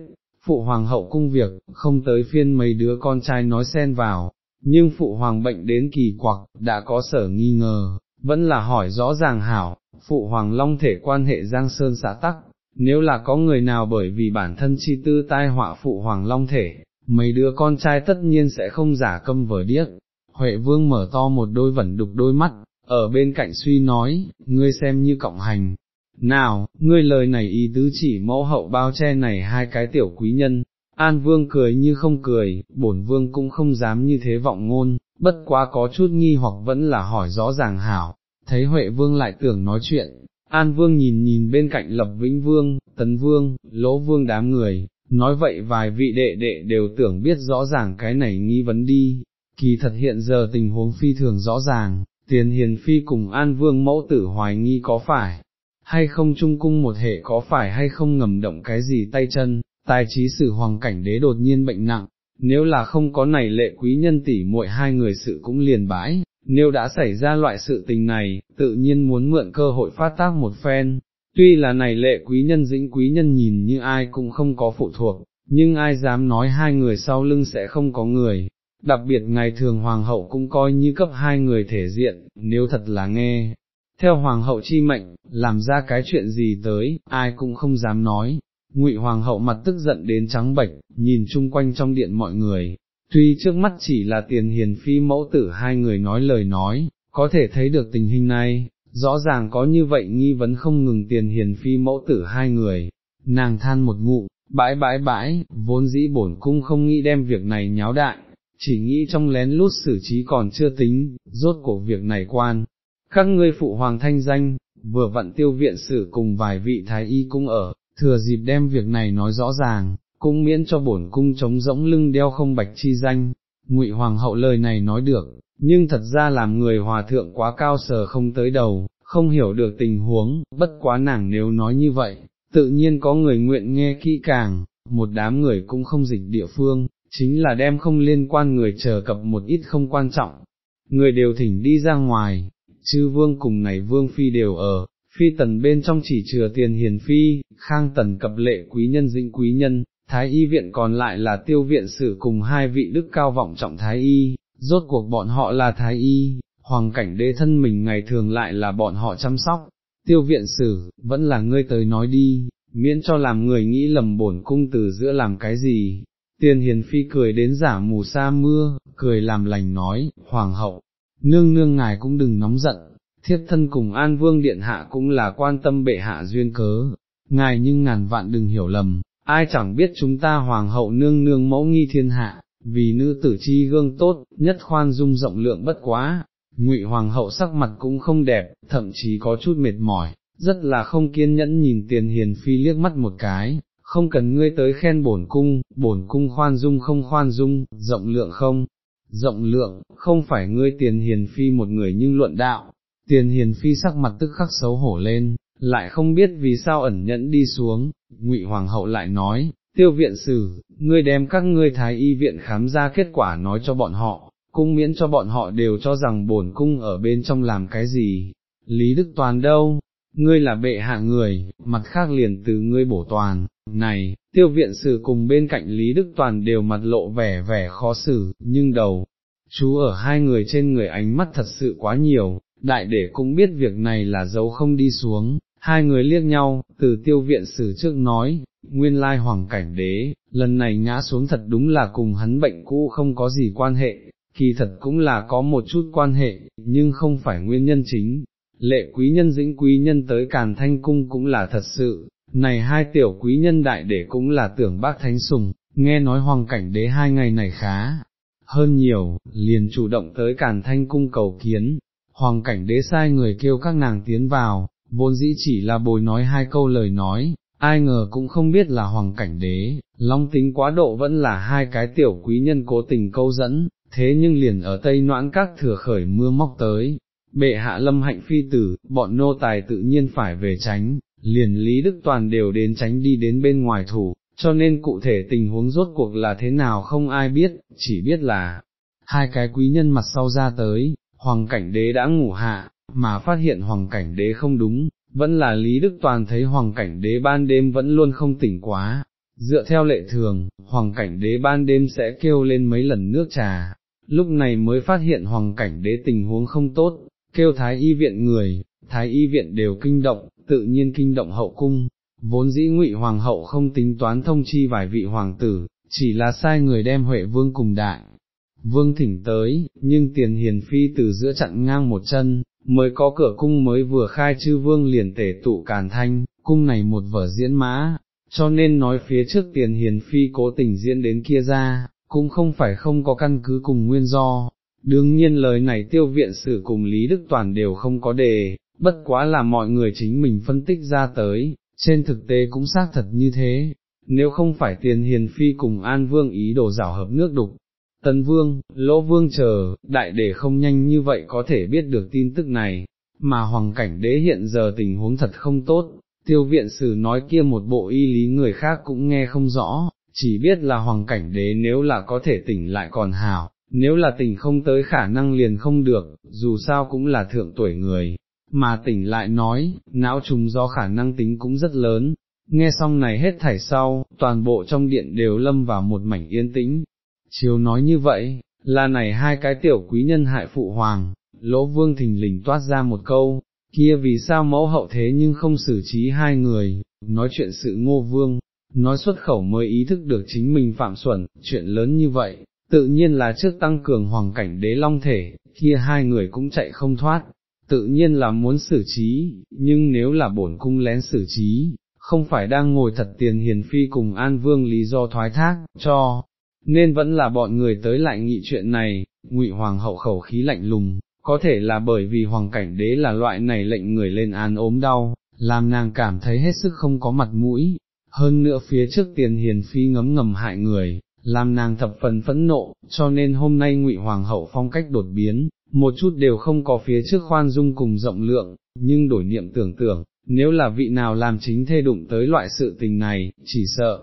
phụ hoàng hậu cung việc, không tới phiên mấy đứa con trai nói xen vào, nhưng phụ hoàng bệnh đến kỳ quặc, đã có sở nghi ngờ, vẫn là hỏi rõ ràng hảo, phụ hoàng long thể quan hệ giang sơn xã tắc, nếu là có người nào bởi vì bản thân chi tư tai họa phụ hoàng long thể, mấy đứa con trai tất nhiên sẽ không giả câm vờ điếc. Huệ vương mở to một đôi vẩn đục đôi mắt, ở bên cạnh suy nói, ngươi xem như cộng hành. Nào, ngươi lời này ý tứ chỉ mẫu hậu bao che này hai cái tiểu quý nhân, An vương cười như không cười, bổn vương cũng không dám như thế vọng ngôn, bất quá có chút nghi hoặc vẫn là hỏi rõ ràng hảo, thấy Huệ vương lại tưởng nói chuyện, An Vương nhìn nhìn bên cạnh Lập Vĩnh Vương, Tấn Vương, Lỗ Vương đám người, nói vậy vài vị đệ đệ đều tưởng biết rõ ràng cái này nghi vấn đi, kỳ thật hiện giờ tình huống phi thường rõ ràng, tiền hiền phi cùng an vương mẫu tử hoài nghi có phải, hay không trung cung một hệ có phải hay không ngầm động cái gì tay chân, tài trí sử hoàng cảnh đế đột nhiên bệnh nặng, nếu là không có này lệ quý nhân tỷ muội hai người sự cũng liền bãi, nếu đã xảy ra loại sự tình này, tự nhiên muốn mượn cơ hội phát tác một phen, tuy là này lệ quý nhân dĩnh quý nhân nhìn như ai cũng không có phụ thuộc, nhưng ai dám nói hai người sau lưng sẽ không có người, đặc biệt ngày thường hoàng hậu cũng coi như cấp hai người thể diện, nếu thật là nghe. Theo hoàng hậu chi mệnh, làm ra cái chuyện gì tới, ai cũng không dám nói, ngụy hoàng hậu mặt tức giận đến trắng bệch, nhìn chung quanh trong điện mọi người, tuy trước mắt chỉ là tiền hiền phi mẫu tử hai người nói lời nói, có thể thấy được tình hình này, rõ ràng có như vậy nghi vấn không ngừng tiền hiền phi mẫu tử hai người, nàng than một ngụ, bãi bãi bãi, vốn dĩ bổn cung không nghĩ đem việc này nháo đại, chỉ nghĩ trong lén lút xử trí còn chưa tính, rốt cuộc việc này quan. Các ngươi phụ hoàng thanh danh, vừa vặn tiêu viện sử cùng vài vị thái y cung ở, thừa dịp đem việc này nói rõ ràng, cũng miễn cho bổn cung chống rỗng lưng đeo không bạch chi danh. Ngụy hoàng hậu lời này nói được, nhưng thật ra làm người hòa thượng quá cao sờ không tới đầu, không hiểu được tình huống, bất quá nàng nếu nói như vậy, tự nhiên có người nguyện nghe kỹ càng, một đám người cũng không dịch địa phương, chính là đem không liên quan người chờ cập một ít không quan trọng, người đều thỉnh đi ra ngoài, chư vương cùng này vương phi đều ở, phi tần bên trong chỉ chừa tiền hiền phi, khang tần cập lệ quý nhân dĩnh quý nhân, thái y viện còn lại là tiêu viện sử cùng hai vị đức cao vọng trọng thái y, rốt cuộc bọn họ là thái y, hoàng cảnh đế thân mình ngày thường lại là bọn họ chăm sóc, tiêu viện sử, vẫn là ngươi tới nói đi, miễn cho làm người nghĩ lầm bổn cung từ giữa làm cái gì. Tiền hiền phi cười đến giả mù sa mưa, cười làm lành nói, hoàng hậu, nương nương ngài cũng đừng nóng giận, thiếp thân cùng an vương điện hạ cũng là quan tâm bệ hạ duyên cớ, ngài nhưng ngàn vạn đừng hiểu lầm, ai chẳng biết chúng ta hoàng hậu nương nương mẫu nghi thiên hạ, vì nữ tử chi gương tốt, nhất khoan dung rộng lượng bất quá, ngụy hoàng hậu sắc mặt cũng không đẹp, thậm chí có chút mệt mỏi, rất là không kiên nhẫn nhìn tiền hiền phi liếc mắt một cái, không cần ngươi tới khen bổn cung, bổn cung khoan dung không khoan dung, rộng lượng không, rộng lượng, không phải ngươi tiền hiền phi một người nhưng luận đạo, tiền hiền phi sắc mặt tức khắc xấu hổ lên, lại không biết vì sao ẩn nhẫn đi xuống, ngụy hoàng hậu lại nói, tiêu viện sử, ngươi đem các ngươi thái y viện khám ra kết quả nói cho bọn họ, cung miễn cho bọn họ đều cho rằng bổn cung ở bên trong làm cái gì, Lý Đức Toàn đâu, ngươi là bệ hạ người, mặt khác liền từ ngươi bổ toàn, này, tiêu viện sử cùng bên cạnh Lý Đức Toàn đều mặt lộ vẻ vẻ khó xử, nhưng đầu, chú ở hai người trên người ánh mắt thật sự quá nhiều, đại để cũng biết việc này là dấu không đi xuống, hai người liếc nhau, từ tiêu viện sử trước nói, nguyên lai hoàng cảnh đế, lần này ngã xuống thật đúng là cùng hắn bệnh cũ không có gì quan hệ, kỳ thật cũng là có một chút quan hệ, nhưng không phải nguyên nhân chính. Lệ quý nhân dĩnh quý nhân tới Càn Thanh Cung cũng là thật sự, này hai tiểu quý nhân đại để cũng là tưởng bác thánh sùng, nghe nói hoàng cảnh đế hai ngày này khá. Hơn nhiều, liền chủ động tới Càn Thanh Cung cầu kiến, hoàng cảnh đế sai người kêu các nàng tiến vào, vốn dĩ chỉ là bồi nói hai câu lời nói, ai ngờ cũng không biết là hoàng cảnh đế, long tính quá độ vẫn là hai cái tiểu quý nhân cố tình câu dẫn, thế nhưng liền ở tây noãn các thừa khởi mưa móc tới, bệ hạ lâm hạnh phi tử, bọn nô tài tự nhiên phải về tránh, liền Lý Đức Toàn đều đến tránh đi đến bên ngoài thủ, cho nên cụ thể tình huống rốt cuộc là thế nào không ai biết, chỉ biết là, hai cái quý nhân mặt sau ra tới, hoàng cảnh đế đã ngủ hạ, mà phát hiện hoàng cảnh đế không đúng, vẫn là Lý Đức Toàn thấy hoàng cảnh đế ban đêm vẫn luôn không tỉnh quá. Dựa theo lệ thường, hoàng cảnh đế ban đêm sẽ kêu lên mấy lần nước trà, lúc này mới phát hiện hoàng cảnh đế tình huống không tốt, kêu thái y viện người, thái y viện đều kinh động, tự nhiên kinh động hậu cung, vốn dĩ ngụy hoàng hậu không tính toán thông chi vài vị hoàng tử, chỉ là sai người đem Huệ Vương cùng đại. Vương thỉnh tới, nhưng tiền hiền phi từ giữa chặn ngang một chân, mới có cửa cung mới vừa khai chư vương liền tể tụ càn thanh, cung này một vở diễn mã, cho nên nói phía trước tiền hiền phi cố tình diễn đến kia ra, cũng không phải không có căn cứ cùng nguyên do. Đương nhiên lời này tiêu viện sử cùng Lý Đức Toàn đều không có đề, bất quá là mọi người chính mình phân tích ra tới, trên thực tế cũng xác thật như thế, nếu không phải tiền hiền phi cùng An Vương ý đồ rảo hợp nước đục, tân Vương, Lỗ Vương chờ, đại để không nhanh như vậy có thể biết được tin tức này, mà hoàng cảnh đế hiện giờ tình huống thật không tốt, tiêu viện sử nói kia một bộ y lý người khác cũng nghe không rõ, chỉ biết là hoàng cảnh đế nếu là có thể tỉnh lại còn hảo, nếu là tỉnh không tới khả năng liền không được, dù sao cũng là thượng tuổi người, mà tỉnh lại nói, não trùng do khả năng tính cũng rất lớn, nghe xong này hết thảy sau, toàn bộ trong điện đều lâm vào một mảnh yên tĩnh, chiếu nói như vậy, là này hai cái tiểu quý nhân hại phụ hoàng, lỗ vương thình lình toát ra một câu, kia vì sao mẫu hậu thế nhưng không xử trí hai người, nói chuyện sự ngô vương, nói xuất khẩu mới ý thức được chính mình phạm xuẩn, chuyện lớn như vậy, tự nhiên là trước tăng cường hoàng cảnh đế long thể, kia hai người cũng chạy không thoát, tự nhiên là muốn xử trí, nhưng nếu là bổn cung lén xử trí, không phải đang ngồi thật tiền hiền phi cùng an vương lý do thoái thác, cho, nên vẫn là bọn người tới lại nghị chuyện này, ngụy hoàng hậu khẩu khí lạnh lùng, có thể là bởi vì hoàng cảnh đế là loại này lệnh người lên án ốm đau, làm nàng cảm thấy hết sức không có mặt mũi, hơn nữa phía trước tiền hiền phi ngấm ngầm hại người, làm nàng thập phần phẫn nộ, cho nên hôm nay ngụy hoàng hậu phong cách đột biến, một chút đều không có phía trước khoan dung cùng rộng lượng, nhưng đổi niệm tưởng tưởng, nếu là vị nào làm chính thê đụng tới loại sự tình này, chỉ sợ,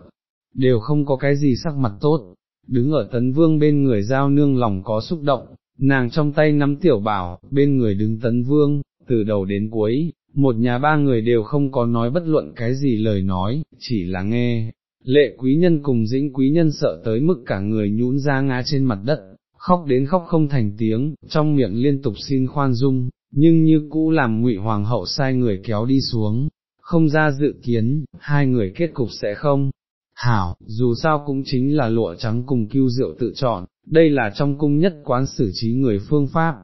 đều không có cái gì sắc mặt tốt, đứng ở tấn vương bên người giao nương lòng có xúc động, nàng trong tay nắm tiểu bảo, bên người đứng tấn vương, từ đầu đến cuối, một nhà ba người đều không có nói bất luận cái gì lời nói, chỉ là nghe, lệ quý nhân cùng dĩnh quý nhân sợ tới mức cả người nhũn ra ngã trên mặt đất, khóc đến khóc không thành tiếng, trong miệng liên tục xin khoan dung, nhưng như cũ làm ngụy hoàng hậu sai người kéo đi xuống, không ra dự kiến, hai người kết cục sẽ không. Hảo, dù sao cũng chính là lụa trắng cùng cưu rượu tự chọn, đây là trong cung nhất quán xử trí người phương pháp,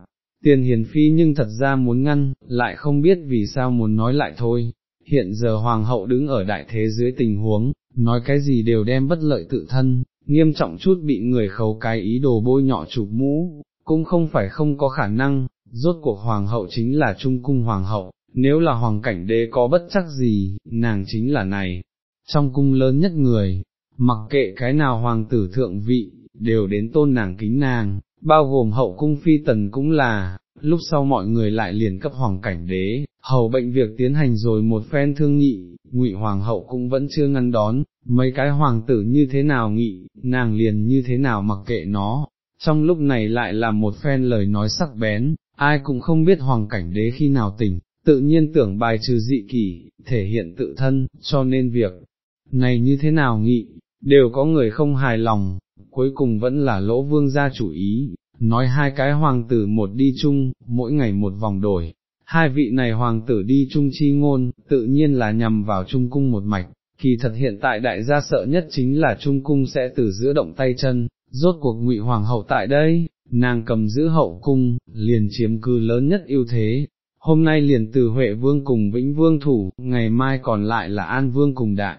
tiền hiền phi nhưng thật ra muốn ngăn, lại không biết vì sao muốn nói lại thôi, hiện giờ hoàng hậu đứng ở đại thế dưới tình huống, nói cái gì đều đem bất lợi tự thân, nghiêm trọng chút bị người khấu cái ý đồ bôi nhọ chụp mũ, cũng không phải không có khả năng, rốt cuộc hoàng hậu chính là trung cung hoàng hậu, nếu là hoàng cảnh đế có bất chắc gì, nàng chính là này, trong cung lớn nhất người, mặc kệ cái nào hoàng tử thượng vị, đều đến tôn nàng kính nàng, bao gồm hậu cung phi tần cũng là, lúc sau mọi người lại liền cấp hoàng cảnh đế, hầu bệnh việc tiến hành rồi một phen thương nghị, ngụy hoàng hậu cũng vẫn chưa ngăn đón, mấy cái hoàng tử như thế nào nghị, nàng liền như thế nào mặc kệ nó, trong lúc này lại là một phen lời nói sắc bén, ai cũng không biết hoàng cảnh đế khi nào tỉnh, tự nhiên tưởng bài trừ dị kỷ, thể hiện tự thân, cho nên việc này như thế nào nghị, đều có người không hài lòng, cuối cùng vẫn là lỗ vương gia chủ ý, nói hai cái hoàng tử một đi chung, mỗi ngày một vòng đổi, hai vị này hoàng tử đi chung chi ngôn, tự nhiên là nhằm vào trung cung một mạch, kỳ thật hiện tại đại gia sợ nhất chính là trung cung sẽ từ giữa động tay chân, rốt cuộc ngụy hoàng hậu tại đây, nàng cầm giữ hậu cung, liền chiếm cư lớn nhất ưu thế. Hôm nay liền từ Huệ Vương cùng Vĩnh Vương thủ, ngày mai còn lại là An Vương cùng Đại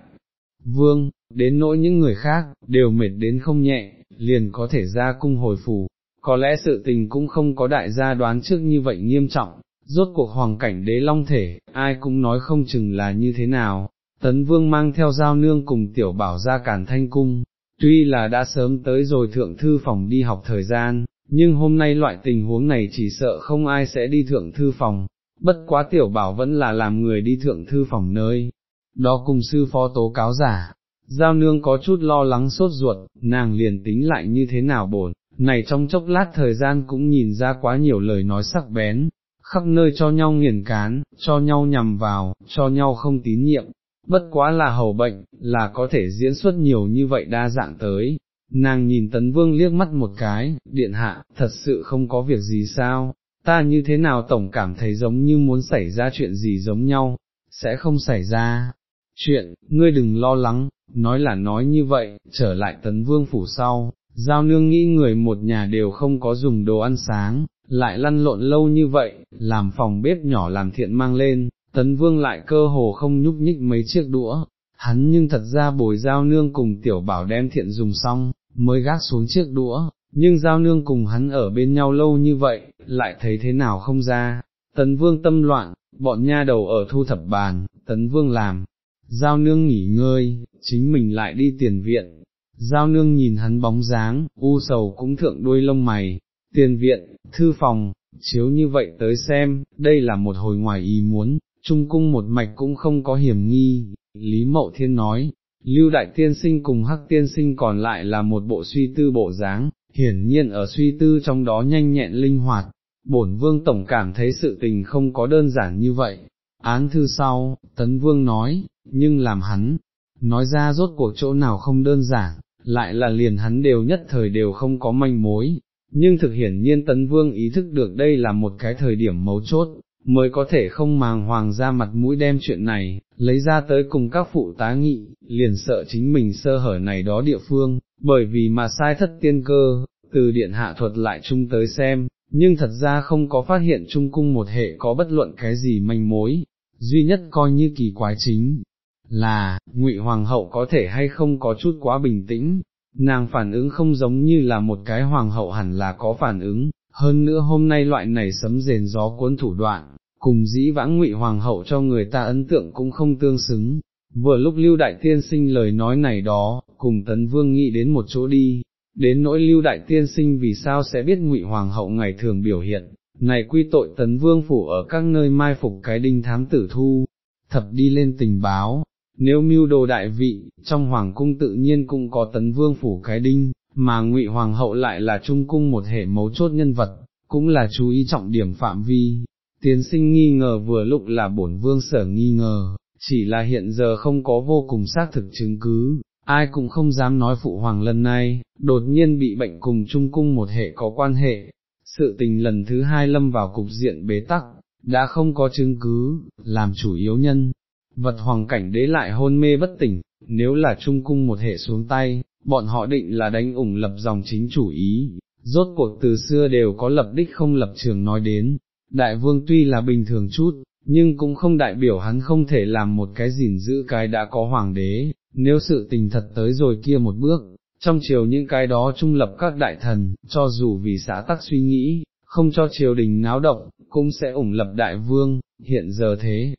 Vương, đến nỗi những người khác, đều mệt đến không nhẹ, liền có thể ra cung hồi phủ, có lẽ sự tình cũng không có đại gia đoán trước như vậy nghiêm trọng, rốt cuộc hoàng cảnh đế long thể, ai cũng nói không chừng là như thế nào, tấn vương mang theo giao nương cùng tiểu bảo ra cản thanh cung, tuy là đã sớm tới rồi thượng thư phòng đi học thời gian, nhưng hôm nay loại tình huống này chỉ sợ không ai sẽ đi thượng thư phòng, bất quá tiểu bảo vẫn là làm người đi thượng thư phòng nơi, đó cùng sư phó tố cáo giả. Giao nương có chút lo lắng sốt ruột, nàng liền tính lại như thế nào bổn, này trong chốc lát thời gian cũng nhìn ra quá nhiều lời nói sắc bén, khắp nơi cho nhau nghiền cán, cho nhau nhằm vào, cho nhau không tín nhiệm, bất quá là hầu bệnh, là có thể diễn xuất nhiều như vậy đa dạng tới. Nàng nhìn tấn vương liếc mắt một cái, điện hạ, thật sự không có việc gì sao, ta như thế nào tổng cảm thấy giống như muốn xảy ra chuyện gì giống nhau, sẽ không xảy ra. Chuyện, ngươi đừng lo lắng, nói là nói như vậy, trở lại tấn vương phủ sau, Giao nương nghĩ người một nhà đều không có dùng đồ ăn sáng, lại lăn lộn lâu như vậy, làm phòng bếp nhỏ làm thiện mang lên, tấn vương lại cơ hồ không nhúc nhích mấy chiếc đũa, hắn nhưng thật ra bồi giao nương cùng tiểu bảo đem thiện dùng xong, mới gác xuống chiếc đũa, nhưng giao nương cùng hắn ở bên nhau lâu như vậy, lại thấy thế nào không ra, tấn vương tâm loạn, bọn nha đầu ở thu thập bàn, tấn vương làm, giao nương nghỉ ngơi, chính mình lại đi tiền viện, giao nương nhìn hắn bóng dáng, u sầu cũng thượng đuôi lông mày, tiền viện, thư phòng, chiếu như vậy tới xem, đây là một hồi ngoài ý muốn, trung cung một mạch cũng không có hiểm nghi, Lý Mậu Thiên nói, Lưu Đại Tiên Sinh cùng Hắc Tiên Sinh còn lại là một bộ suy tư bộ dáng, hiển nhiên ở suy tư trong đó nhanh nhẹn linh hoạt, bổn vương tổng cảm thấy sự tình không có đơn giản như vậy. Án thư sau, Tấn Vương nói, nhưng làm hắn, nói ra rốt cuộc chỗ nào không đơn giản, lại là liền hắn đều nhất thời đều không có manh mối, nhưng thực hiển nhiên Tấn Vương ý thức được đây là một cái thời điểm mấu chốt, mới có thể không màng hoàng ra mặt mũi đem chuyện này, lấy ra tới cùng các phụ tá nghị, liền sợ chính mình sơ hở này đó địa phương, bởi vì mà sai thất tiên cơ, từ điện hạ thuật lại chung tới xem, nhưng thật ra không có phát hiện trung cung một hệ có bất luận cái gì manh mối, duy nhất coi như kỳ quái chính là, ngụy hoàng hậu có thể hay không có chút quá bình tĩnh, nàng phản ứng không giống như là một cái hoàng hậu hẳn là có phản ứng, hơn nữa hôm nay loại này sấm rền gió cuốn thủ đoạn, cùng dĩ vãng ngụy hoàng hậu cho người ta ấn tượng cũng không tương xứng. Vừa lúc lưu đại tiên sinh lời nói này đó, cùng tấn vương nghĩ đến một chỗ đi, đến nỗi lưu đại tiên sinh vì sao sẽ biết ngụy hoàng hậu ngày thường biểu hiện, này quy tội tấn vương phủ ở các nơi mai phục cái đinh thám tử thu, thập đi lên tình báo, nếu mưu đồ đại vị, trong hoàng cung tự nhiên cũng có tấn vương phủ cái đinh, mà ngụy hoàng hậu lại là trung cung một hệ mấu chốt nhân vật, cũng là chú ý trọng điểm phạm vi. Tiến sinh nghi ngờ vừa lúc là bổn vương sở nghi ngờ, chỉ là hiện giờ không có vô cùng xác thực chứng cứ, ai cũng không dám nói phụ hoàng lần này, đột nhiên bị bệnh cùng trung cung một hệ có quan hệ, sự tình lần thứ hai lâm vào cục diện bế tắc, đã không có chứng cứ, làm chủ yếu nhân, vật hoàng cảnh đế lại hôn mê bất tỉnh, nếu là trung cung một hệ xuống tay, bọn họ định là đánh ủng lập dòng chính chủ ý, rốt cuộc từ xưa đều có lập đích không lập trường nói đến, đại vương tuy là bình thường chút, nhưng cũng không đại biểu hắn không thể làm một cái gìn giữ cái đã có hoàng đế, nếu sự tình thật tới rồi kia một bước, trong chiều những cái đó trung lập các đại thần, cho dù vì xã tắc suy nghĩ, không cho triều đình náo động, cũng sẽ ủng lập đại vương, hiện giờ thế.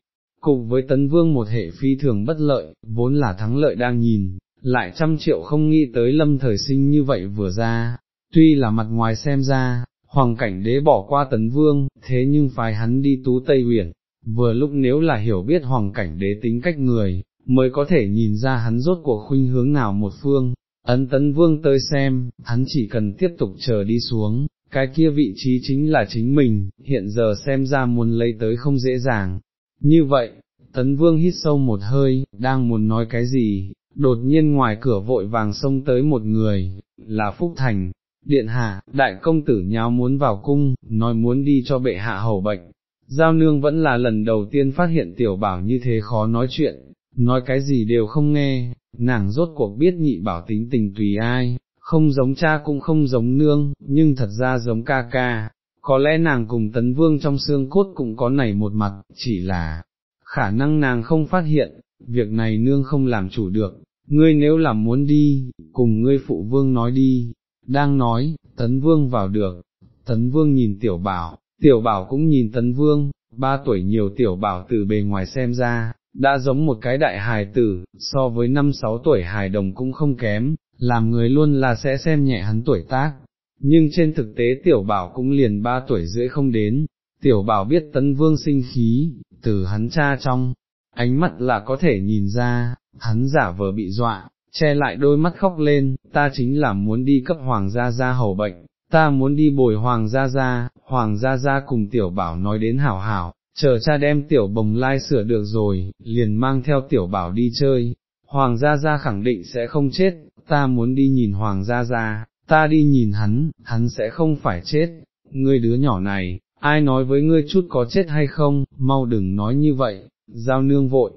Cùng với tấn vương một hệ phi thường bất lợi, vốn là thắng lợi đang nhìn, lại trăm triệu không nghĩ tới lâm thời sinh như vậy vừa ra, tuy là mặt ngoài xem ra, hoàng cảnh đế bỏ qua tấn vương, thế nhưng phải hắn đi tú Tây uyển. Vừa lúc nếu là hiểu biết hoàng cảnh đế tính cách người, mới có thể nhìn ra hắn rốt cuộc khuynh hướng nào một phương, ấn tấn vương tới xem, hắn chỉ cần tiếp tục chờ đi xuống, cái kia vị trí chính là chính mình, hiện giờ xem ra muốn lấy tới không dễ dàng. Như vậy, tấn vương hít sâu một hơi, đang muốn nói cái gì, đột nhiên ngoài cửa vội vàng xông tới một người, là Phúc Thành, điện hạ, đại công tử nháo muốn vào cung, nói muốn đi cho bệ hạ hầu bệnh. Giao nương vẫn là lần đầu tiên phát hiện tiểu bảo như thế khó nói chuyện, nói cái gì đều không nghe, nàng rốt cuộc biết nhị bảo tính tình tùy ai, không giống cha cũng không giống nương, nhưng thật ra giống ca ca, có lẽ nàng cùng tấn vương trong xương cốt cũng có nảy một mặt, chỉ là, khả năng nàng không phát hiện, việc này nương không làm chủ được, ngươi nếu làm muốn đi, cùng ngươi phụ vương nói đi, đang nói, tấn vương vào được, tấn vương nhìn tiểu bảo, tiểu bảo cũng nhìn tấn vương, ba tuổi nhiều tiểu bảo từ bề ngoài xem ra, đã giống một cái đại hài tử, so với năm sáu tuổi hài đồng cũng không kém, làm người luôn là sẽ xem nhẹ hắn tuổi tác, nhưng trên thực tế tiểu bảo cũng liền ba tuổi rưỡi không đến, tiểu bảo biết tấn vương sinh khí, từ hắn cha trong, ánh mắt là có thể nhìn ra, hắn giả vờ bị dọa, che lại đôi mắt khóc lên, ta chính là muốn đi cấp hoàng gia gia hầu bệnh, ta muốn đi bồi hoàng gia gia, hoàng gia gia cùng tiểu bảo nói đến hảo hảo, chờ cha đem tiểu bồng lai sửa được rồi, liền mang theo tiểu bảo đi chơi, hoàng gia gia khẳng định sẽ không chết, ta muốn đi nhìn hoàng gia gia, ta đi nhìn hắn, hắn sẽ không phải chết, ngươi đứa nhỏ này, ai nói với ngươi chút có chết hay không, mau đừng nói như vậy, giao nương vội,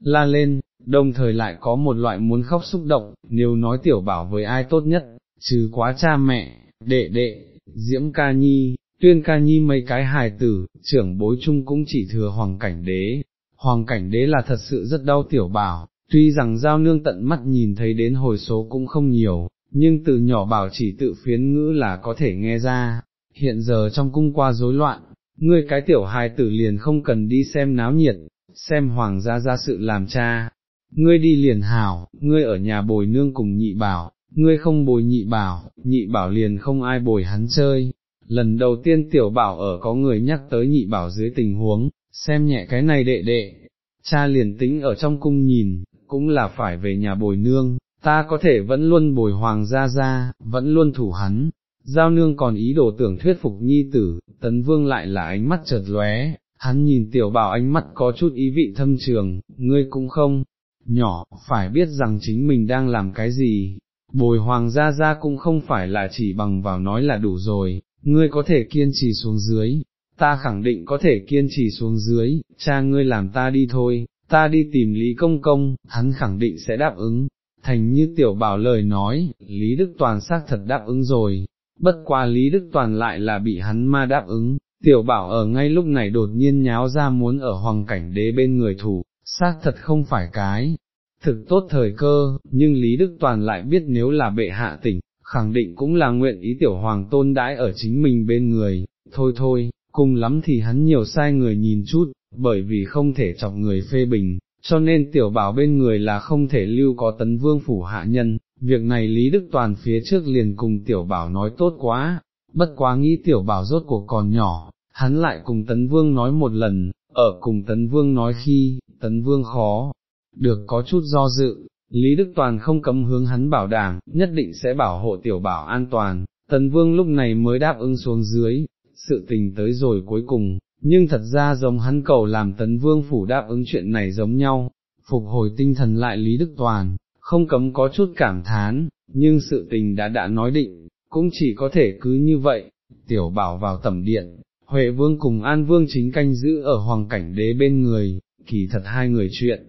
la lên, đồng thời lại có một loại muốn khóc xúc động, nếu nói tiểu bảo với ai tốt nhất, trừ quá cha mẹ, đệ đệ, diễm ca nhi, tuyên ca nhi mấy cái hài tử, trưởng bối chung cũng chỉ thừa hoàng cảnh đế, hoàng cảnh đế là thật sự rất đau tiểu bảo, tuy rằng giao nương tận mắt nhìn thấy đến hồi số cũng không nhiều, nhưng từ nhỏ bảo chỉ tự phiến ngữ là có thể nghe ra, hiện giờ trong cung qua rối loạn, ngươi cái tiểu hài tử liền không cần đi xem náo nhiệt, xem hoàng gia ra sự làm cha, ngươi đi liền hảo, ngươi ở nhà bồi nương cùng nhị bảo, ngươi không bồi nhị bảo, nhị bảo liền không ai bồi hắn chơi. Lần đầu tiên tiểu bảo ở có người nhắc tới nhị bảo dưới tình huống, xem nhẹ cái này đệ đệ, cha liền tính ở trong cung nhìn, cũng là phải về nhà bồi nương, ta có thể vẫn luôn bồi hoàng gia gia, vẫn luôn thủ hắn. Giao nương còn ý đồ tưởng thuyết phục nhi tử, tấn vương lại là ánh mắt chợt lóe, hắn nhìn tiểu bảo ánh mắt có chút ý vị thâm trường, ngươi cũng không, nhỏ, phải biết rằng chính mình đang làm cái gì, bồi hoàng gia gia cũng không phải là chỉ bằng vào nói là đủ rồi, ngươi có thể kiên trì xuống dưới, ta khẳng định có thể kiên trì xuống dưới, cha ngươi làm ta đi thôi, ta đi tìm Lý Công Công, hắn khẳng định sẽ đáp ứng, thành như tiểu bảo lời nói, Lý Đức Toàn xác thật đáp ứng rồi, bất qua Lý Đức Toàn lại là bị hắn ma đáp ứng, tiểu bảo ở ngay lúc này đột nhiên nháo ra muốn ở hoàng cảnh đế bên người thủ, xác thật không phải cái. Thực tốt thời cơ, nhưng Lý Đức Toàn lại biết nếu là bệ hạ tỉnh, khẳng định cũng là nguyện ý tiểu hoàng tôn đãi ở chính mình bên người, thôi thôi, cùng lắm thì hắn nhiều sai người nhìn chút, bởi vì không thể chọc người phê bình, cho nên tiểu bảo bên người là không thể lưu có tấn vương phủ hạ nhân, việc này Lý Đức Toàn phía trước liền cùng tiểu bảo nói tốt quá, bất quá nghĩ tiểu bảo rốt cuộc còn nhỏ, hắn lại cùng tấn vương nói một lần, ở cùng tấn vương nói khi, tấn vương khó, được có chút do dự, Lý Đức Toàn không cấm hướng hắn bảo đảm, nhất định sẽ bảo hộ tiểu bảo an toàn, tấn vương lúc này mới đáp ứng xuống dưới, sự tình tới rồi cuối cùng, nhưng thật ra giống hắn cầu làm tấn vương phủ đáp ứng chuyện này giống nhau, phục hồi tinh thần lại Lý Đức Toàn, không cấm có chút cảm thán, nhưng sự tình đã đã nói định, cũng chỉ có thể cứ như vậy, tiểu bảo vào tẩm điện, Huệ Vương cùng An Vương chính canh giữ ở hoàng cảnh đế bên người, kỳ thật hai người chuyện,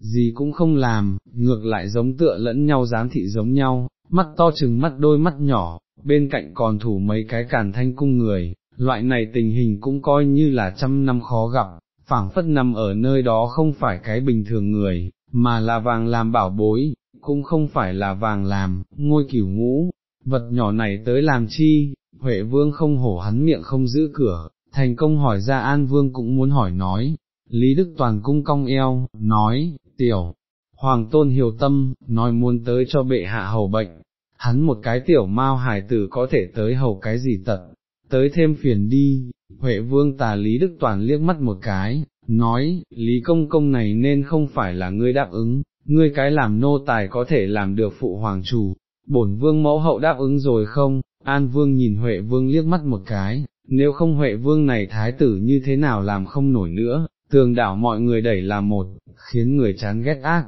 gì cũng không làm, ngược lại giống tựa lẫn nhau giám thị giống nhau, mắt to chừng mắt đôi mắt nhỏ, bên cạnh còn thủ mấy cái càn thanh cung người, loại này tình hình cũng coi như là trăm năm khó gặp, phảng phất nằm ở nơi đó không phải cái bình thường người, mà là vàng làm bảo bối, cũng không phải là vàng làm, ngôi cửu ngũ, vật nhỏ này tới làm chi, Huệ Vương không hổ hắn miệng không giữ cửa, thành công hỏi ra An Vương cũng muốn hỏi nói, Lý Đức Toàn cung cong eo, nói, tiểu, Hoàng Tôn hiểu tâm, nói muốn tới cho bệ hạ hầu bệnh, hắn một cái tiểu mao hải tử có thể tới hầu cái gì tật, tới thêm phiền đi, Huệ Vương tà Lý Đức Toàn liếc mắt một cái, nói, Lý Công Công này nên không phải là ngươi đáp ứng, ngươi cái làm nô tài có thể làm được phụ hoàng chủ, bổn Vương mẫu hậu đáp ứng rồi không, An Vương nhìn Huệ Vương liếc mắt một cái, nếu không Huệ Vương này thái tử như thế nào làm không nổi nữa, tường đảo mọi người đẩy là một, khiến người chán ghét ác,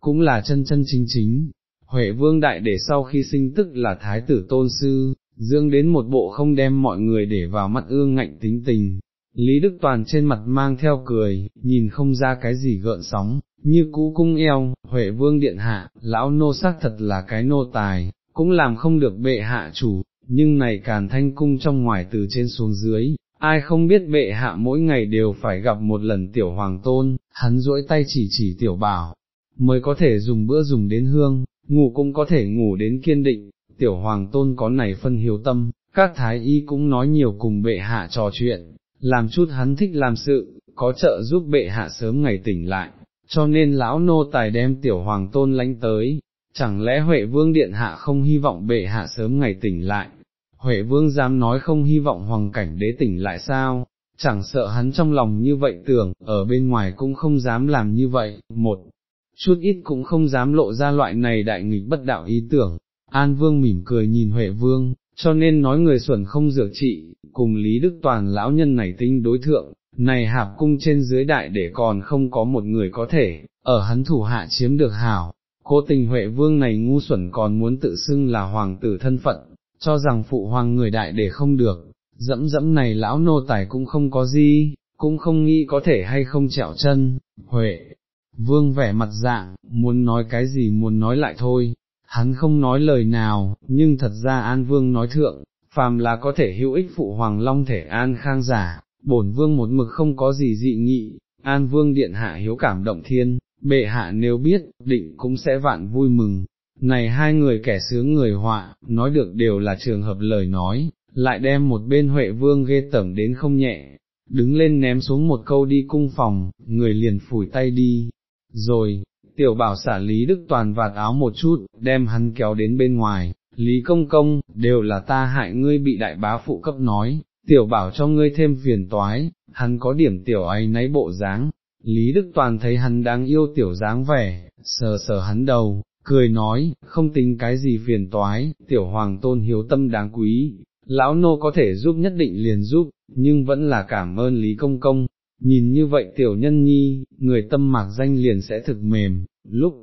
cũng là chân chân chính chính. Huệ vương đại để sau khi sinh tức là thái tử tôn sư, dương đến một bộ không đem mọi người để vào mắt ương ngạnh tính tình. Lý Đức Toàn trên mặt mang theo cười, nhìn không ra cái gì gợn sóng, như cũ cung eo, Huệ Vương Điện Hạ, lão nô xác thật là cái nô tài, cũng làm không được bệ hạ chủ, nhưng này càn thanh cung trong ngoài từ trên xuống dưới, ai không biết bệ hạ mỗi ngày đều phải gặp một lần tiểu hoàng tôn, hắn duỗi tay chỉ chỉ tiểu bảo, mới có thể dùng bữa dùng đến hương, ngủ cũng có thể ngủ đến kiên định, tiểu hoàng tôn có này phân hiếu tâm, các thái y cũng nói nhiều cùng bệ hạ trò chuyện, làm chút hắn thích làm sự, có trợ giúp bệ hạ sớm ngày tỉnh lại, cho nên lão nô tài đem tiểu hoàng tôn lánh tới, chẳng lẽ Huệ Vương Điện Hạ không hy vọng bệ hạ sớm ngày tỉnh lại, Huệ Vương dám nói không hy vọng hoàng cảnh đế tỉnh lại sao, chẳng sợ hắn trong lòng như vậy tưởng, ở bên ngoài cũng không dám làm như vậy, một chút ít cũng không dám lộ ra loại này đại nghịch bất đạo ý tưởng, An Vương mỉm cười nhìn Huệ Vương, cho nên nói người xuẩn không dựa trị, cùng Lý Đức Toàn lão nhân này tinh đối thượng, này hạp cung trên dưới đại để còn không có một người có thể, ở hắn thủ hạ chiếm được hảo, cố tình Huệ Vương này ngu xuẩn còn muốn tự xưng là hoàng tử thân phận, cho rằng phụ hoàng người đại để không được, dẫm dẫm này lão nô tài cũng không có gì, cũng không nghĩ có thể hay không chẹo chân, Huệ. Vương vẻ mặt dạng, muốn nói cái gì muốn nói lại thôi, hắn không nói lời nào, nhưng thật ra An Vương nói thượng, phàm là có thể hữu ích phụ hoàng long thể an khang giả, bổn vương một mực không có gì dị nghị, An Vương điện hạ hiếu cảm động thiên, bệ hạ nếu biết, định cũng sẽ vạn vui mừng. Này hai người kẻ sướng người họa, nói được đều là trường hợp lời nói, lại đem một bên Huệ Vương ghê tẩm đến không nhẹ, đứng lên ném xuống một câu đi cung phòng, người liền phủi tay đi, rồi, tiểu bảo xả Lý Đức Toàn vạt áo một chút, đem hắn kéo đến bên ngoài, Lý Công Công, đều là ta hại ngươi bị đại bá phụ cấp nói, tiểu bảo cho ngươi thêm phiền toái, hắn có điểm tiểu ấy nấy bộ dáng. Lý Đức Toàn thấy hắn đáng yêu tiểu dáng vẻ, sờ sờ hắn đầu, cười nói, không tính cái gì phiền toái, tiểu hoàng tôn hiếu tâm đáng quý, lão nô có thể giúp nhất định liền giúp, nhưng vẫn là cảm ơn Lý Công Công, nhìn như vậy tiểu nhân nhi, người tâm mạc danh liền sẽ thực mềm, lúc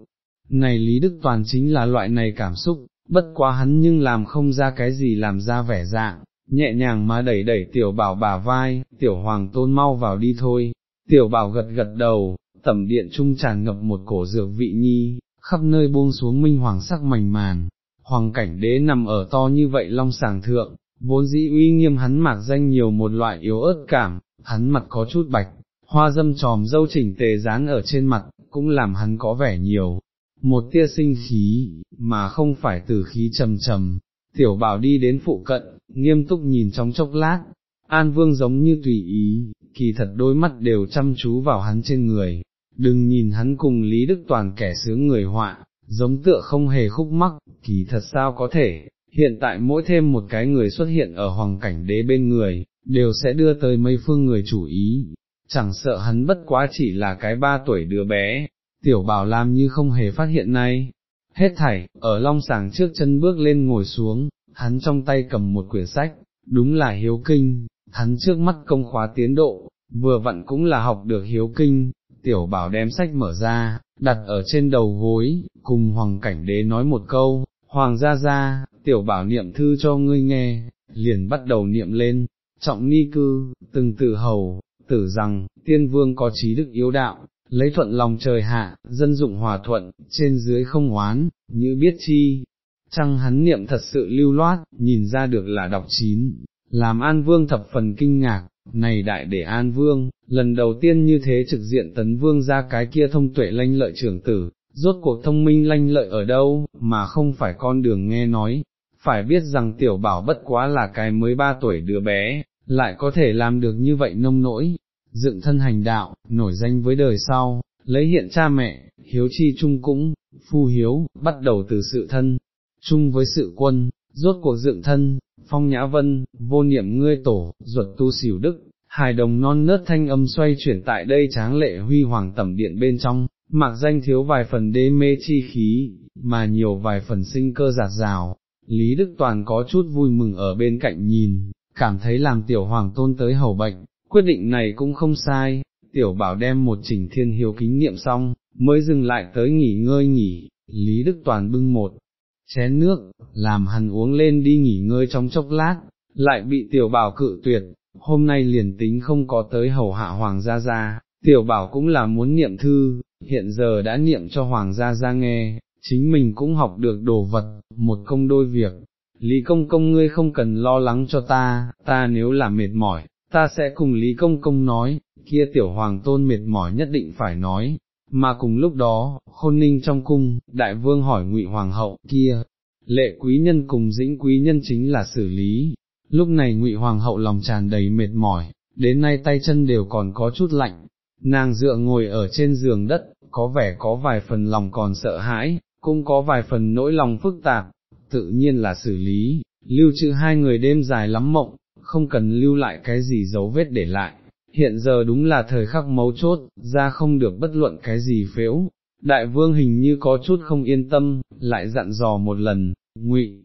này Lý Đức Toàn chính là loại này cảm xúc, bất quá hắn nhưng làm không ra cái gì làm ra vẻ dạng, nhẹ nhàng mà đẩy đẩy tiểu bảo bà vai, tiểu hoàng tôn mau vào đi thôi, tiểu bảo gật gật đầu, tẩm điện trung tràn ngập một cổ dược vị nhi, khắp nơi buông xuống minh hoàng sắc mảnh màn, hoàng cảnh đế nằm ở to như vậy long sàng thượng, vốn dĩ uy nghiêm hắn mạc danh nhiều một loại yếu ớt cảm, hắn mặt có chút bạch, hoa dâm tròm dâu chỉnh tề dán ở trên mặt, cũng làm hắn có vẻ nhiều, một tia sinh khí, mà không phải từ khí trầm trầm. Tiểu bảo đi đến phụ cận, nghiêm túc nhìn trong chốc lát, An Vương giống như tùy ý, kỳ thật đôi mắt đều chăm chú vào hắn trên người, đừng nhìn hắn cùng Lý Đức Toàn kẻ sướng người họa, giống tựa không hề khúc mắc, kỳ thật sao có thể, hiện tại mỗi thêm một cái người xuất hiện ở hoàng cảnh đế bên người, đều sẽ đưa tới mấy phương người chủ ý, chẳng sợ hắn bất quá chỉ là cái ba tuổi đứa bé, tiểu bảo làm như không hề phát hiện nay. Hết thảy, ở long sàng trước chân bước lên ngồi xuống, hắn trong tay cầm một quyển sách, đúng là hiếu kinh, hắn trước mắt công khóa tiến độ, vừa vặn cũng là học được hiếu kinh, tiểu bảo đem sách mở ra, đặt ở trên đầu gối, cùng hoàng cảnh đế nói một câu, hoàng gia gia, tiểu bảo niệm thư cho ngươi nghe, liền bắt đầu niệm lên, trọng ni cư, từng tự hầu, tử rằng, tiên vương có trí đức yếu đạo, lấy thuận lòng trời hạ, dân dụng hòa thuận, trên dưới không oán, như biết chi. Chăng hắn niệm thật sự lưu loát, nhìn ra được là đọc chín, làm An Vương thập phần kinh ngạc, này đại để An Vương, lần đầu tiên như thế trực diện tấn Vương ra cái kia thông tuệ lanh lợi trưởng tử, rốt cuộc thông minh lanh lợi ở đâu, mà không phải con đường nghe nói, phải biết rằng tiểu bảo bất quá là cái mới ba tuổi đứa bé, lại có thể làm được như vậy nông nỗi, dựng thân hành đạo, nổi danh với đời sau, lấy hiện cha mẹ, hiếu chi trung cũng, phu hiếu, bắt đầu từ sự thân, chung với sự quân, rốt cuộc dựng thân, phong nhã vân, vô niệm ngươi tổ, ruột tu xỉu đức, hài đồng non nớt thanh âm xoay chuyển tại đây tráng lệ huy hoàng tẩm điện bên trong, mặc danh thiếu vài phần đê mê chi khí, mà nhiều vài phần sinh cơ giạt rào. Lý Đức Toàn có chút vui mừng ở bên cạnh nhìn, cảm thấy làm tiểu hoàng tôn tới hầu bệnh, quyết định này cũng không sai, tiểu bảo đem một trình thiên hiếu kính niệm xong, mới dừng lại tới nghỉ ngơi nghỉ, Lý Đức Toàn bưng một chén nước, làm hắn uống lên đi nghỉ ngơi trong chốc lát, lại bị tiểu bảo cự tuyệt, hôm nay liền tính không có tới hầu hạ hoàng gia gia, tiểu bảo cũng là muốn niệm thư, hiện giờ đã niệm cho hoàng gia gia nghe, chính mình cũng học được đồ vật, một công đôi việc. Lý công công ngươi không cần lo lắng cho ta, ta nếu là mệt mỏi, ta sẽ cùng Lý Công Công nói, kia tiểu hoàng tôn mệt mỏi nhất định phải nói, mà cùng lúc đó, khôn ninh trong cung, đại vương hỏi ngụy hoàng hậu, kia, lệ quý nhân cùng dĩnh quý nhân chính là xử lý, lúc này ngụy hoàng hậu lòng tràn đầy mệt mỏi, đến nay tay chân đều còn có chút lạnh, nàng dựa ngồi ở trên giường đất, có vẻ có vài phần lòng còn sợ hãi, cũng có vài phần nỗi lòng phức tạp, tự nhiên là xử lý, lưu trữ hai người đêm dài lắm mộng, không cần lưu lại cái gì dấu vết để lại, hiện giờ đúng là thời khắc mấu chốt, ra không được bất luận cái gì phễu. Đại vương hình như có chút không yên tâm, lại dặn dò một lần, ngụy.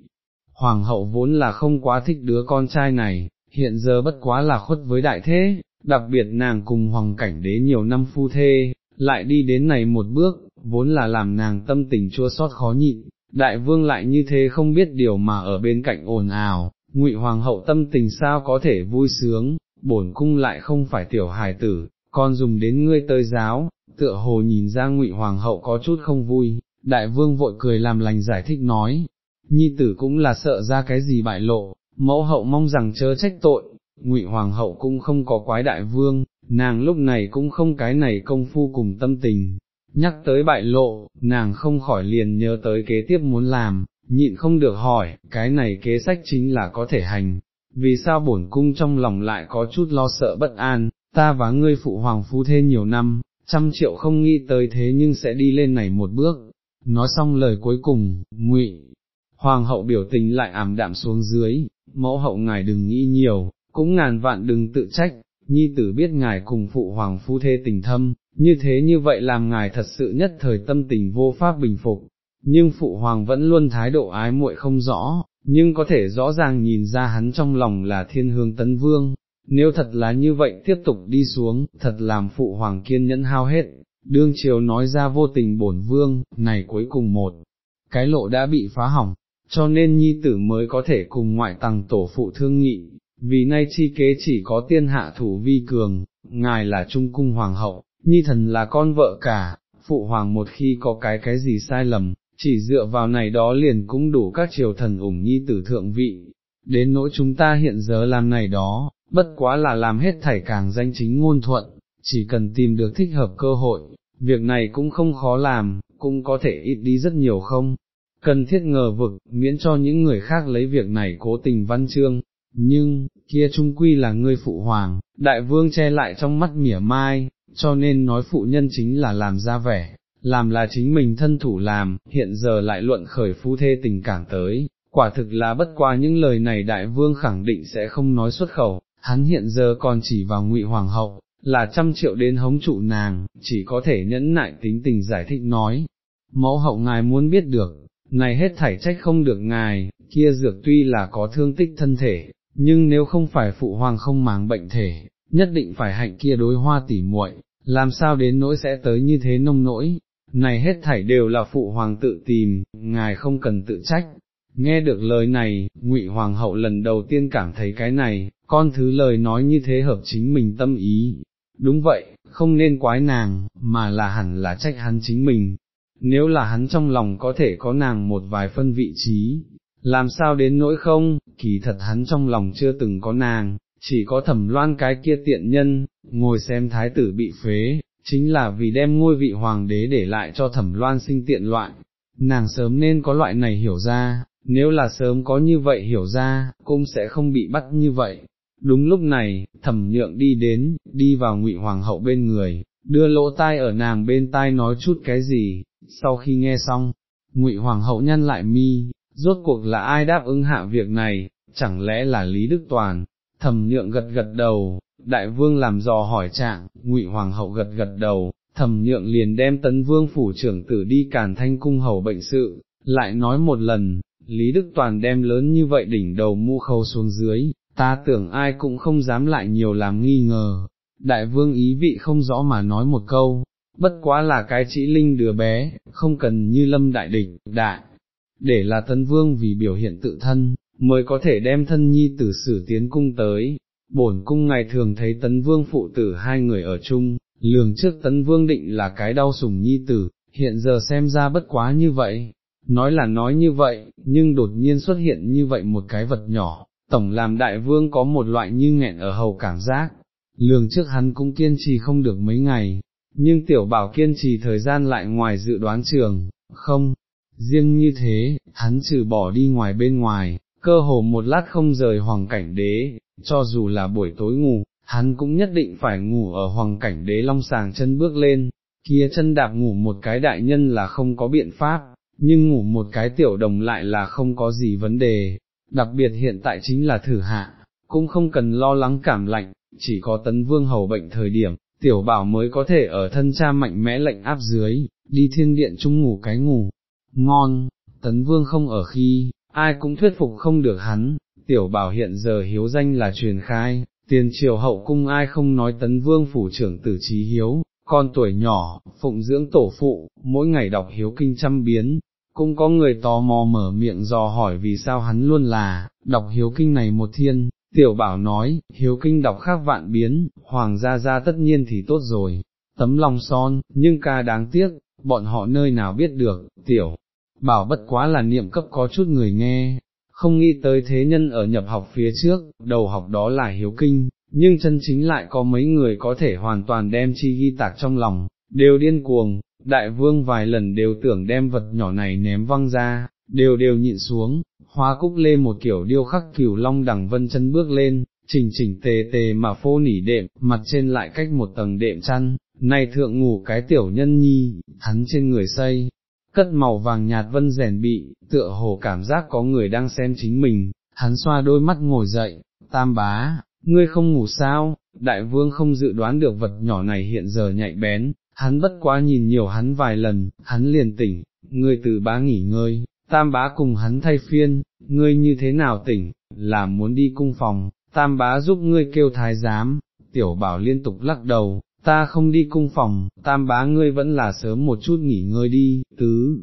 Hoàng hậu vốn là không quá thích đứa con trai này, hiện giờ bất quá là khuất với đại thế, đặc biệt nàng cùng hoàng cảnh đế nhiều năm phu thê, lại đi đến này một bước, vốn là làm nàng tâm tình chua xót khó nhịn, đại vương lại như thế không biết điều mà ở bên cạnh ồn ào, ngụy hoàng hậu tâm tình sao có thể vui sướng, bổn cung lại không phải tiểu hài tử, còn dùng đến ngươi tơi giáo, tựa hồ nhìn ra ngụy hoàng hậu có chút không vui, đại vương vội cười làm lành giải thích nói, nhi tử cũng là sợ ra cái gì bại lộ, mẫu hậu mong rằng chớ trách tội, ngụy hoàng hậu cũng không có quái đại vương, nàng lúc này cũng không cái này công phu cùng tâm tình. Nhắc tới bại lộ, nàng không khỏi liền nhớ tới kế tiếp muốn làm, nhịn không được hỏi, cái này kế sách chính là có thể hành, vì sao bổn cung trong lòng lại có chút lo sợ bất an, ta và ngươi phụ hoàng phu thê nhiều năm, trăm triệu không nghĩ tới thế nhưng sẽ đi lên này một bước, nói xong lời cuối cùng, ngụy. Hoàng hậu biểu tình lại ảm đạm xuống dưới, mẫu hậu ngài đừng nghĩ nhiều, cũng ngàn vạn đừng tự trách, nhi tử biết ngài cùng phụ hoàng phu thê tình thâm, như thế như vậy làm ngài thật sự nhất thời tâm tình vô pháp bình phục, nhưng phụ hoàng vẫn luôn thái độ ái muội không rõ, nhưng có thể rõ ràng nhìn ra hắn trong lòng là thiên hương tấn vương, nếu thật là như vậy tiếp tục đi xuống, thật làm phụ hoàng kiên nhẫn hao hết, đương triều nói ra vô tình bổn vương, này cuối cùng một, cái lộ đã bị phá hỏng, cho nên nhi tử mới có thể cùng ngoại tàng tổ phụ thương nghị, vì nay chi kế chỉ có tiên hạ thủ vi cường, ngài là trung cung hoàng hậu, nhi thần là con vợ cả, phụ hoàng một khi có cái cái gì sai lầm, chỉ dựa vào này đó liền cũng đủ các triều thần ủng nhi tử thượng vị, đến nỗi chúng ta hiện giờ làm này đó, bất quá là làm hết thảy càng danh chính ngôn thuận, chỉ cần tìm được thích hợp cơ hội, việc này cũng không khó làm, cũng có thể ít đi rất nhiều không, cần thiết ngờ vực, miễn cho những người khác lấy việc này cố tình văn chương, nhưng, kia trung quy là ngươi phụ hoàng, đại vương che lại trong mắt mỉa mai, cho nên nói phụ nhân chính là làm ra vẻ, làm là chính mình thân thủ làm, hiện giờ lại luận khởi phu thê tình cảm tới, quả thực là bất qua những lời này đại vương khẳng định sẽ không nói xuất khẩu, hắn hiện giờ còn chỉ vào ngụy hoàng hậu, là trăm triệu đến hống trụ nàng, chỉ có thể nhẫn nại tính tình giải thích nói, mẫu hậu ngài muốn biết được, này hết thảy trách không được ngài, kia dược tuy là có thương tích thân thể, nhưng nếu không phải phụ hoàng không màng bệnh thể, nhất định phải hạnh kia đối hoa tỉ muội, làm sao đến nỗi sẽ tới như thế nông nỗi, này hết thảy đều là phụ hoàng tự tìm, ngài không cần tự trách. Nghe được lời này, ngụy Hoàng hậu lần đầu tiên cảm thấy cái này, con thứ lời nói như thế hợp chính mình tâm ý. Đúng vậy, không nên quái nàng, mà là hẳn là trách hắn chính mình. Nếu là hắn trong lòng có thể có nàng một vài phân vị trí, làm sao đến nỗi không, kỳ thật hắn trong lòng chưa từng có nàng, chỉ có thẩm loan cái kia tiện nhân, ngồi xem thái tử bị phế, chính là vì đem ngôi vị hoàng đế để lại cho thẩm loan sinh tiện loại, nàng sớm nên có loại này hiểu ra, nếu là sớm có như vậy hiểu ra, cũng sẽ không bị bắt như vậy. Đúng lúc này, thẩm nhượng đi đến, đi vào ngụy hoàng hậu bên người, đưa lỗ tai ở nàng bên tai nói chút cái gì, sau khi nghe xong, ngụy hoàng hậu nhăn lại mi, rốt cuộc là ai đáp ứng hạ việc này, chẳng lẽ là Lý Đức Toàn, thẩm nhượng gật gật đầu, đại vương làm dò hỏi trạng, ngụy hoàng hậu gật gật đầu, thẩm nhượng liền đem tấn vương phủ trưởng tử đi càn thanh cung hầu bệnh sự, lại nói một lần, Lý Đức Toàn đem lớn như vậy đỉnh đầu mu khâu xuống dưới, ta tưởng ai cũng không dám lại nhiều làm nghi ngờ, đại vương ý vị không rõ mà nói một câu, bất quá là cái chỉ linh đứa bé, không cần như lâm đại địch, đại, để là tấn vương vì biểu hiện tự thân, mới có thể đem thân nhi tử sử tiến cung tới, bổn cung ngày thường thấy tấn vương phụ tử hai người ở chung, lường trước tấn vương định là cái đau sủng nhi tử, hiện giờ xem ra bất quá như vậy, nói là nói như vậy, nhưng đột nhiên xuất hiện như vậy một cái vật nhỏ, tổng làm đại vương có một loại như nghẹn ở hầu cảm giác, lường trước hắn cũng kiên trì không được mấy ngày, nhưng tiểu bảo kiên trì thời gian lại ngoài dự đoán trường, không, riêng như thế, hắn trừ bỏ đi ngoài bên ngoài, cơ hồ một lát không rời hoàng cảnh đế, cho dù là buổi tối ngủ, hắn cũng nhất định phải ngủ ở hoàng cảnh đế long sàng chân bước lên, kia chân đạp ngủ một cái đại nhân là không có biện pháp, nhưng ngủ một cái tiểu đồng lại là không có gì vấn đề, đặc biệt hiện tại chính là thử hạ, cũng không cần lo lắng cảm lạnh, chỉ có tấn vương hầu bệnh thời điểm, tiểu bảo mới có thể ở thân cha mạnh mẽ lệnh áp dưới, đi thiên điện chung ngủ cái ngủ, ngon, tấn vương không ở khi, ai cũng thuyết phục không được hắn, tiểu bảo hiện giờ hiếu danh là truyền khai, tiền triều hậu cung ai không nói tấn vương phủ trưởng tử trí hiếu, con tuổi nhỏ, phụng dưỡng tổ phụ, mỗi ngày đọc hiếu kinh trăm biến, cũng có người tò mò mở miệng dò hỏi vì sao hắn luôn là, đọc hiếu kinh này một thiên, tiểu bảo nói, hiếu kinh đọc khác vạn biến, hoàng gia gia tất nhiên thì tốt rồi, tấm lòng son, nhưng ca đáng tiếc, bọn họ nơi nào biết được, tiểu, bảo bất quá là niệm cấp có chút người nghe, không nghĩ tới thế nhân ở nhập học phía trước, đầu học đó là hiếu kinh, nhưng chân chính lại có mấy người có thể hoàn toàn đem chi ghi tạc trong lòng, đều điên cuồng, đại vương vài lần đều tưởng đem vật nhỏ này ném văng ra, đều đều nhịn xuống, hoa cúc lê một kiểu điêu khắc cửu long đằng vân chân bước lên, chỉnh chỉnh tề tề mà phô nỉ đệm, mặt trên lại cách một tầng đệm chăn, này thượng ngủ cái tiểu nhân nhi, hắn trên người xây, cất màu vàng nhạt vân rèn bị, tựa hồ cảm giác có người đang xem chính mình, hắn xoa đôi mắt ngồi dậy, tam bá, ngươi không ngủ sao, đại vương không dự đoán được vật nhỏ này hiện giờ nhạy bén, hắn bất quá nhìn nhiều hắn vài lần, hắn liền tỉnh, ngươi từ bá nghỉ ngơi, tam bá cùng hắn thay phiên, ngươi như thế nào tỉnh, là muốn đi cung phòng, tam bá giúp ngươi kêu thái giám, tiểu bảo liên tục lắc đầu, ta không đi cung phòng, tam bá ngươi vẫn là sớm một chút nghỉ ngơi đi, tứ,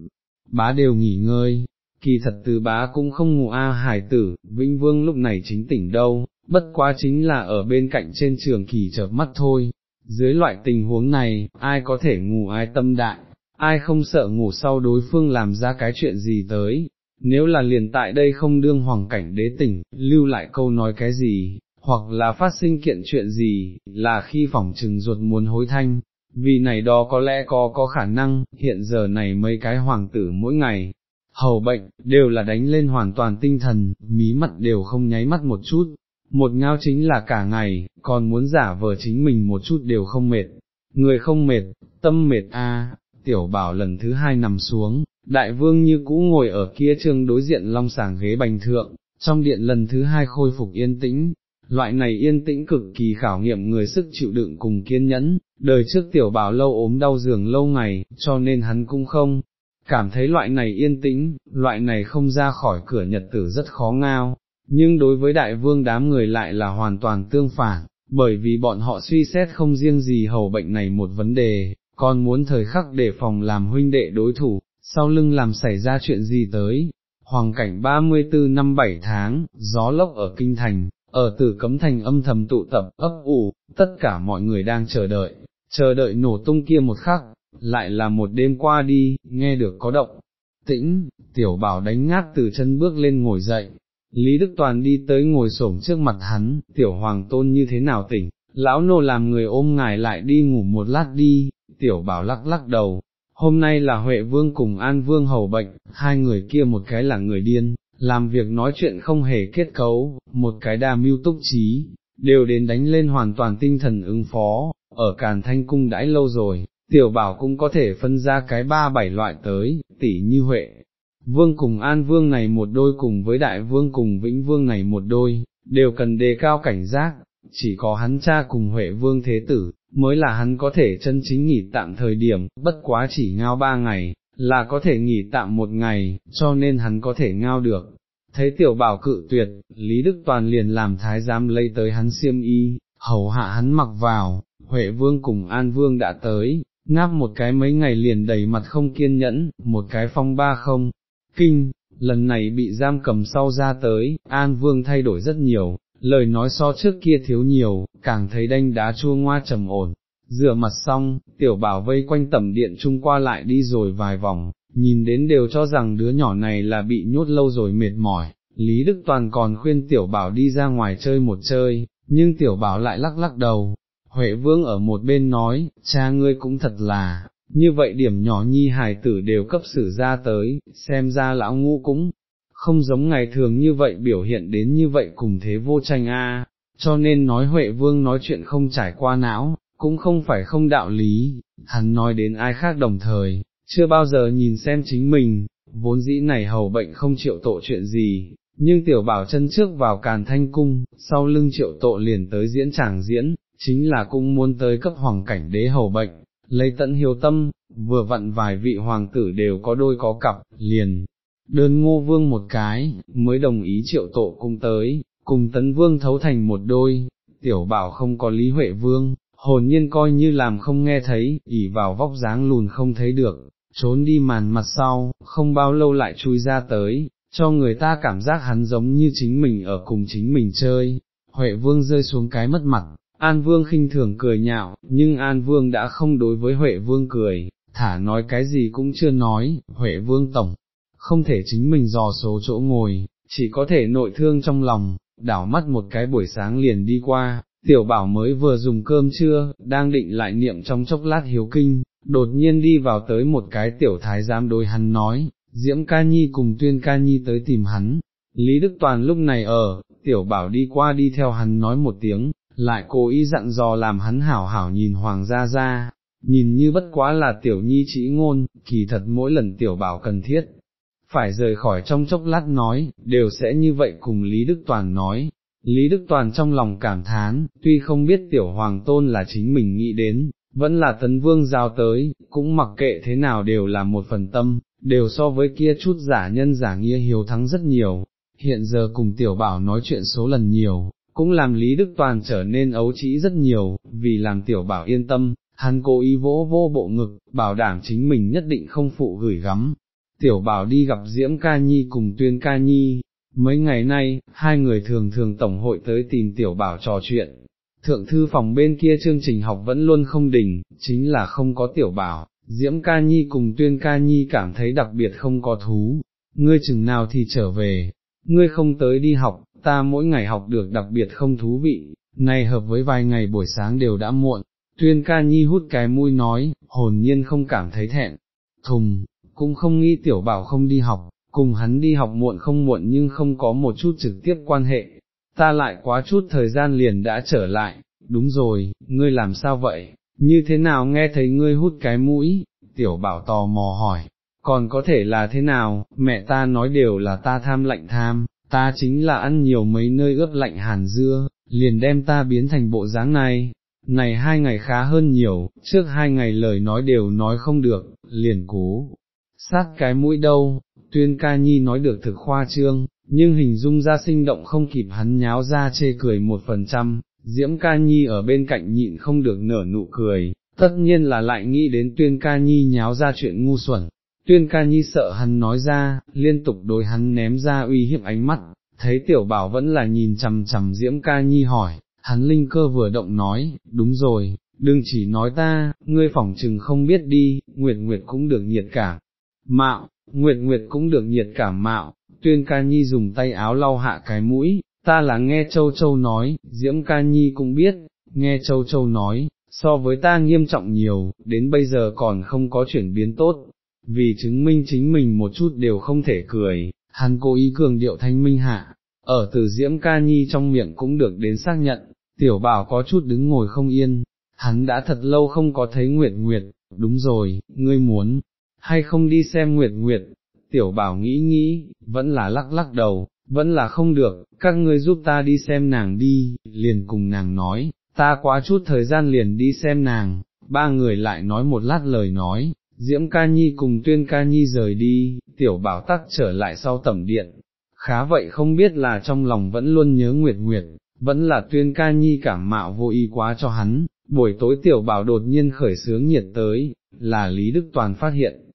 bá đều nghỉ ngơi, kỳ thật tứ bá cũng không ngủ a hải tử, Vĩnh Vương lúc này chính tỉnh đâu, bất quá chính là ở bên cạnh trên trường kỳ chợp mắt thôi. Dưới loại tình huống này, ai có thể ngủ ai tâm đại, ai không sợ ngủ sau đối phương làm ra cái chuyện gì tới, nếu là liền tại đây không đương hoàng cảnh đế tỉnh, lưu lại câu nói cái gì, hoặc là phát sinh kiện chuyện gì, là khi phỏng trừng ruột muốn hối thanh, vì này đó có lẽ có có khả năng, hiện giờ này mấy cái hoàng tử mỗi ngày, hầu bệnh, đều là đánh lên hoàn toàn tinh thần, mí mặt đều không nháy mắt một chút, một ngao chính là cả ngày, còn muốn giả vờ chính mình một chút đều không mệt, người không mệt, tâm mệt a. tiểu bảo lần thứ hai nằm xuống, đại vương như cũ ngồi ở kia trương đối diện long sàng ghế bành thượng, trong điện lần thứ hai khôi phục yên tĩnh, loại này yên tĩnh cực kỳ khảo nghiệm người sức chịu đựng cùng kiên nhẫn, đời trước tiểu bảo lâu ốm đau giường lâu ngày, cho nên hắn cũng không, cảm thấy loại này yên tĩnh, loại này không ra khỏi cửa nhật tử rất khó ngao, nhưng đối với đại vương đám người lại là hoàn toàn tương phản, bởi vì bọn họ suy xét không riêng gì hầu bệnh này một vấn đề, còn muốn thời khắc để phòng làm huynh đệ đối thủ, sau lưng làm xảy ra chuyện gì tới. Hoàng cảnh 34 năm 7 tháng, gió lốc ở Kinh Thành, ở tử cấm thành âm thầm tụ tập, ấp ủ, tất cả mọi người đang chờ đợi, chờ đợi nổ tung kia một khắc, lại là một đêm qua đi, nghe được có động, tĩnh, tiểu bảo đánh ngát từ chân bước lên ngồi dậy, Lý Đức Toàn đi tới ngồi xổm trước mặt hắn, tiểu hoàng tôn như thế nào tỉnh, lão nô làm người ôm ngài lại đi ngủ một lát đi, tiểu bảo lắc lắc đầu, hôm nay là Huệ Vương cùng An Vương hầu bệnh, hai người kia một cái là người điên, làm việc nói chuyện không hề kết cấu, một cái đa mưu túc trí, đều đến đánh lên hoàn toàn tinh thần ứng phó, ở Càn Thanh Cung đãi lâu rồi, tiểu bảo cũng có thể phân ra cái ba bảy loại tới, tỷ như Huệ. Vương cùng An Vương này một đôi cùng với Đại Vương cùng Vĩnh Vương này một đôi, đều cần đề cao cảnh giác, chỉ có hắn cha cùng Huệ Vương Thế Tử, mới là hắn có thể chân chính nghỉ tạm thời điểm, bất quá chỉ ngao ba ngày, là có thể nghỉ tạm một ngày, cho nên hắn có thể ngao được. Thấy tiểu bảo cự tuyệt, Lý Đức Toàn liền làm thái giám lấy tới hắn xiêm y, hầu hạ hắn mặc vào, Huệ Vương cùng An Vương đã tới, ngáp một cái mấy ngày liền đầy mặt không kiên nhẫn, một cái phong ba không, kinh, lần này bị giam cầm sau ra tới, An Vương thay đổi rất nhiều, lời nói so trước kia thiếu nhiều, càng thấy đanh đá chua ngoa trầm ổn. Rửa mặt xong, tiểu bảo vây quanh tầm điện trung qua lại đi rồi vài vòng, nhìn đến đều cho rằng đứa nhỏ này là bị nhốt lâu rồi mệt mỏi, Lý Đức Toàn còn khuyên tiểu bảo đi ra ngoài chơi một chơi, nhưng tiểu bảo lại lắc lắc đầu. Huệ Vương ở một bên nói, cha ngươi cũng thật là, như vậy điểm nhỏ nhi hài tử đều cấp xử ra tới, xem ra lão ngũ cũng không giống ngày thường như vậy biểu hiện đến như vậy cùng thế vô tranh a. cho nên nói Huệ Vương nói chuyện không trải qua não, cũng không phải không đạo lý, hắn nói đến ai khác đồng thời, chưa bao giờ nhìn xem chính mình, vốn dĩ này hầu bệnh không chịu tội chuyện gì, nhưng tiểu bảo chân trước vào càn thanh cung, sau lưng triệu tội liền tới diễn tràng diễn, chính là cũng muốn tới cấp hoàng cảnh đế hầu bệnh, lấy tận hiếu tâm, vừa vặn vài vị hoàng tử đều có đôi có cặp, liền, đơn ngô vương một cái, mới đồng ý triệu tội cung tới, cùng tấn vương thấu thành một đôi, tiểu bảo không có lý huệ vương, hồn nhiên coi như làm không nghe thấy, ỉ vào vóc dáng lùn không thấy được, trốn đi màn mặt sau, không bao lâu lại chui ra tới, cho người ta cảm giác hắn giống như chính mình ở cùng chính mình chơi, Huệ Vương rơi xuống cái mất mặt, An Vương khinh thường cười nhạo, nhưng An Vương đã không đối với Huệ Vương cười, thả nói cái gì cũng chưa nói, Huệ Vương Tổng, không thể chính mình dò số chỗ ngồi, chỉ có thể nội thương trong lòng, đảo mắt một cái buổi sáng liền đi qua, tiểu bảo mới vừa dùng cơm trưa, đang định lại niệm trong chốc lát hiếu kinh, đột nhiên đi vào tới một cái tiểu thái giám đối hắn nói, Diễm Ca Nhi cùng Tuyên Ca Nhi tới tìm hắn, Lý Đức Toàn lúc này ở, tiểu bảo đi qua đi theo hắn nói một tiếng, lại cố ý dặn dò làm hắn hảo hảo nhìn Hoàng gia ra, nhìn như bất quá là tiểu nhi chỉ ngôn, kỳ thật mỗi lần tiểu bảo cần thiết, phải rời khỏi trong chốc lát nói, đều sẽ như vậy cùng Lý Đức Toàn nói. Lý Đức Toàn trong lòng cảm thán, tuy không biết tiểu hoàng tôn là chính mình nghĩ đến, vẫn là tấn vương giao tới, cũng mặc kệ thế nào đều là một phần tâm, đều so với kia chút giả nhân giả nghĩa hiếu thắng rất nhiều. Hiện giờ cùng tiểu bảo nói chuyện số lần nhiều, cũng làm Lý Đức Toàn trở nên ấu trĩ rất nhiều, vì làm tiểu bảo yên tâm, hắn cố ý vỗ vô bộ ngực, bảo đảm chính mình nhất định không phụ gửi gắm. Tiểu bảo đi gặp Diễm Ca Nhi cùng Tuyên Ca Nhi, mấy ngày nay, hai người thường thường tổng hội tới tìm tiểu bảo trò chuyện. Thượng thư phòng bên kia chương trình học vẫn luôn không đỉnh, chính là không có tiểu bảo, Diễm Ca Nhi cùng Tuyên Ca Nhi cảm thấy đặc biệt không có thú, ngươi chừng nào thì trở về, ngươi không tới đi học, ta mỗi ngày học được đặc biệt không thú vị, này hợp với vài ngày buổi sáng đều đã muộn, tuyên ca nhi hút cái mũi nói, hồn nhiên không cảm thấy thẹn, thùng, cũng không nghĩ tiểu bảo không đi học, cùng hắn đi học muộn không muộn nhưng không có một chút trực tiếp quan hệ, ta lại quá chút thời gian liền đã trở lại, đúng rồi, ngươi làm sao vậy, như thế nào nghe thấy ngươi hút cái mũi, tiểu bảo tò mò hỏi, còn có thể là thế nào, mẹ ta nói đều là ta tham lạnh tham, ta chính là ăn nhiều mấy nơi ướp lạnh hàn dưa, liền đem ta biến thành bộ dáng này, này hai ngày khá hơn nhiều, trước hai ngày lời nói đều nói không được, liền cố, sát cái mũi đâu, tuyên ca nhi nói được thực khoa trương, nhưng hình dung ra sinh động không kịp hắn nháo ra chê cười một phần trăm, diễm ca nhi ở bên cạnh nhịn không được nở nụ cười, tất nhiên là lại nghĩ đến tuyên ca nhi nháo ra chuyện ngu xuẩn, tuyên ca nhi sợ hắn nói ra, liên tục đối hắn ném ra uy hiếp ánh mắt, thấy tiểu bảo vẫn là nhìn chằm chằm diễm ca nhi hỏi, hắn linh cơ vừa động nói, đúng rồi, đừng chỉ nói ta, ngươi phỏng chừng không biết đi, Nguyệt Nguyệt cũng được nhiệt cả. Mạo, Nguyệt Nguyệt cũng được nhiệt cảm mạo, tuyên ca nhi dùng tay áo lau hạ cái mũi, ta là nghe châu châu nói, diễm ca nhi cũng biết, nghe châu châu nói, so với ta nghiêm trọng nhiều, đến bây giờ còn không có chuyển biến tốt, vì chứng minh chính mình một chút đều không thể cười, hắn cố ý cường điệu thanh minh hạ, ở từ diễm ca nhi trong miệng cũng được đến xác nhận, tiểu bảo có chút đứng ngồi không yên, hắn đã thật lâu không có thấy Nguyệt Nguyệt, đúng rồi, ngươi muốn, hay không đi xem Nguyệt Nguyệt, tiểu bảo nghĩ nghĩ, vẫn là lắc lắc đầu, vẫn là không được, các ngươi giúp ta đi xem nàng đi, liền cùng nàng nói, ta quá chút thời gian liền đi xem nàng, ba người lại nói một lát lời nói, Diễm ca nhi cùng tuyên ca nhi rời đi, tiểu bảo tắc trở lại sau tẩm điện, khá vậy không biết là trong lòng vẫn luôn nhớ Nguyệt Nguyệt, vẫn là tuyên ca nhi cảm mạo vô ý quá cho hắn, buổi tối tiểu bảo đột nhiên khởi sướng nhiệt tới, là Lý Đức Toàn phát hiện,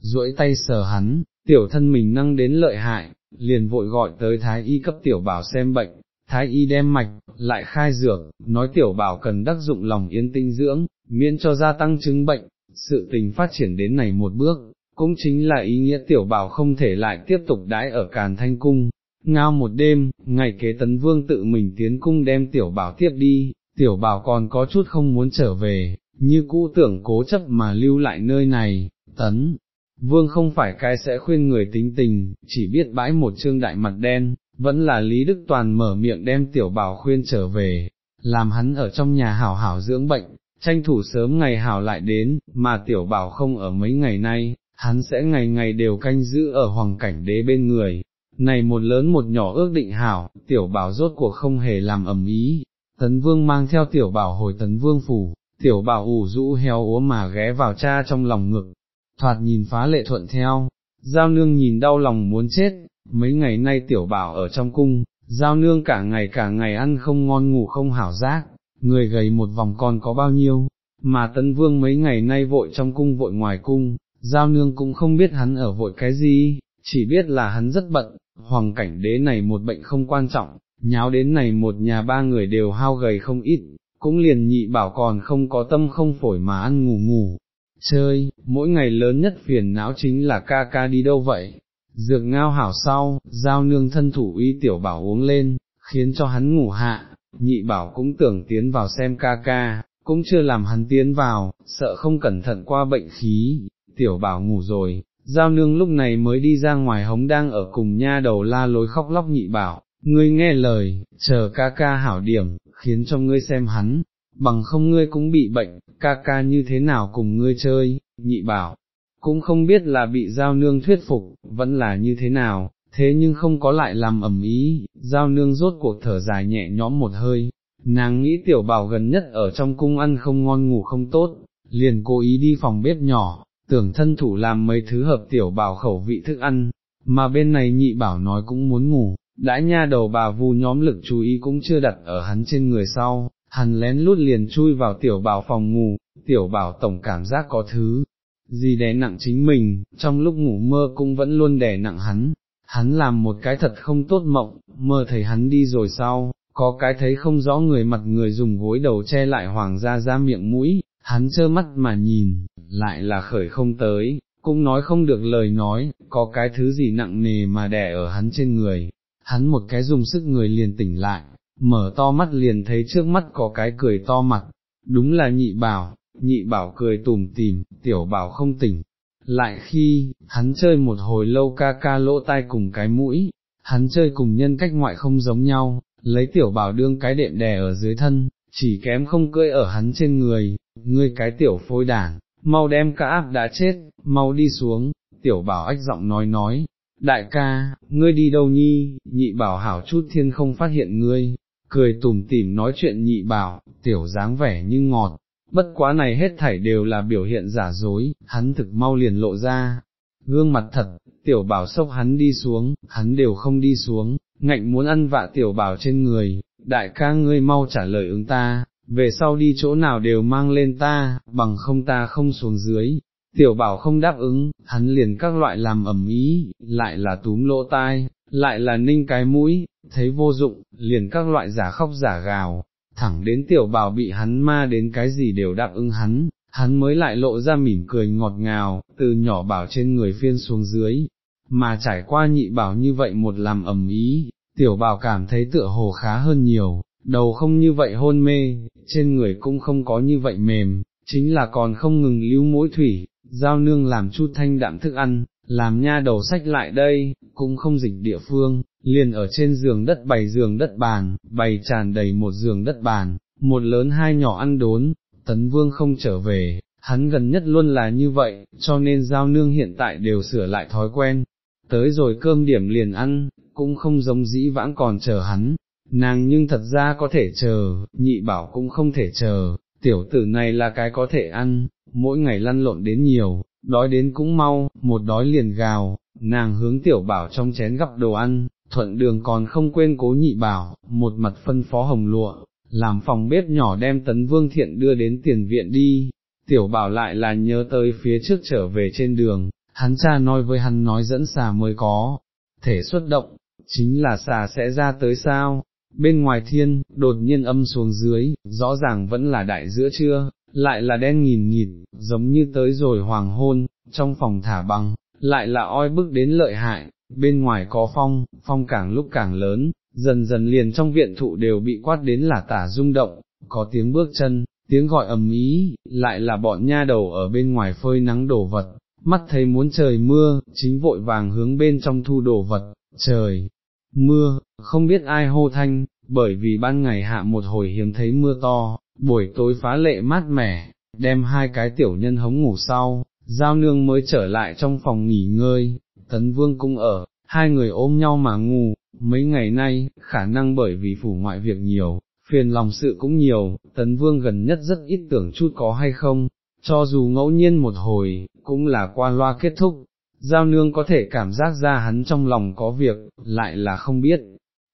duỗi tay sờ hắn, tiểu thân mình năng đến lợi hại, liền vội gọi tới thái y cấp tiểu bảo xem bệnh, thái y đem mạch, lại khai dược, nói tiểu bảo cần đắc dụng lòng yên tinh dưỡng, miễn cho gia tăng chứng bệnh, sự tình phát triển đến này một bước, cũng chính là ý nghĩa tiểu bảo không thể lại tiếp tục đãi ở Càn Thanh Cung. Ngao một đêm, ngày kế tấn vương tự mình tiến cung đem tiểu bảo tiếp đi, tiểu bảo còn có chút không muốn trở về, như cũ tưởng cố chấp mà lưu lại nơi này, tấn. Vương không phải cái sẽ khuyên người tính tình, chỉ biết bãi một trương đại mặt đen, vẫn là Lý Đức Toàn mở miệng đem tiểu bảo khuyên trở về, làm hắn ở trong nhà hảo hảo dưỡng bệnh, tranh thủ sớm ngày hảo lại đến, mà tiểu bảo không ở mấy ngày nay, hắn sẽ ngày ngày đều canh giữ ở hoàng cảnh đế bên người. Này một lớn một nhỏ ước định hảo, tiểu bảo rốt cuộc không hề làm ẩm ý, tấn vương mang theo tiểu bảo hồi tấn vương phủ, tiểu bảo ủ rũ heo úa mà ghé vào cha trong lòng ngực, thoạt nhìn phá lệ thuận theo, giao nương nhìn đau lòng muốn chết, mấy ngày nay tiểu bảo ở trong cung, giao nương cả ngày cả ngày ăn không ngon ngủ không hảo giác, người gầy một vòng còn có bao nhiêu, mà tấn vương mấy ngày nay vội trong cung vội ngoài cung, giao nương cũng không biết hắn ở vội cái gì, chỉ biết là hắn rất bận, hoàng cảnh đế này một bệnh không quan trọng, nháo đến này một nhà ba người đều hao gầy không ít, cũng liền nhị bảo còn không có tâm không phổi mà ăn ngủ ngủ, chơi, mỗi ngày lớn nhất phiền não chính là ca ca đi đâu vậy, dược ngao hảo sau, giao nương thân thủ uy tiểu bảo uống lên, khiến cho hắn ngủ hạ, nhị bảo cũng tưởng tiến vào xem ca ca, cũng chưa làm hắn tiến vào, sợ không cẩn thận qua bệnh khí, tiểu bảo ngủ rồi, giao nương lúc này mới đi ra ngoài hống đang ở cùng nha đầu la lối khóc lóc nhị bảo, ngươi nghe lời, chờ ca ca hảo điểm, khiến cho ngươi xem hắn, bằng không ngươi cũng bị bệnh, ca ca như thế nào cùng ngươi chơi, nhị bảo, cũng không biết là bị giao nương thuyết phục, vẫn là như thế nào, thế nhưng không có lại làm ẩm ý, giao nương rốt cuộc thở dài nhẹ nhõm một hơi, nàng nghĩ tiểu bảo gần nhất ở trong cung ăn không ngon ngủ không tốt, liền cố ý đi phòng bếp nhỏ, tưởng thân thủ làm mấy thứ hợp tiểu bảo khẩu vị thức ăn, mà bên này nhị bảo nói cũng muốn ngủ, đã nha đầu bà vu nhóm lực chú ý cũng chưa đặt ở hắn trên người sau, hắn lén lút liền chui vào tiểu bảo phòng ngủ, tiểu bảo tổng cảm giác có thứ, gì đè nặng chính mình, trong lúc ngủ mơ cũng vẫn luôn đè nặng hắn, hắn làm một cái thật không tốt mộng, mơ thấy hắn đi rồi sau, có cái thấy không rõ người mặt người dùng gối đầu che lại hoàng gia ra miệng mũi, hắn trơ mắt mà nhìn, lại là khởi không tới, cũng nói không được lời nói, có cái thứ gì nặng nề mà đè ở hắn trên người, hắn một cái dùng sức người liền tỉnh lại, mở to mắt liền thấy trước mắt có cái cười to mặt, đúng là nhị bảo, nhị bảo cười tùm tìm, tiểu bảo không tỉnh. Lại khi, hắn chơi một hồi lâu ca ca lỗ tai cùng cái mũi, hắn chơi cùng nhân cách ngoại không giống nhau, lấy tiểu bảo đương cái đệm đè ở dưới thân, chỉ kém không cưỡi ở hắn trên người, ngươi cái tiểu phôi đảng, mau đem cả áp đã chết, mau đi xuống, tiểu bảo ách giọng nói nói, đại ca, ngươi đi đâu nhi, nhị bảo hảo chút thiên không phát hiện ngươi, cười tủm tỉm nói chuyện nhị bảo, tiểu dáng vẻ như ngọt, bất quá này hết thảy đều là biểu hiện giả dối, hắn thực mau liền lộ ra, gương mặt thật, tiểu bảo sốc hắn đi xuống, hắn đều không đi xuống, ngạnh muốn ăn vạ tiểu bảo trên người, đại ca ngươi mau trả lời ứng ta, về sau đi chỗ nào đều mang lên ta, bằng không ta không xuống dưới. Tiểu bảo không đáp ứng, hắn liền các loại làm ẩm ý, lại là túm lỗ tai, lại là ninh cái mũi, thấy vô dụng, liền các loại giả khóc giả gào, thẳng đến tiểu bảo bị hắn ma đến cái gì đều đáp ứng hắn, hắn mới lại lộ ra mỉm cười ngọt ngào, từ nhỏ bảo trên người phiên xuống dưới, mà trải qua nhị bảo như vậy một làm ẩm ý, tiểu bảo cảm thấy tựa hồ khá hơn nhiều, đầu không như vậy hôn mê, trên người cũng không có như vậy mềm, chính là còn không ngừng lưu mũi thủy, giao nương làm chút thanh đạm thức ăn, làm nha đầu sách lại đây, cũng không dịch địa phương, liền ở trên giường đất bày giường đất bàn, bày tràn đầy một giường đất bàn, một lớn hai nhỏ ăn đốn, tấn vương không trở về, hắn gần nhất luôn là như vậy, cho nên giao nương hiện tại đều sửa lại thói quen, tới rồi cơm điểm liền ăn, cũng không giống dĩ vãng còn chờ hắn, nàng nhưng thật ra có thể chờ, nhị bảo cũng không thể chờ, tiểu tử này là cái có thể ăn, mỗi ngày lăn lộn đến nhiều, đói đến cũng mau, một đói liền gào, nàng hướng tiểu bảo trong chén gặp đồ ăn, thuận đường còn không quên cố nhị bảo, một mặt phân phó hồng lụa, làm phòng bếp nhỏ đem tấn vương thiện đưa đến tiền viện đi, tiểu bảo lại là nhớ tới phía trước trở về trên đường, hắn cha nói với hắn nói dẫn xà mới có, thể xuất động, chính là xà sẽ ra tới sao, bên ngoài thiên, đột nhiên âm xuống dưới, rõ ràng vẫn là đại giữa trưa, lại là đen nghìn nghịt, giống như tới rồi hoàng hôn, trong phòng thả băng, lại là oi bức đến lợi hại, bên ngoài có phong, phong càng lúc càng lớn, dần dần liền trong viện thụ đều bị quát đến là tả rung động, có tiếng bước chân, tiếng gọi ầm ý, lại là bọn nha đầu ở bên ngoài phơi nắng đổ vật, mắt thấy muốn trời mưa, chính vội vàng hướng bên trong thu đổ vật, trời, mưa, không biết ai hô thanh, bởi vì ban ngày hạ một hồi hiếm thấy mưa to, buổi tối phá lệ mát mẻ, đem hai cái tiểu nhân hống ngủ sau, giao nương mới trở lại trong phòng nghỉ ngơi, tấn vương cũng ở, hai người ôm nhau mà ngủ, mấy ngày nay, khả năng bởi vì phủ ngoại việc nhiều, phiền lòng sự cũng nhiều, tấn vương gần nhất rất ít tưởng chút có hay không, cho dù ngẫu nhiên một hồi, cũng là qua loa kết thúc, giao nương có thể cảm giác ra hắn trong lòng có việc, lại là không biết,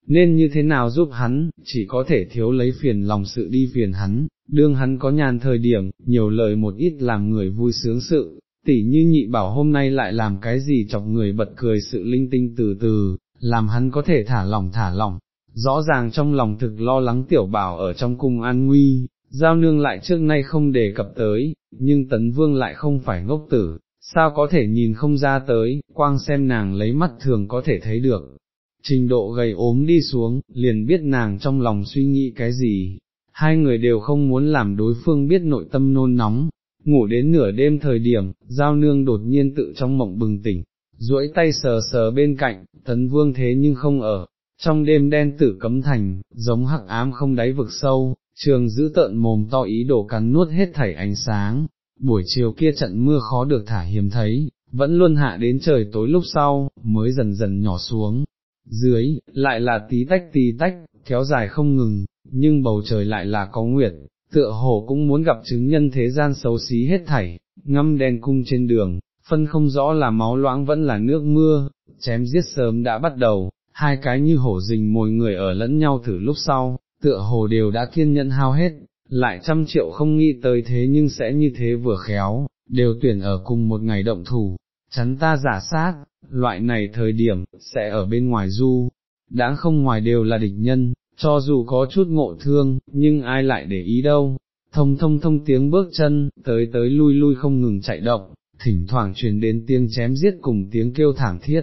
nên như thế nào giúp hắn, chỉ có thể thiếu lấy phiền lòng sự đi phiền hắn, đương hắn có nhàn thời điểm, nhiều lời một ít làm người vui sướng sự, tỉ như nhị bảo hôm nay lại làm cái gì chọc người bật cười sự linh tinh từ từ, làm hắn có thể thả lỏng thả lỏng, rõ ràng trong lòng thực lo lắng tiểu bảo ở trong cung an nguy, giao nương lại trước nay không đề cập tới, nhưng tấn vương lại không phải ngốc tử, sao có thể nhìn không ra tới, quang xem nàng lấy mắt thường có thể thấy được. Trình độ gầy ốm đi xuống, liền biết nàng trong lòng suy nghĩ cái gì, hai người đều không muốn làm đối phương biết nội tâm nôn nóng, ngủ đến nửa đêm thời điểm, giao nương đột nhiên tự trong mộng bừng tỉnh, duỗi tay sờ sờ bên cạnh, tấn vương thế nhưng không ở, trong đêm đen tử cấm thành, giống hắc ám không đáy vực sâu, trường giữ tợn mồm to ý đồ cắn nuốt hết thảy ánh sáng, buổi chiều kia trận mưa khó được thả hiếm thấy, vẫn luôn hạ đến trời tối lúc sau, mới dần dần nhỏ xuống. Dưới, lại là tí tách tí tách, kéo dài không ngừng, nhưng bầu trời lại là có nguyệt, tựa hồ cũng muốn gặp chứng nhân thế gian xấu xí hết thảy, ngâm đèn cung trên đường, phân không rõ là máu loãng vẫn là nước mưa, chém giết sớm đã bắt đầu, hai cái như hổ rình mồi người ở lẫn nhau thử lúc sau, tựa hồ đều đã kiên nhẫn hao hết, lại trăm triệu không nghĩ tới thế nhưng sẽ như thế vừa khéo, đều tuyển ở cùng một ngày động thủ, chắn ta giả sát, loại này thời điểm, sẽ ở bên ngoài du, đáng không ngoài đều là địch nhân, cho dù có chút ngộ thương, nhưng ai lại để ý đâu, thông thông thông tiếng bước chân, tới tới lui lui không ngừng chạy động, thỉnh thoảng truyền đến tiếng chém giết cùng tiếng kêu thảm thiết.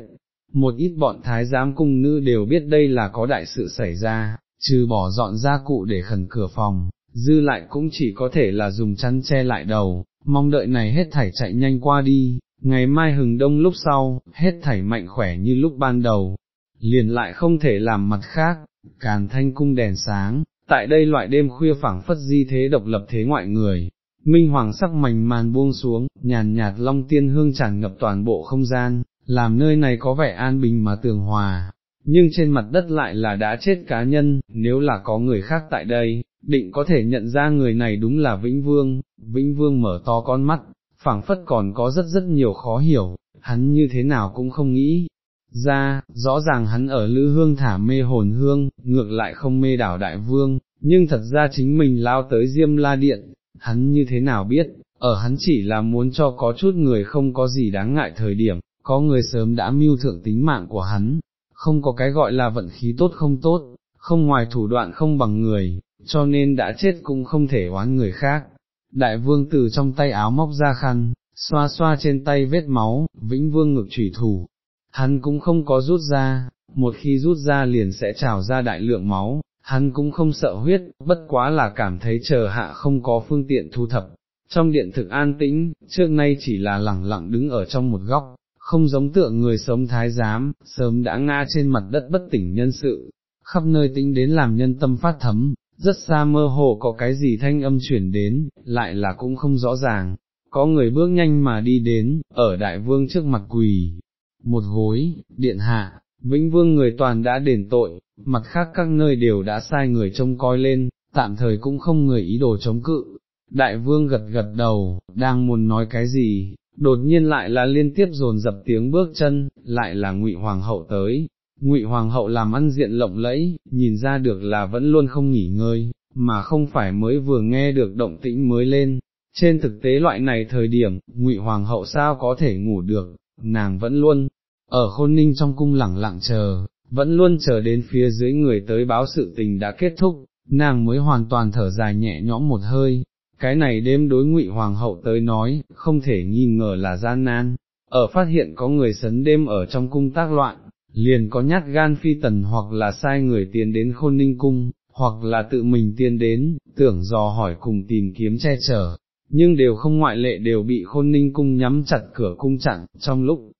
Một ít bọn thái giám cung nữ đều biết đây là có đại sự xảy ra, trừ bỏ dọn ra cụ để khẩn cửa phòng, dư lại cũng chỉ có thể là dùng chăn che lại đầu, mong đợi này hết thảy chạy nhanh qua đi, ngày mai hừng đông lúc sau, hết thảy mạnh khỏe như lúc ban đầu, liền lại không thể làm mặt khác, càn thanh cung đèn sáng, tại đây loại đêm khuya phảng phất di thế độc lập thế ngoại người. Minh hoàng sắc mảnh màn buông xuống, nhàn nhạt long tiên hương tràn ngập toàn bộ không gian, làm nơi này có vẻ an bình mà tường hòa, nhưng trên mặt đất lại là đã chết cá nhân, nếu là có người khác tại đây, định có thể nhận ra người này đúng là Vĩnh Vương, Vĩnh Vương mở to con mắt, phảng phất còn có rất rất nhiều khó hiểu, hắn như thế nào cũng không nghĩ. Ra, rõ ràng hắn ở lữ hương thả mê hồn hương, ngược lại không mê đảo đại vương, nhưng thật ra chính mình lao tới diêm la điện, hắn như thế nào biết, ở hắn chỉ là muốn cho có chút người không có gì đáng ngại thời điểm, có người sớm đã mưu thượng tính mạng của hắn, không có cái gọi là vận khí tốt không tốt, không ngoài thủ đoạn không bằng người, cho nên đã chết cũng không thể oán người khác. Đại vương từ trong tay áo móc ra khăn, xoa xoa trên tay vết máu, vĩnh vương ngực trùy thủ, hắn cũng không có rút ra, một khi rút ra liền sẽ trào ra đại lượng máu, hắn cũng không sợ huyết, bất quá là cảm thấy chờ hạ không có phương tiện thu thập. Trong điện thực an tĩnh, trước nay chỉ là lẳng lặng đứng ở trong một góc, không giống tượng người sống thái giám, sớm đã ngã trên mặt đất bất tỉnh nhân sự, khắp nơi tính đến làm nhân tâm phát thấm, rất xa mơ hồ có cái gì thanh âm chuyển đến, lại là cũng không rõ ràng, có người bước nhanh mà đi đến, ở đại vương trước mặt quỳ, một gối, điện hạ, vĩnh vương người toàn đã đền tội, mặt khác các nơi đều đã sai người trông coi lên, tạm thời cũng không người ý đồ chống cự. Đại vương gật gật đầu, đang muốn nói cái gì, đột nhiên lại là liên tiếp dồn dập tiếng bước chân, lại là ngụy hoàng hậu tới. Ngụy hoàng hậu làm ăn diện lộng lẫy, nhìn ra được là vẫn luôn không nghỉ ngơi, mà không phải mới vừa nghe được động tĩnh mới lên. Trên thực tế loại này thời điểm, Ngụy hoàng hậu sao có thể ngủ được, nàng vẫn luôn ở khôn ninh trong cung lẳng lặng chờ, vẫn luôn chờ đến phía dưới người tới báo sự tình đã kết thúc, nàng mới hoàn toàn thở dài nhẹ nhõm một hơi, cái này đêm đối ngụy hoàng hậu tới nói, không thể nghi ngờ là gian nan, ở phát hiện có người sấn đêm ở trong cung tác loạn, liền có nhát gan phi tần hoặc là sai người tiến đến khôn ninh cung, hoặc là tự mình tiến đến, tưởng dò hỏi cùng tìm kiếm che chở, nhưng đều không ngoại lệ đều bị khôn ninh cung nhắm chặt cửa cung chặn, trong lúc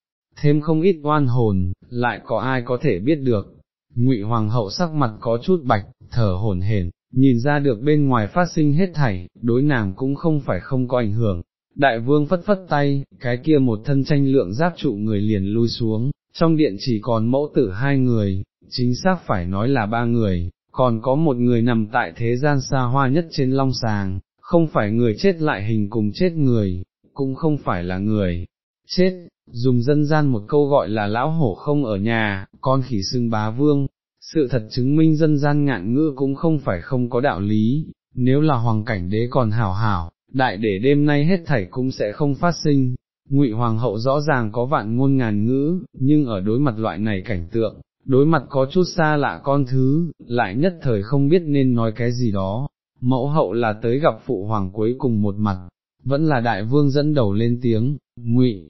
thêm không ít oan hồn, lại có ai có thể biết được. Ngụy Hoàng hậu sắc mặt có chút bạch, thở hổn hển, nhìn ra được bên ngoài phát sinh hết thảy, đối nàng cũng không phải không có ảnh hưởng. Đại vương phất phất tay, cái kia một thân tranh lượng giáp trụ người liền lui xuống, trong điện chỉ còn mẫu tử hai người, chính xác phải nói là ba người, còn có một người nằm tại thế gian xa hoa nhất trên long sàng, không phải người chết lại hình cùng chết người, cũng không phải là người chết, dùng dân gian một câu gọi là lão hổ không ở nhà, con khỉ xưng bá vương, sự thật chứng minh dân gian ngạn ngữ cũng không phải không có đạo lý, nếu là hoàng cảnh đế còn hảo hảo, đại để đêm nay hết thảy cũng sẽ không phát sinh. Ngụy Hoàng hậu rõ ràng có vạn ngôn ngàn ngữ, nhưng ở đối mặt loại này cảnh tượng, đối mặt có chút xa lạ con thứ, lại nhất thời không biết nên nói cái gì đó. Mẫu hậu là tới gặp phụ hoàng cuối cùng một mặt, vẫn là đại vương dẫn đầu lên tiếng, Ngụy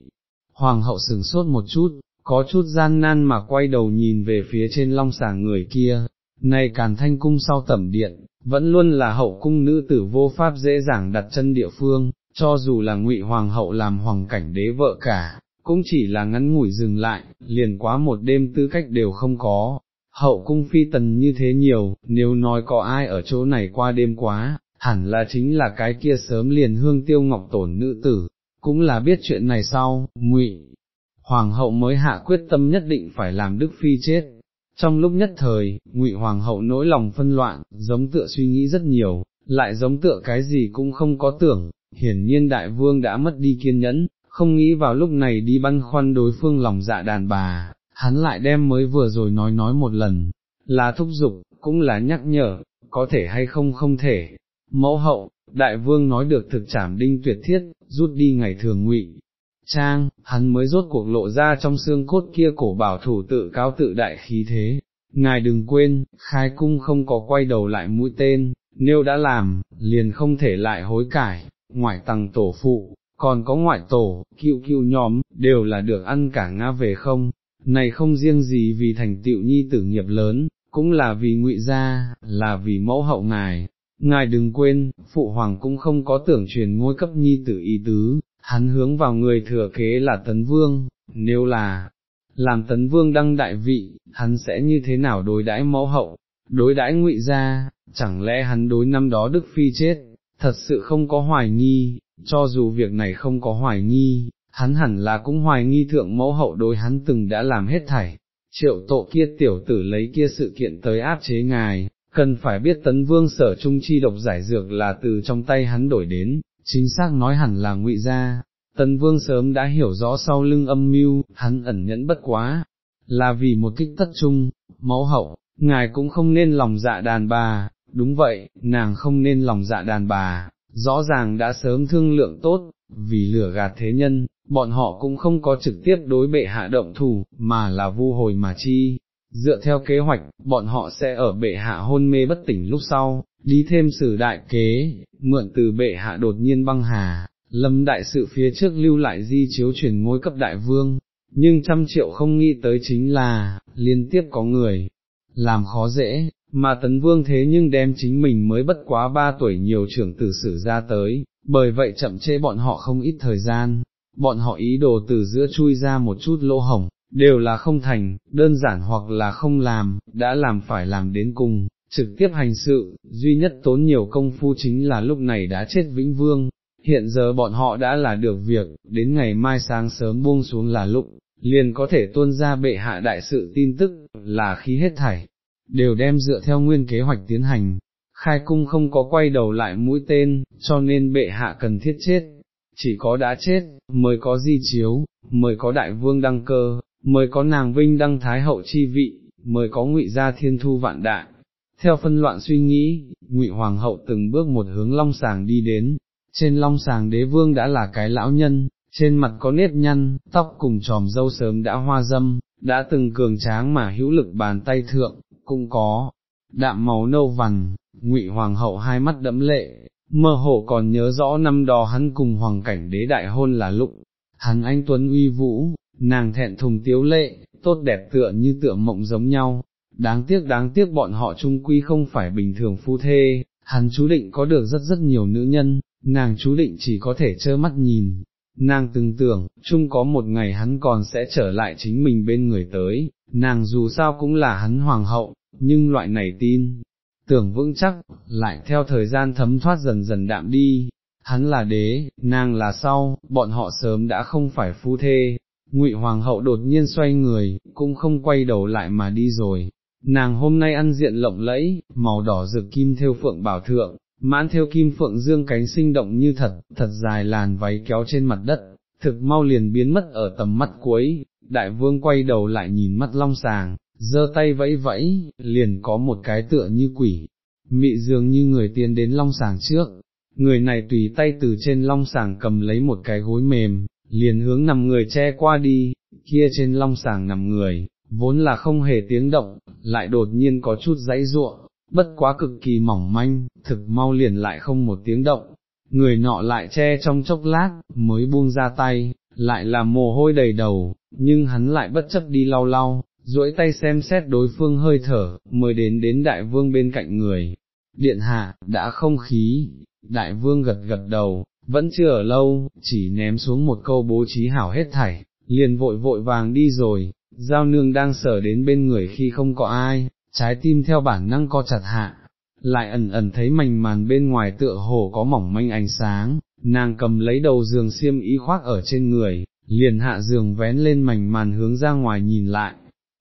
Hoàng hậu sừng sốt một chút, có chút gian nan mà quay đầu nhìn về phía trên long sàng người kia, này càn thanh cung sau tẩm điện, vẫn luôn là hậu cung nữ tử vô pháp dễ dàng đặt chân địa phương, cho dù là ngụy hoàng hậu làm hoàng cảnh đế vợ cả, cũng chỉ là ngắn ngủi dừng lại, liền quá một đêm tư cách đều không có, hậu cung phi tần như thế nhiều, nếu nói có ai ở chỗ này qua đêm quá, hẳn là chính là cái kia sớm liền hương tiêu ngọc tổn nữ tử, cũng là biết chuyện này sau, ngụy Hoàng hậu mới hạ quyết tâm nhất định phải làm Đức Phi chết. Trong lúc nhất thời, ngụy Hoàng hậu nỗi lòng phân loạn, giống tựa suy nghĩ rất nhiều, lại giống tựa cái gì cũng không có tưởng, hiển nhiên đại vương đã mất đi kiên nhẫn, không nghĩ vào lúc này đi băn khoăn đối phương lòng dạ đàn bà, hắn lại đem mới vừa rồi nói nói một lần, là thúc giục, cũng là nhắc nhở, có thể hay không không thể. Mẫu hậu, đại vương nói được thực trảm đinh tuyệt thiết, rút đi ngày thường ngụy. Trang, hắn mới rốt cuộc lộ ra trong xương cốt kia cổ bảo thủ tự cao tự đại khí thế. Ngài đừng quên, khai cung không có quay đầu lại mũi tên, nếu đã làm, liền không thể lại hối cải, ngoại tầng tổ phụ, còn có ngoại tổ, cựu cựu nhóm, đều là được ăn cả ngã về không, này không riêng gì vì thành tựu nhi tử nghiệp lớn, cũng là vì ngụy gia, là vì mẫu hậu ngài. Ngài đừng quên, phụ hoàng cũng không có tưởng truyền ngôi cấp nhi tử ý tứ, hắn hướng vào người thừa kế là tấn vương, nếu là, làm tấn vương đăng đại vị, hắn sẽ như thế nào đối đãi mẫu hậu, đối đãi ngụy gia, chẳng lẽ hắn đối năm đó Đức Phi chết, thật sự không có hoài nghi, cho dù việc này không có hoài nghi, hắn hẳn là cũng hoài nghi thượng mẫu hậu đối hắn từng đã làm hết thảy, triệu tổ kia tiểu tử lấy kia sự kiện tới áp chế ngài, cần phải biết tấn vương sở trung chi độc giải dược là từ trong tay hắn đổi đến, chính xác nói hẳn là ngụy ra. Tấn vương sớm đã hiểu rõ sau lưng âm mưu, hắn ẩn nhẫn bất quá, là vì một kích tất trung, mẫu hậu, ngài cũng không nên lòng dạ đàn bà, đúng vậy, nàng không nên lòng dạ đàn bà, rõ ràng đã sớm thương lượng tốt, vì lửa gạt thế nhân, bọn họ cũng không có trực tiếp đối bệ hạ động thủ, mà là vu hồi mà chi. Dựa theo kế hoạch, bọn họ sẽ ở bệ hạ hôn mê bất tỉnh lúc sau, đi thêm sử đại kế, mượn từ bệ hạ đột nhiên băng hà, lâm đại sự phía trước lưu lại di chiếu truyền ngôi cấp đại vương, nhưng trăm triệu không nghĩ tới chính là, liên tiếp có người, làm khó dễ, mà tấn vương thế nhưng đem chính mình mới bất quá ba tuổi nhiều trưởng tử sử ra tới, bởi vậy chậm chê bọn họ không ít thời gian, bọn họ ý đồ từ giữa chui ra một chút lỗ hổng, đều là không thành, đơn giản hoặc là không làm, đã làm phải làm đến cùng, trực tiếp hành sự, duy nhất tốn nhiều công phu chính là lúc này đã chết Vĩnh Vương, hiện giờ bọn họ đã là được việc, đến ngày mai sáng sớm buông xuống là lúc, liền có thể tuôn ra bệ hạ đại sự tin tức, là khí hết thảy, đều đem dựa theo nguyên kế hoạch tiến hành, khai cung không có quay đầu lại mũi tên, cho nên bệ hạ cần thiết chết, chỉ có đã chết, mới có di chiếu, mới có đại vương đăng cơ, mới có nàng vinh đăng thái hậu chi vị, mới có ngụy gia thiên thu vạn đại. Theo phân loạn suy nghĩ, ngụy hoàng hậu từng bước một hướng long sàng đi đến, trên long sàng đế vương đã là cái lão nhân, trên mặt có nếp nhăn, tóc cùng tròm dâu sớm đã hoa dâm, đã từng cường tráng mà hữu lực bàn tay thượng, cũng có, đạm màu nâu vằn, ngụy hoàng hậu hai mắt đẫm lệ, mơ hồ còn nhớ rõ năm đó hắn cùng hoàng cảnh đế đại hôn là lụng hắn anh tuấn uy vũ, nàng thẹn thùng tiếu lệ, tốt đẹp tựa như tựa mộng giống nhau, đáng tiếc đáng tiếc bọn họ trung quy không phải bình thường phu thê, hắn chú định có được rất rất nhiều nữ nhân, nàng chú định chỉ có thể trơ mắt nhìn. Nàng từng tưởng, chung có một ngày hắn còn sẽ trở lại chính mình bên người tới, nàng dù sao cũng là hắn hoàng hậu, nhưng loại này tin, tưởng vững chắc, lại theo thời gian thấm thoát dần dần đạm đi, hắn là đế, nàng là sau, bọn họ sớm đã không phải phu thê, ngụy hoàng hậu đột nhiên xoay người, cũng không quay đầu lại mà đi rồi, nàng hôm nay ăn diện lộng lẫy, màu đỏ rực kim theo phượng bảo thượng, mãn theo kim phượng dương cánh sinh động như thật, thật dài làn váy kéo trên mặt đất, thực mau liền biến mất ở tầm mắt cuối, đại vương quay đầu lại nhìn mắt long sàng, giơ tay vẫy vẫy, liền có một cái tựa như quỷ, mị dường như người tiến đến long sàng trước, người này tùy tay từ trên long sàng cầm lấy một cái gối mềm, liền hướng nằm người che qua đi, kia trên long sàng nằm người, vốn là không hề tiếng động, lại đột nhiên có chút dãy ruộng, bất quá cực kỳ mỏng manh, thực mau liền lại không một tiếng động, người nọ lại che trong chốc lát, mới buông ra tay, lại là mồ hôi đầy đầu, nhưng hắn lại bất chấp đi lau lau, duỗi tay xem xét đối phương hơi thở, mới đến đến đại vương bên cạnh người. Điện hạ, đã không khí, đại vương gật gật đầu, vẫn chưa ở lâu, chỉ ném xuống một câu bố trí hảo hết thảy, liền vội vội vàng đi rồi, giao nương đang sở đến bên người khi không có ai, trái tim theo bản năng co chặt hạ, lại ẩn ẩn thấy mảnh màn bên ngoài tựa hồ có mỏng manh ánh sáng, nàng cầm lấy đầu giường xiêm y khoác ở trên người, liền hạ giường vén lên mảnh màn hướng ra ngoài nhìn lại.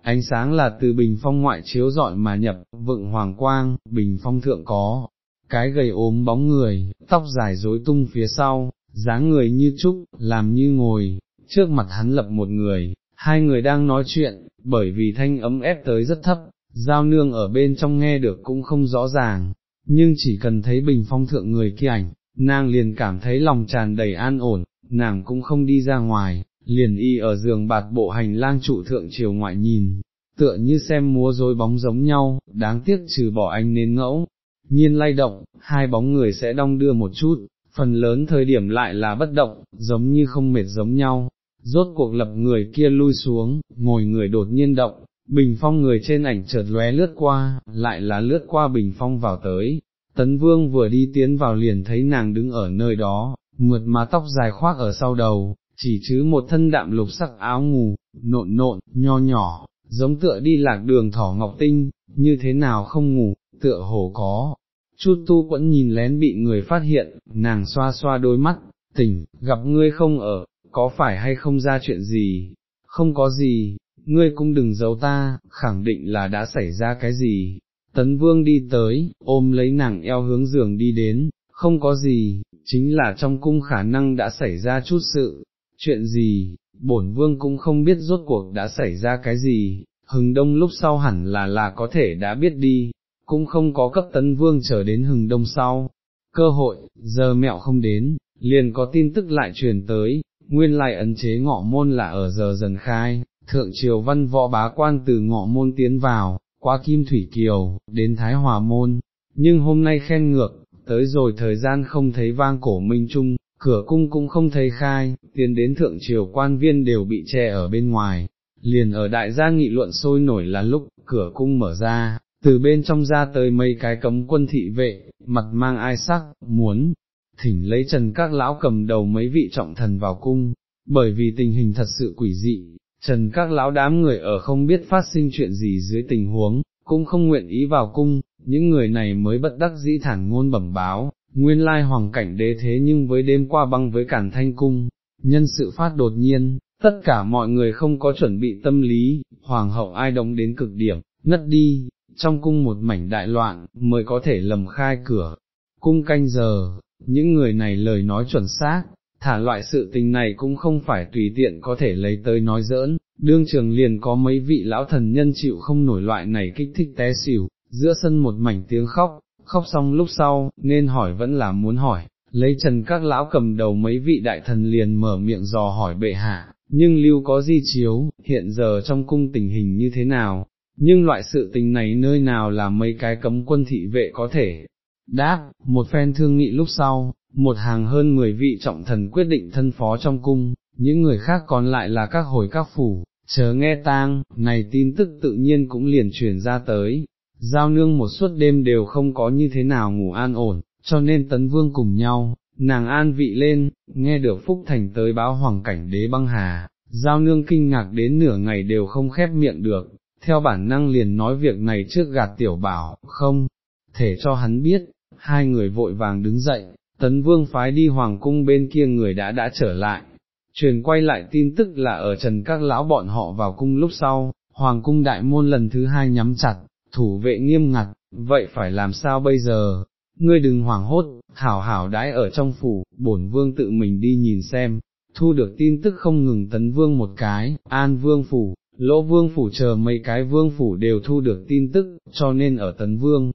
Ánh sáng là từ bình phong ngoại chiếu dọi mà nhập, vựng hoàng quang, bình phong thượng có, cái gầy ốm bóng người, tóc dài rối tung phía sau, dáng người như trúc, làm như ngồi, trước mặt hắn lập một người, hai người đang nói chuyện, bởi vì thanh ấm ép tới rất thấp, giao nương ở bên trong nghe được cũng không rõ ràng, nhưng chỉ cần thấy bình phong thượng người kia ảnh, nàng liền cảm thấy lòng tràn đầy an ổn, nàng cũng không đi ra ngoài, liền y ở giường bạt bộ hành lang trụ thượng chiều ngoại nhìn, tựa như xem múa rối bóng giống nhau, đáng tiếc trừ bỏ anh nên ngẫu, nhiên lay động, hai bóng người sẽ đong đưa một chút, phần lớn thời điểm lại là bất động, giống như không mệt giống nhau, rốt cuộc lập người kia lui xuống, ngồi người đột nhiên động, bình phong người trên ảnh chợt lóe lướt qua, lại là lướt qua bình phong vào tới, tấn vương vừa đi tiến vào liền thấy nàng đứng ở nơi đó, mượt mà tóc dài khoác ở sau đầu, chỉ chứ một thân đạm lục sắc áo ngủ, nộn nộn, nho nhỏ, giống tựa đi lạc đường thỏ ngọc tinh, như thế nào không ngủ, tựa hồ có. Chút tu quẫn nhìn lén bị người phát hiện, nàng xoa xoa đôi mắt, tỉnh, gặp ngươi không ở, có phải hay không ra chuyện gì, không có gì, ngươi cũng đừng giấu ta, khẳng định là đã xảy ra cái gì. Tấn vương đi tới, ôm lấy nàng eo hướng giường đi đến, không có gì, chính là trong cung khả năng đã xảy ra chút sự, chuyện gì, bổn vương cũng không biết rốt cuộc đã xảy ra cái gì, hừng đông lúc sau hẳn là là có thể đã biết đi, cũng không có cấp tấn vương trở đến hừng đông sau. Cơ hội, giờ mẹo không đến, liền có tin tức lại truyền tới, nguyên lai ấn chế ngọ môn là ở giờ dần khai, thượng triều văn võ bá quan từ ngọ môn tiến vào, qua kim thủy kiều, đến thái hòa môn, nhưng hôm nay khen ngược, tới rồi thời gian không thấy vang cổ minh trung, cửa cung cũng không thấy khai, tiến đến thượng triều quan viên đều bị che ở bên ngoài, liền ở đại gia nghị luận sôi nổi là lúc cửa cung mở ra, từ bên trong ra tới mấy cái cấm quân thị vệ, mặt mang ai sắc, muốn, thỉnh lấy trần các lão cầm đầu mấy vị trọng thần vào cung, bởi vì tình hình thật sự quỷ dị, trần các lão đám người ở không biết phát sinh chuyện gì dưới tình huống, cũng không nguyện ý vào cung, những người này mới bất đắc dĩ thản ngôn bẩm báo, nguyên lai hoàng cảnh đế thế nhưng với đêm qua băng với cản thanh cung, nhân sự phát đột nhiên, tất cả mọi người không có chuẩn bị tâm lý, hoàng hậu ai đóng đến cực điểm, ngất đi, trong cung một mảnh đại loạn, mới có thể lầm khai cửa, cung canh giờ, những người này lời nói chuẩn xác, thả loại sự tình này cũng không phải tùy tiện có thể lấy tới nói giỡn, đương trường liền có mấy vị lão thần nhân chịu không nổi loại này kích thích té xỉu, giữa sân một mảnh tiếng khóc, khóc xong lúc sau, nên hỏi vẫn là muốn hỏi, lấy trần các lão cầm đầu mấy vị đại thần liền mở miệng dò hỏi bệ hạ, nhưng lưu có di chiếu, hiện giờ trong cung tình hình như thế nào, nhưng loại sự tình này nơi nào là mấy cái cấm quân thị vệ có thể. Đáp, một phen thương nghị lúc sau, một hàng hơn 10 vị trọng thần quyết định thân phó trong cung, những người khác còn lại là các hồi các phủ, chờ nghe tang, này tin tức tự nhiên cũng liền truyền ra tới, giao nương một suốt đêm đều không có như thế nào ngủ an ổn, cho nên tấn vương cùng nhau, nàng an vị lên, nghe được Phúc Thành tới báo hoàng cảnh đế băng hà, giao nương kinh ngạc đến nửa ngày đều không khép miệng được, theo bản năng liền nói việc này trước gạt tiểu bảo, không, thể cho hắn biết, hai người vội vàng đứng dậy, tấn vương phái đi hoàng cung bên kia người đã đã trở lại, truyền quay lại tin tức là ở trần các lão bọn họ vào cung lúc sau, hoàng cung đại môn lần thứ hai nhắm chặt, thủ vệ nghiêm ngặt, vậy phải làm sao bây giờ, ngươi đừng hoảng hốt, hảo hảo đãi ở trong phủ, bổn vương tự mình đi nhìn xem, thu được tin tức không ngừng tấn vương một cái, an vương phủ, lỗ vương phủ chờ mấy cái vương phủ đều thu được tin tức, cho nên ở tấn vương,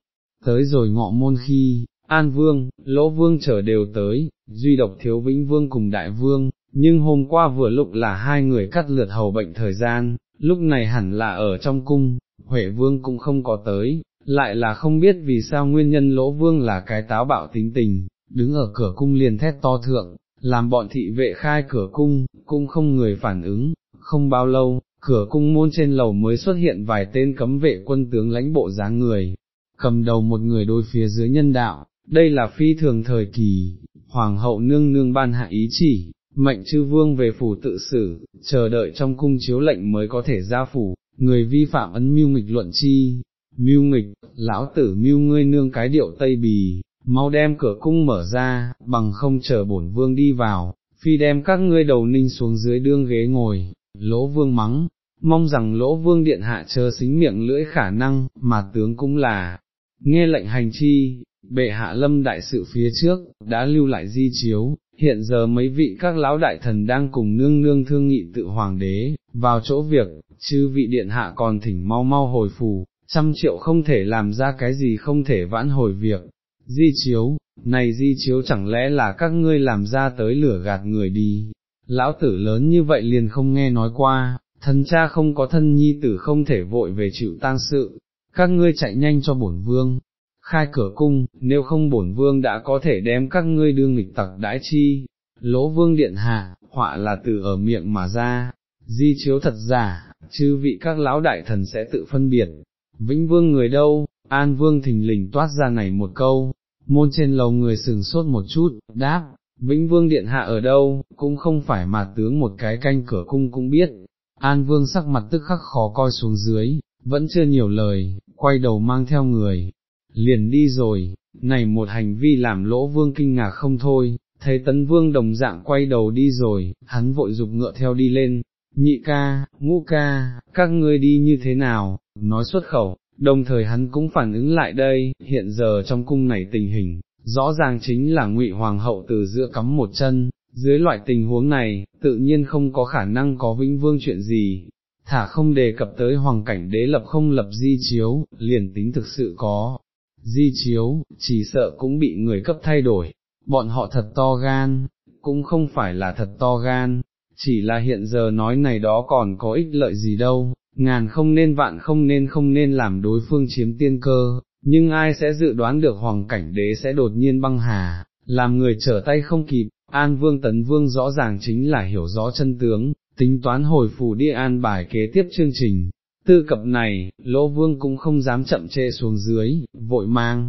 tới rồi ngọ môn khi, an vương, lỗ vương chờ đều tới, duy độc thiếu vĩnh vương cùng đại vương, nhưng hôm qua vừa lúc là hai người cắt lượt hầu bệnh thời gian, lúc này hẳn là ở trong cung, Huệ vương cũng không có tới, lại là không biết vì sao nguyên nhân lỗ vương là cái táo bạo tính tình, đứng ở cửa cung liền thét to thượng, làm bọn thị vệ khai cửa cung, cũng không người phản ứng, không bao lâu, cửa cung môn trên lầu mới xuất hiện vài tên cấm vệ quân tướng lãnh bộ dáng người, cầm đầu một người đôi phía dưới nhân đạo, đây là phi thường thời kỳ, hoàng hậu nương nương ban hạ ý chỉ, mệnh chư vương về phủ tự xử, chờ đợi trong cung chiếu lệnh mới có thể ra phủ, người vi phạm ấn mưu nghịch luận chi, mưu nghịch, lão tử mưu ngươi nương cái điệu tây bì, mau đem cửa cung mở ra, bằng không chờ bổn vương đi vào, phi đem các ngươi đầu ninh xuống dưới đương ghế ngồi, lỗ vương mắng, mong rằng lỗ vương điện hạ chờ xính miệng lưỡi khả năng, mà tướng cũng là, nghe lệnh hành chi, bệ hạ lâm đại sự phía trước, đã lưu lại di chiếu, hiện giờ mấy vị các lão đại thần đang cùng nương nương thương nghị tự hoàng đế, vào chỗ việc, chư vị điện hạ còn thỉnh mau mau hồi phù, trăm triệu không thể làm ra cái gì không thể vãn hồi việc. Di chiếu, này di chiếu chẳng lẽ là các ngươi làm ra tới lửa gạt người đi, lão tử lớn như vậy liền không nghe nói qua, thân cha không có thân nhi tử không thể vội về chịu tang sự, các ngươi chạy nhanh cho bổn vương, khai cửa cung, nếu không bổn vương đã có thể đem các ngươi đương nghịch tặc đãi chi, lỗ vương điện hạ, họa là từ ở miệng mà ra, di chiếu thật giả, chư vị các lão đại thần sẽ tự phân biệt, vĩnh vương người đâu, an vương thình lình toát ra này một câu, môn trên lầu người sừng sốt một chút, đáp, vĩnh vương điện hạ ở đâu, cũng không phải mà tướng một cái canh cửa cung cũng biết, an vương sắc mặt tức khắc khó coi xuống dưới, vẫn chưa nhiều lời, quay đầu mang theo người, liền đi rồi, này một hành vi làm lỗ vương kinh ngạc không thôi, thấy tấn vương đồng dạng quay đầu đi rồi, hắn vội dục ngựa theo đi lên, nhị ca, ngũ ca, các ngươi đi như thế nào, nói xuất khẩu, đồng thời hắn cũng phản ứng lại đây, hiện giờ trong cung này tình hình, rõ ràng chính là ngụy hoàng hậu từ giữa cắm một chân, dưới loại tình huống này, tự nhiên không có khả năng có vĩnh vương chuyện gì, thả không đề cập tới hoàng cảnh đế lập không lập di chiếu, liền tính thực sự có, di chiếu, chỉ sợ cũng bị người cấp thay đổi, bọn họ thật to gan, cũng không phải là thật to gan, chỉ là hiện giờ nói này đó còn có ích lợi gì đâu, ngàn không nên vạn không nên không nên làm đối phương chiếm tiên cơ, nhưng ai sẽ dự đoán được hoàng cảnh đế sẽ đột nhiên băng hà, làm người trở tay không kịp, an vương tấn vương rõ ràng chính là hiểu rõ chân tướng, tính toán hồi phủ đi an bài kế tiếp chương trình, tư cập này, lỗ vương cũng không dám chậm chê xuống dưới, vội mang,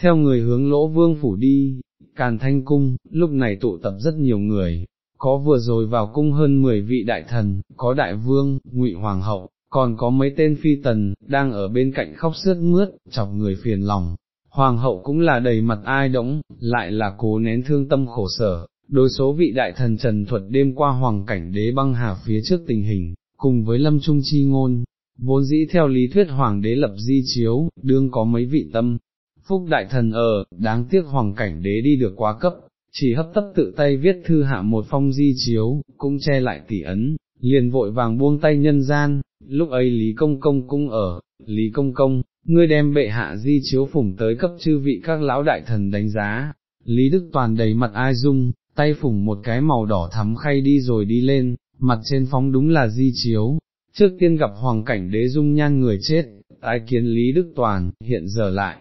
theo người hướng lỗ vương phủ đi, càn thanh cung, lúc này tụ tập rất nhiều người, có vừa rồi vào cung hơn 10 vị đại thần, có đại vương, ngụy hoàng hậu, còn có mấy tên phi tần, đang ở bên cạnh khóc sướt mướt, chọc người phiền lòng. Hoàng hậu cũng là đầy mặt ai đỗng, lại là cố nén thương tâm khổ sở, đối số vị đại thần trần thuật đêm qua hoàng cảnh đế băng hà phía trước tình hình, cùng với lâm trung chi ngôn, vốn dĩ theo lý thuyết hoàng đế lập di chiếu, đương có mấy vị tâm, phúc đại thần ở, đáng tiếc hoàng cảnh đế đi được quá cấp, chỉ hấp tấp tự tay viết thư hạ một phong di chiếu, cũng che lại tỷ ấn, liền vội vàng buông tay nhân gian, lúc ấy Lý Công Công cũng ở, Lý Công Công, ngươi đem bệ hạ di chiếu phủng tới cấp chư vị các lão đại thần đánh giá, Lý Đức Toàn đầy mặt ai dung, tay phủng một cái màu đỏ thắm khay đi rồi đi lên, mặt trên phóng đúng là di chiếu, trước tiên gặp hoàng cảnh đế dung nhan người chết, tái kiến Lý Đức Toàn, hiện giờ lại,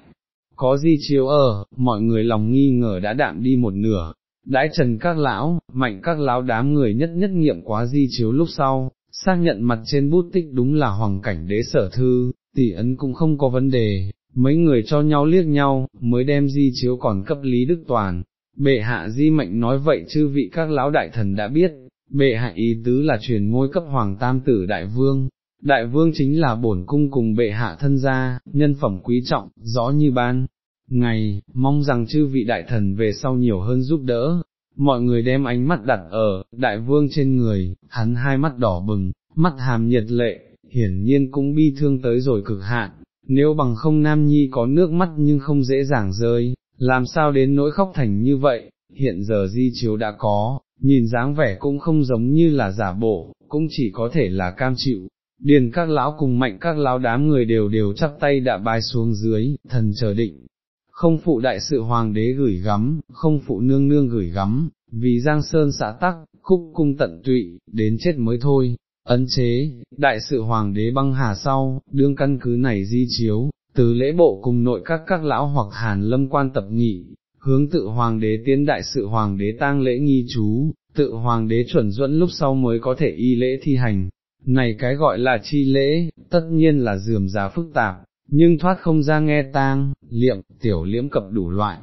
có di chiếu ở, mọi người lòng nghi ngờ đã đạm đi một nửa, đãi trần các lão, mạnh các lão đám người nhất nhất nghiệm quá di chiếu lúc sau, xác nhận mặt trên bút tích đúng là hoàng cảnh đế sở thư, tỷ ấn cũng không có vấn đề, mấy người cho nhau liếc nhau, mới đem di chiếu còn cấp Lý Đức Toàn. Bệ hạ di mệnh nói vậy chư vị các lão đại thần đã biết, bệ hạ ý tứ là truyền ngôi cấp hoàng tam tử đại vương, đại vương chính là bổn cung cùng bệ hạ thân gia, nhân phẩm quý trọng, rõ như ban. Ngày, mong rằng chư vị đại thần về sau nhiều hơn giúp đỡ, mọi người đem ánh mắt đặt ở, đại vương trên người, hắn hai mắt đỏ bừng, mắt hàm nhiệt lệ, hiển nhiên cũng bi thương tới rồi cực hạn, nếu bằng không nam nhi có nước mắt nhưng không dễ dàng rơi, làm sao đến nỗi khóc thành như vậy, hiện giờ di chiếu đã có, nhìn dáng vẻ cũng không giống như là giả bộ, cũng chỉ có thể là cam chịu. Điền các lão cùng mạnh các lão đám người đều đều chắp tay đã bài xuống dưới, thần chờ định, không phụ đại sự hoàng đế gửi gắm, không phụ nương nương gửi gắm, vì giang sơn xã tắc, khúc cung tận tụy, đến chết mới thôi, ấn chế, đại sự hoàng đế băng hà sau, đương căn cứ này di chiếu, từ lễ bộ cùng nội các các lão hoặc hàn lâm quan tập nghị, hướng tự hoàng đế tiến đại sự hoàng đế tang lễ nghi chú, tự hoàng đế chuẩn dẫn lúc sau mới có thể y lễ thi hành. Này cái gọi là chi lễ, tất nhiên là dườm giá phức tạp, nhưng thoát không ra nghe tang, liệm, tiểu liễm cập đủ loại.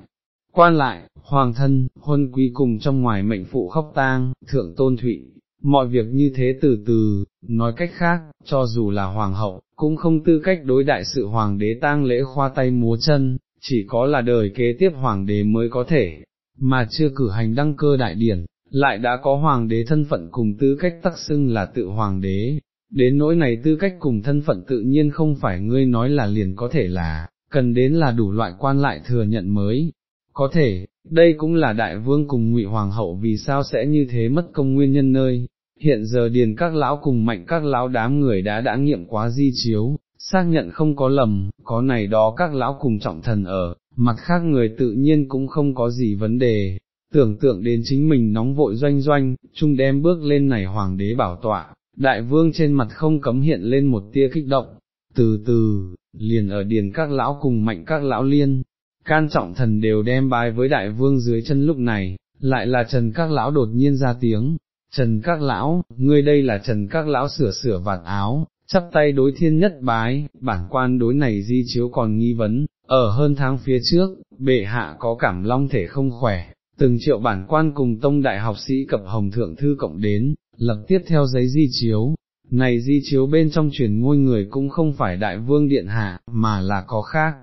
quan lại, hoàng thân, huân quý cùng trong ngoài mệnh phụ khóc tang, thượng tôn thụy, mọi việc như thế từ từ, nói cách khác, cho dù là hoàng hậu, cũng không tư cách đối đại sự hoàng đế tang lễ khoa tay múa chân, chỉ có là đời kế tiếp hoàng đế mới có thể, mà chưa cử hành đăng cơ đại điển, lại đã có hoàng đế thân phận cùng tư cách tắc xưng là tự hoàng đế, đến nỗi này tư cách cùng thân phận tự nhiên không phải ngươi nói là liền có thể là, cần đến là đủ loại quan lại thừa nhận mới, có thể, đây cũng là đại vương cùng ngụy hoàng hậu vì sao sẽ như thế mất công nguyên nhân nơi, hiện giờ điền các lão cùng mạnh các lão đám người đã đã nghiệm quá di chiếu, xác nhận không có lầm, có này đó các lão cùng trọng thần ở, mặt khác người tự nhiên cũng không có gì vấn đề, tưởng tượng đến chính mình nóng vội doanh doanh, chung đem bước lên này hoàng đế bảo tọa, đại vương trên mặt không cấm hiện lên một tia kích động, từ từ, liền ở điền các lão cùng mạnh các lão liên, can trọng thần đều đem bái với đại vương dưới chân lúc này, lại là trần các lão đột nhiên ra tiếng, trần các lão, ngươi đây là trần các lão sửa sửa vạt áo, chắp tay đối thiên nhất bái, bản quan đối này di chiếu còn nghi vấn, ở hơn tháng phía trước, bệ hạ có cảm long thể không khỏe, từng triệu bản quan cùng tông đại học sĩ cập hồng thượng thư cộng đến, lập tiếp theo giấy di chiếu, này di chiếu bên trong truyền ngôi người cũng không phải đại vương điện hạ, mà là có khác.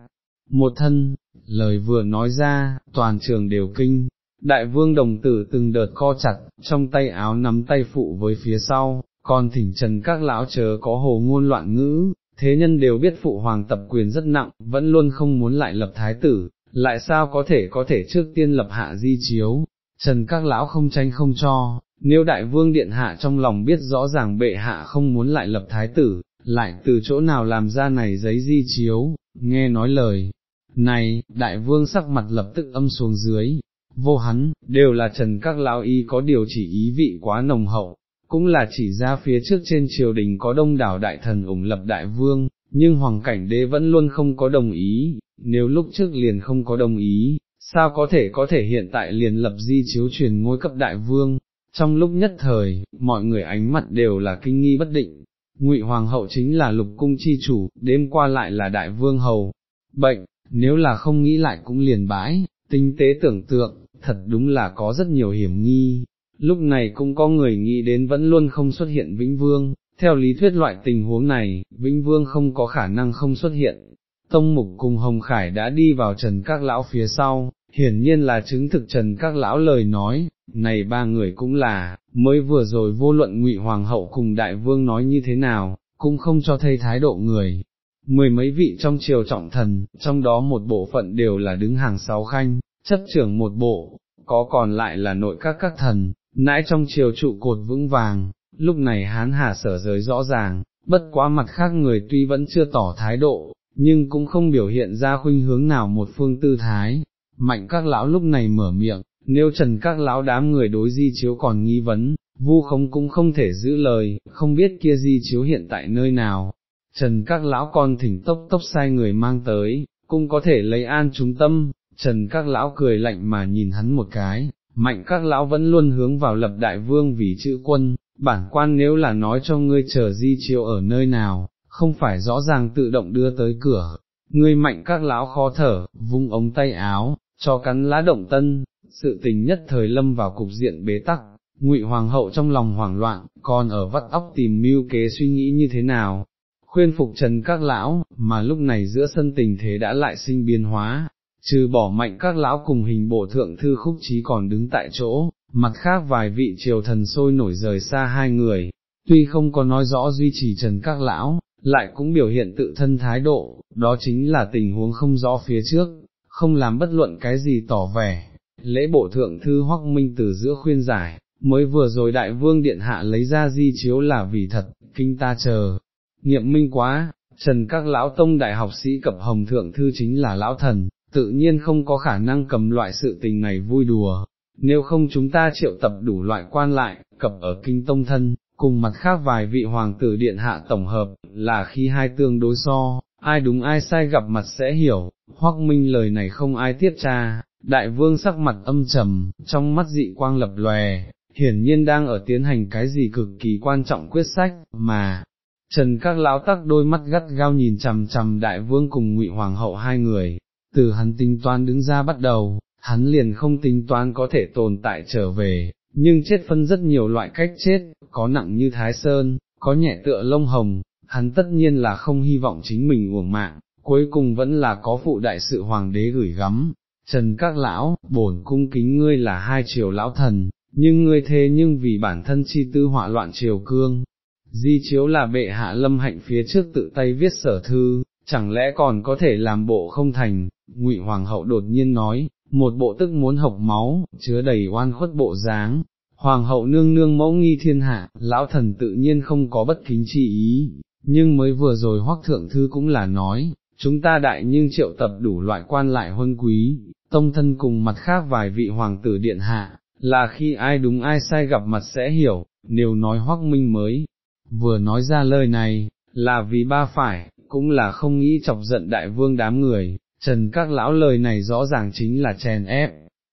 Một thân, lời vừa nói ra, toàn trường đều kinh, đại vương đồng tử từng đợt co chặt, trong tay áo nắm tay phụ với phía sau, còn thỉnh trần các lão chớ có hồ ngôn loạn ngữ, thế nhân đều biết phụ hoàng tập quyền rất nặng, vẫn luôn không muốn lại lập thái tử, lại sao có thể có thể trước tiên lập hạ di chiếu, trần các lão không tranh không cho, nếu đại vương điện hạ trong lòng biết rõ ràng bệ hạ không muốn lại lập thái tử, lại từ chỗ nào làm ra này giấy di chiếu, nghe nói lời. Này, đại vương sắc mặt lập tức âm xuống dưới, vô hắn, đều là trần các lão y có điều chỉ ý vị quá nồng hậu, cũng là chỉ ra phía trước trên triều đình có đông đảo đại thần ủng lập đại vương, nhưng hoàng cảnh đế vẫn luôn không có đồng ý, nếu lúc trước liền không có đồng ý, sao có thể có thể hiện tại liền lập di chiếu truyền ngôi cấp đại vương, trong lúc nhất thời, mọi người ánh mặt đều là kinh nghi bất định, ngụy hoàng hậu chính là lục cung chi chủ, đêm qua lại là đại vương hầu, bệnh, nếu là không nghĩ lại cũng liền bãi, tinh tế tưởng tượng, thật đúng là có rất nhiều hiểm nghi, lúc này cũng có người nghĩ đến vẫn luôn không xuất hiện Vĩnh Vương, theo lý thuyết loại tình huống này, Vĩnh Vương không có khả năng không xuất hiện. Tông Mục cùng Hồng Khải đã đi vào Trần Các Lão phía sau, hiển nhiên là chứng thực Trần Các Lão lời nói, này ba người cũng là, mới vừa rồi vô luận ngụy Hoàng hậu cùng Đại Vương nói như thế nào, cũng không cho thay thái độ người. Mười mấy vị trong triều trọng thần, trong đó một bộ phận đều là đứng hàng sáu khanh, chấp trưởng một bộ, có còn lại là nội các các thần, nãi trong triều trụ cột vững vàng, lúc này hán hà sở giới rõ ràng, bất quá mặt khác người tuy vẫn chưa tỏ thái độ, nhưng cũng không biểu hiện ra khuynh hướng nào một phương tư thái, mạnh các lão lúc này mở miệng, nếu trần các lão đám người đối di chiếu còn nghi vấn, vu không cũng không thể giữ lời, không biết kia di chiếu hiện tại nơi nào, trần các lão còn thỉnh tốc tốc sai người mang tới, cũng có thể lấy an chúng tâm, trần các lão cười lạnh mà nhìn hắn một cái, mạnh các lão vẫn luôn hướng vào lập đại vương vì chữ quân, bản quan nếu là nói cho ngươi chờ di chiếu ở nơi nào, không phải rõ ràng tự động đưa tới cửa, ngươi mạnh các lão khó thở, vung ống tay áo, cho cắn lá động tân, sự tình nhất thời lâm vào cục diện bế tắc, ngụy hoàng hậu trong lòng hoảng loạn, còn ở vắt óc tìm mưu kế suy nghĩ như thế nào, khuyên phục trần các lão, mà lúc này giữa sân tình thế đã lại sinh biến hóa, trừ bỏ mạnh các lão cùng hình bộ thượng thư khúc trí còn đứng tại chỗ, mặt khác vài vị triều thần sôi nổi rời xa hai người, tuy không có nói rõ duy trì trần các lão, lại cũng biểu hiện tự thân thái độ, đó chính là tình huống không rõ phía trước, không làm bất luận cái gì tỏ vẻ. Lễ bộ thượng thư hoắc minh từ giữa khuyên giải, mới vừa rồi đại vương điện hạ lấy ra di chiếu là vì thật, kinh ta chờ, nghiệm minh quá, trần các lão tông đại học sĩ cập hồng thượng thư chính là lão thần, tự nhiên không có khả năng cầm loại sự tình này vui đùa, nếu không chúng ta triệu tập đủ loại quan lại, cập ở kinh tông thân, cùng mặt khác vài vị hoàng tử điện hạ tổng hợp, là khi hai tương đối so, ai đúng ai sai gặp mặt sẽ hiểu, hoắc minh lời này không ai tiết tra, đại vương sắc mặt âm trầm, trong mắt dị quang lập lòe, hiển nhiên đang ở tiến hành cái gì cực kỳ quan trọng quyết sách, mà, trần các lão tắc đôi mắt gắt gao nhìn chằm chằm đại vương cùng ngụy hoàng hậu hai người, từ hắn tính toán đứng ra bắt đầu, hắn liền không tính toán có thể tồn tại trở về, nhưng chết phân rất nhiều loại cách chết, có nặng như thái sơn, có nhẹ tựa lông hồng, hắn tất nhiên là không hy vọng chính mình uổng mạng, cuối cùng vẫn là có phụ đại sự hoàng đế gửi gắm. Trần các lão, bổn cung kính ngươi là hai triều lão thần, nhưng ngươi thế nhưng vì bản thân chi tư họa loạn triều cương. Di chiếu là bệ hạ lâm hạnh phía trước tự tay viết sở thư, chẳng lẽ còn có thể làm bộ không thành, ngụy hoàng hậu đột nhiên nói, một bộ tức muốn học máu, chứa đầy oan khuất bộ dáng. Hoàng hậu nương nương mẫu nghi thiên hạ, lão thần tự nhiên không có bất kính chi ý, nhưng mới vừa rồi hoắc thượng thư cũng là nói, chúng ta đại nhưng triệu tập đủ loại quan lại huân quý, tông thân cùng mặt khác vài vị hoàng tử điện hạ, là khi ai đúng ai sai gặp mặt sẽ hiểu, nếu nói hoắc minh mới, vừa nói ra lời này, là vì ba phải, cũng là không nghĩ chọc giận đại vương đám người, trần các lão lời này rõ ràng chính là chèn ép,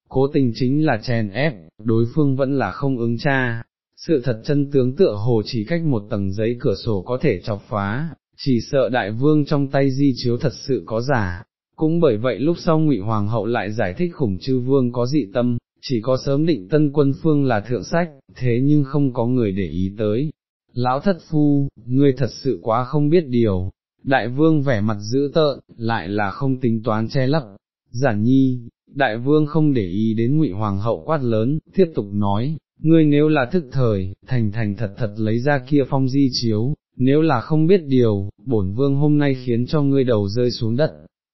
cố tình chính là chèn ép, đối phương vẫn là không ứng cha. Sự thật chân tướng tựa hồ chỉ cách một tầng giấy cửa sổ có thể chọc phá, chỉ sợ đại vương trong tay di chiếu thật sự có giả, cũng bởi vậy lúc sau ngụy hoàng hậu lại giải thích khủng chư vương có dị tâm, chỉ có sớm định tân quân phương là thượng sách, thế nhưng không có người để ý tới. Lão thất phu, ngươi thật sự quá không biết điều, đại vương vẻ mặt dữ tợn, lại là không tính toán che lấp, giản nhi, đại vương không để ý đến ngụy hoàng hậu quát lớn, tiếp tục nói, ngươi nếu là thức thời, thành thành thật thật lấy ra kia phong di chiếu, nếu là không biết điều, bổn vương hôm nay khiến cho ngươi đầu rơi xuống đất.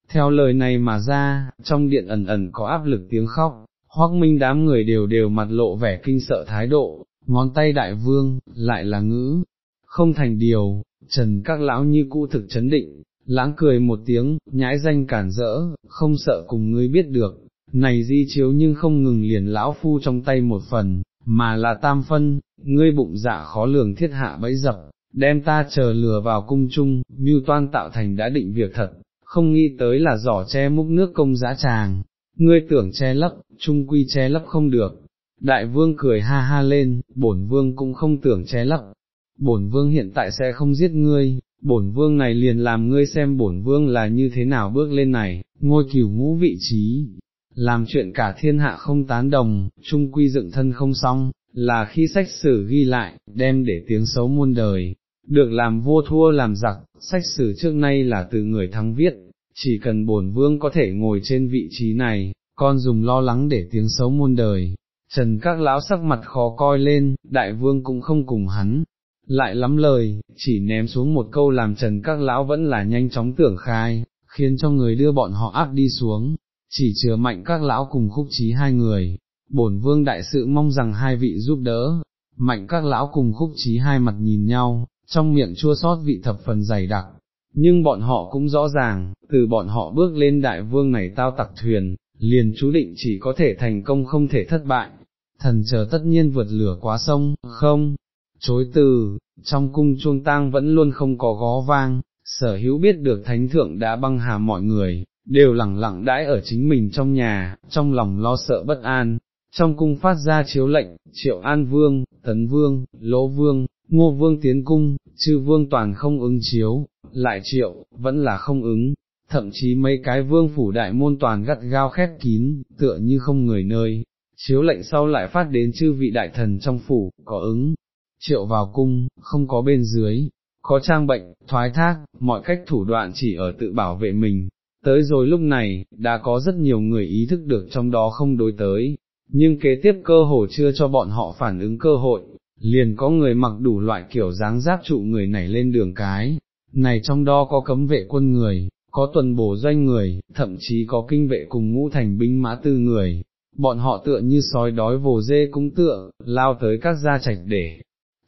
Theo lời này mà ra, trong điện ẩn ẩn có áp lực tiếng khóc, hoác minh đám người đều đều mặt lộ vẻ kinh sợ thái độ, ngón tay đại vương, lại là ngữ, không thành điều, trần các lão như cũ thực chấn định, lãng cười một tiếng, nhãi danh cản rỡ, không sợ cùng ngươi biết được, này di chiếu nhưng không ngừng liền lão phu trong tay một phần, mà là tam phân, ngươi bụng dạ khó lường thiết hạ bẫy dập, đem ta chờ lừa vào cung chung, mưu toan tạo thành đã định việc thật, không nghĩ tới là giỏ che múc nước công giá tràng, ngươi tưởng che lấp, trung quy che lấp không được. Đại vương cười ha ha lên, bổn vương cũng không tưởng che lấp, bổn vương hiện tại sẽ không giết ngươi, bổn vương này liền làm ngươi xem bổn vương là như thế nào bước lên này, ngôi cửu ngũ vị trí, làm chuyện cả thiên hạ không tán đồng, trung quy dựng thân không xong, là khi sách sử ghi lại, đem để tiếng xấu muôn đời, được làm vua thua làm giặc, sách sử trước nay là từ người thắng viết, chỉ cần bổn vương có thể ngồi trên vị trí này, con dùng lo lắng để tiếng xấu muôn đời. Trần các lão sắc mặt khó coi lên, đại vương cũng không cùng hắn, lại lắm lời, chỉ ném xuống một câu làm trần các lão vẫn là nhanh chóng tưởng khai, khiến cho người đưa bọn họ áp đi xuống, chỉ chứa mạnh các lão cùng khúc trí hai người, bổn vương đại sự mong rằng hai vị giúp đỡ, mạnh các lão cùng khúc trí hai mặt nhìn nhau, trong miệng chua sót vị thập phần dày đặc, nhưng bọn họ cũng rõ ràng, từ bọn họ bước lên đại vương này tao tặc thuyền, liền chú định chỉ có thể thành công không thể thất bại, thần chờ tất nhiên vượt lửa quá sông, không, chối từ, trong cung chuông tang vẫn luôn không có gó vang, sở hữu biết được thánh thượng đã băng hà mọi người, đều lẳng lặng đãi ở chính mình trong nhà, trong lòng lo sợ bất an, trong cung phát ra chiếu lệnh, triệu an vương, tấn vương, lỗ vương, ngô vương tiến cung, chư vương toàn không ứng chiếu, lại triệu, vẫn là không ứng, thậm chí mấy cái vương phủ đại môn toàn gắt gao khép kín, tựa như không người nơi, chiếu lệnh sau lại phát đến chư vị đại thần trong phủ, có ứng, triệu vào cung, không có bên dưới, có trang bệnh, thoái thác, mọi cách thủ đoạn chỉ ở tự bảo vệ mình. Tới rồi lúc này, đã có rất nhiều người ý thức được trong đó không đối tới, nhưng kế tiếp cơ hồ chưa cho bọn họ phản ứng cơ hội, liền có người mặc đủ loại kiểu dáng giáp trụ người nảy lên đường cái, này trong đó có cấm vệ quân người, có tuần bổ doanh người, thậm chí có kinh vệ cùng ngũ thành binh mã tư người, bọn họ tựa như sói đói vồ dê cũng tựa, lao tới các gia trạch để.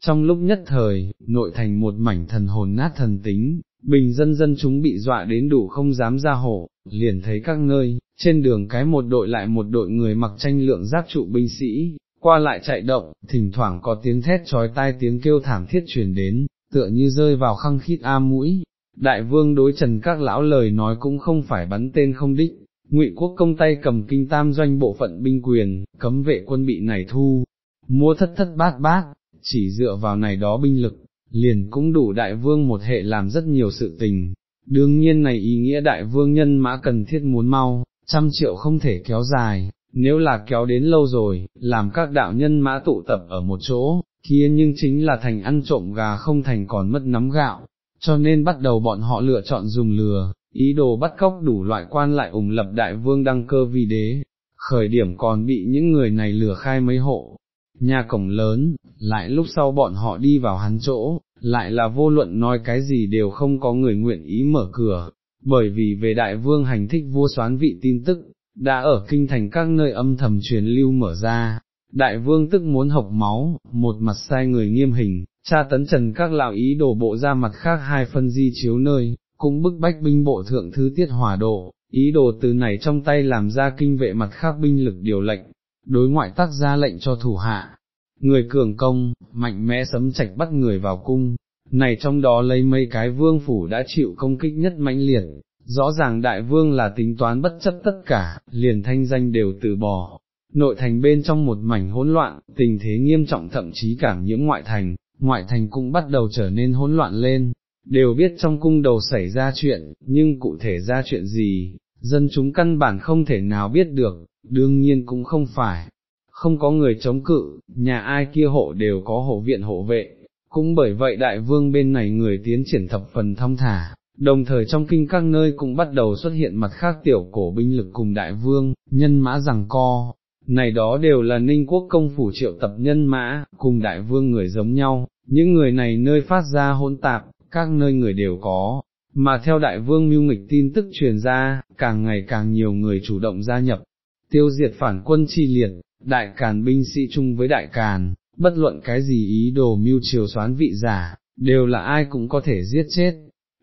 Trong lúc nhất thời, nội thành một mảnh thần hồn nát thần tính, bình dân dân chúng bị dọa đến đủ không dám ra hổ, liền thấy các nơi, trên đường cái một đội lại một đội người mặc tranh lượng giáp trụ binh sĩ, qua lại chạy động, thỉnh thoảng có tiếng thét trói tai tiếng kêu thảm thiết truyền đến, tựa như rơi vào khăng khít a mũi. Đại vương đối trần các lão lời nói cũng không phải bắn tên không đích, ngụy quốc công tay cầm kinh tam doanh bộ phận binh quyền, cấm vệ quân bị này thu, mua thất thất bát bát, chỉ dựa vào này đó binh lực, liền cũng đủ đại vương một hệ làm rất nhiều sự tình. Đương nhiên này ý nghĩa đại vương nhân mã cần thiết muốn mau, trăm triệu không thể kéo dài, nếu là kéo đến lâu rồi, làm các đạo nhân mã tụ tập ở một chỗ, kia nhưng chính là thành ăn trộm gà không thành còn mất nắm gạo, cho nên bắt đầu bọn họ lựa chọn dùng lừa, ý đồ bắt cóc đủ loại quan lại ủng lập đại vương đăng cơ vì đế, khởi điểm còn bị những người này lừa khai mấy hộ, nhà cổng lớn, lại lúc sau bọn họ đi vào hắn chỗ, lại là vô luận nói cái gì đều không có người nguyện ý mở cửa, bởi vì về đại vương hành thích vua soán vị tin tức, đã ở kinh thành các nơi âm thầm truyền lưu mở ra, đại vương tức muốn học máu, một mặt sai người nghiêm hình, cha tấn trần các lão ý đổ bộ ra mặt khác hai phân di chiếu nơi, cũng bức bách binh bộ thượng thứ tiết hòa độ, ý đồ từ này trong tay làm ra kinh vệ mặt khác binh lực điều lệnh, đối ngoại tác ra lệnh cho thủ hạ. Người cường công, mạnh mẽ sấm chạch bắt người vào cung, này trong đó lấy mấy cái vương phủ đã chịu công kích nhất mãnh liệt, rõ ràng đại vương là tính toán bất chấp tất cả, liền thanh danh đều từ bỏ. Nội thành bên trong một mảnh hỗn loạn, tình thế nghiêm trọng thậm chí cảm nhiễm ngoại thành, ngoại thành cũng bắt đầu trở nên hỗn loạn lên, đều biết trong cung đầu xảy ra chuyện, nhưng cụ thể ra chuyện gì, dân chúng căn bản không thể nào biết được, đương nhiên cũng không phải, không có người chống cự, nhà ai kia hộ đều có hộ viện hộ vệ, cũng bởi vậy đại vương bên này người tiến triển thập phần thông thả, đồng thời trong kinh các nơi cũng bắt đầu xuất hiện mặt khác tiểu cổ binh lực cùng đại vương, nhân mã rằng co. Này đó đều là ninh quốc công phủ triệu tập nhân mã, cùng đại vương người giống nhau, những người này nơi phát ra hỗn tạp, các nơi người đều có, mà theo đại vương mưu nghịch tin tức truyền ra, càng ngày càng nhiều người chủ động gia nhập, tiêu diệt phản quân chi liệt, đại càn binh sĩ chung với đại càn, bất luận cái gì ý đồ mưu triều xoán vị giả, đều là ai cũng có thể giết chết.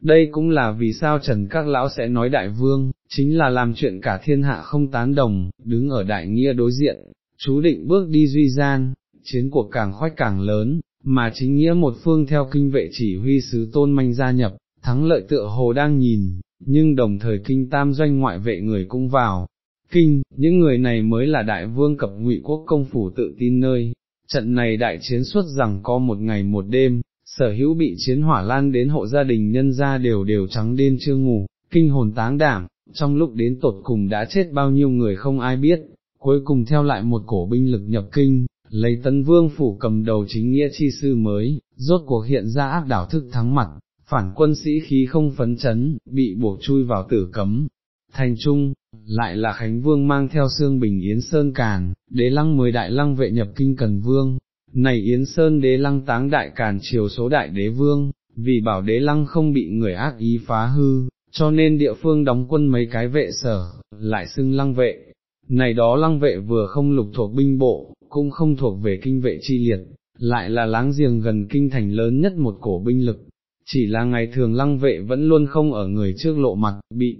Đây cũng là vì sao Trần Các Lão sẽ nói đại vương, chính là làm chuyện cả thiên hạ không tán đồng, đứng ở đại nghĩa đối diện, chú định bước đi duy gian, chiến cuộc càng khoách càng lớn, mà chính nghĩa một phương theo kinh vệ chỉ huy sứ tôn manh gia nhập, thắng lợi tựa hồ đang nhìn, nhưng đồng thời kinh tam doanh ngoại vệ người cũng vào. Kinh, những người này mới là đại vương cập ngụy quốc công phủ tự tin nơi, trận này đại chiến suốt rằng có một ngày một đêm, sở hữu bị chiến hỏa lan đến hộ gia đình nhân gia đều đều trắng đêm chưa ngủ, kinh hồn táng đảm, trong lúc đến tột cùng đã chết bao nhiêu người không ai biết, cuối cùng theo lại một cổ binh lực nhập kinh, lấy tấn vương phủ cầm đầu chính nghĩa chi sư mới, rốt cuộc hiện ra áp đảo thức thắng mặt, phản quân sĩ khí không phấn chấn, bị buộc chui vào tử cấm. Thành trung, lại là Khánh Vương mang theo xương bình Yến Sơn Càn, đế lăng mười đại lăng vệ nhập kinh Cần Vương, này Yến Sơn đế lăng táng đại Càn chiều số đại đế vương, vì bảo đế lăng không bị người ác ý phá hư, cho nên địa phương đóng quân mấy cái vệ sở, lại xưng lăng vệ. Này đó lăng vệ vừa không lục thuộc binh bộ, cũng không thuộc về kinh vệ chi liệt, lại là láng giềng gần kinh thành lớn nhất một cổ binh lực, chỉ là ngày thường lăng vệ vẫn luôn không ở người trước lộ mặt, bị,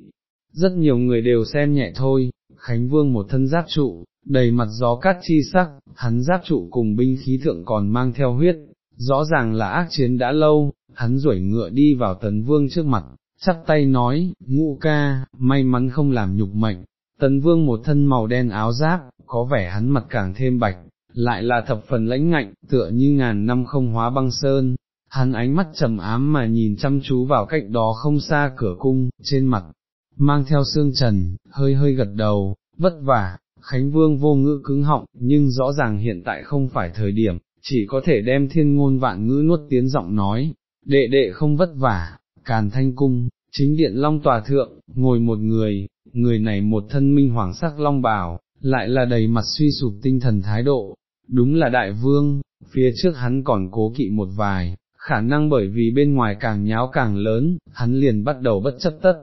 rất nhiều người đều xem nhẹ thôi, Khánh Vương một thân giáp trụ, đầy mặt gió cát chi sắc, hắn giáp trụ cùng binh khí thượng còn mang theo huyết, rõ ràng là ác chiến đã lâu, hắn duỗi ngựa đi vào tấn vương trước mặt, chắp tay nói, ngũ ca, may mắn không làm nhục mệnh, tấn vương một thân màu đen áo giáp, có vẻ hắn mặt càng thêm bạch, lại là thập phần lãnh ngạnh, tựa như ngàn năm không hóa băng sơn, hắn ánh mắt trầm ám mà nhìn chăm chú vào cách đó không xa cửa cung, trên mặt, mang theo xương trần, hơi hơi gật đầu, vất vả, Khánh Vương vô ngữ cứng họng, nhưng rõ ràng hiện tại không phải thời điểm, chỉ có thể đem thiên ngôn vạn ngữ nuốt tiếng giọng nói, đệ đệ không vất vả, càn thanh cung, chính điện long tòa thượng, ngồi một người, người này một thân minh hoàng sắc long bào, lại là đầy mặt suy sụp tinh thần thái độ, đúng là đại vương, phía trước hắn còn cố kỵ một vài, khả năng bởi vì bên ngoài càng nháo càng lớn, hắn liền bắt đầu bất chấp tất.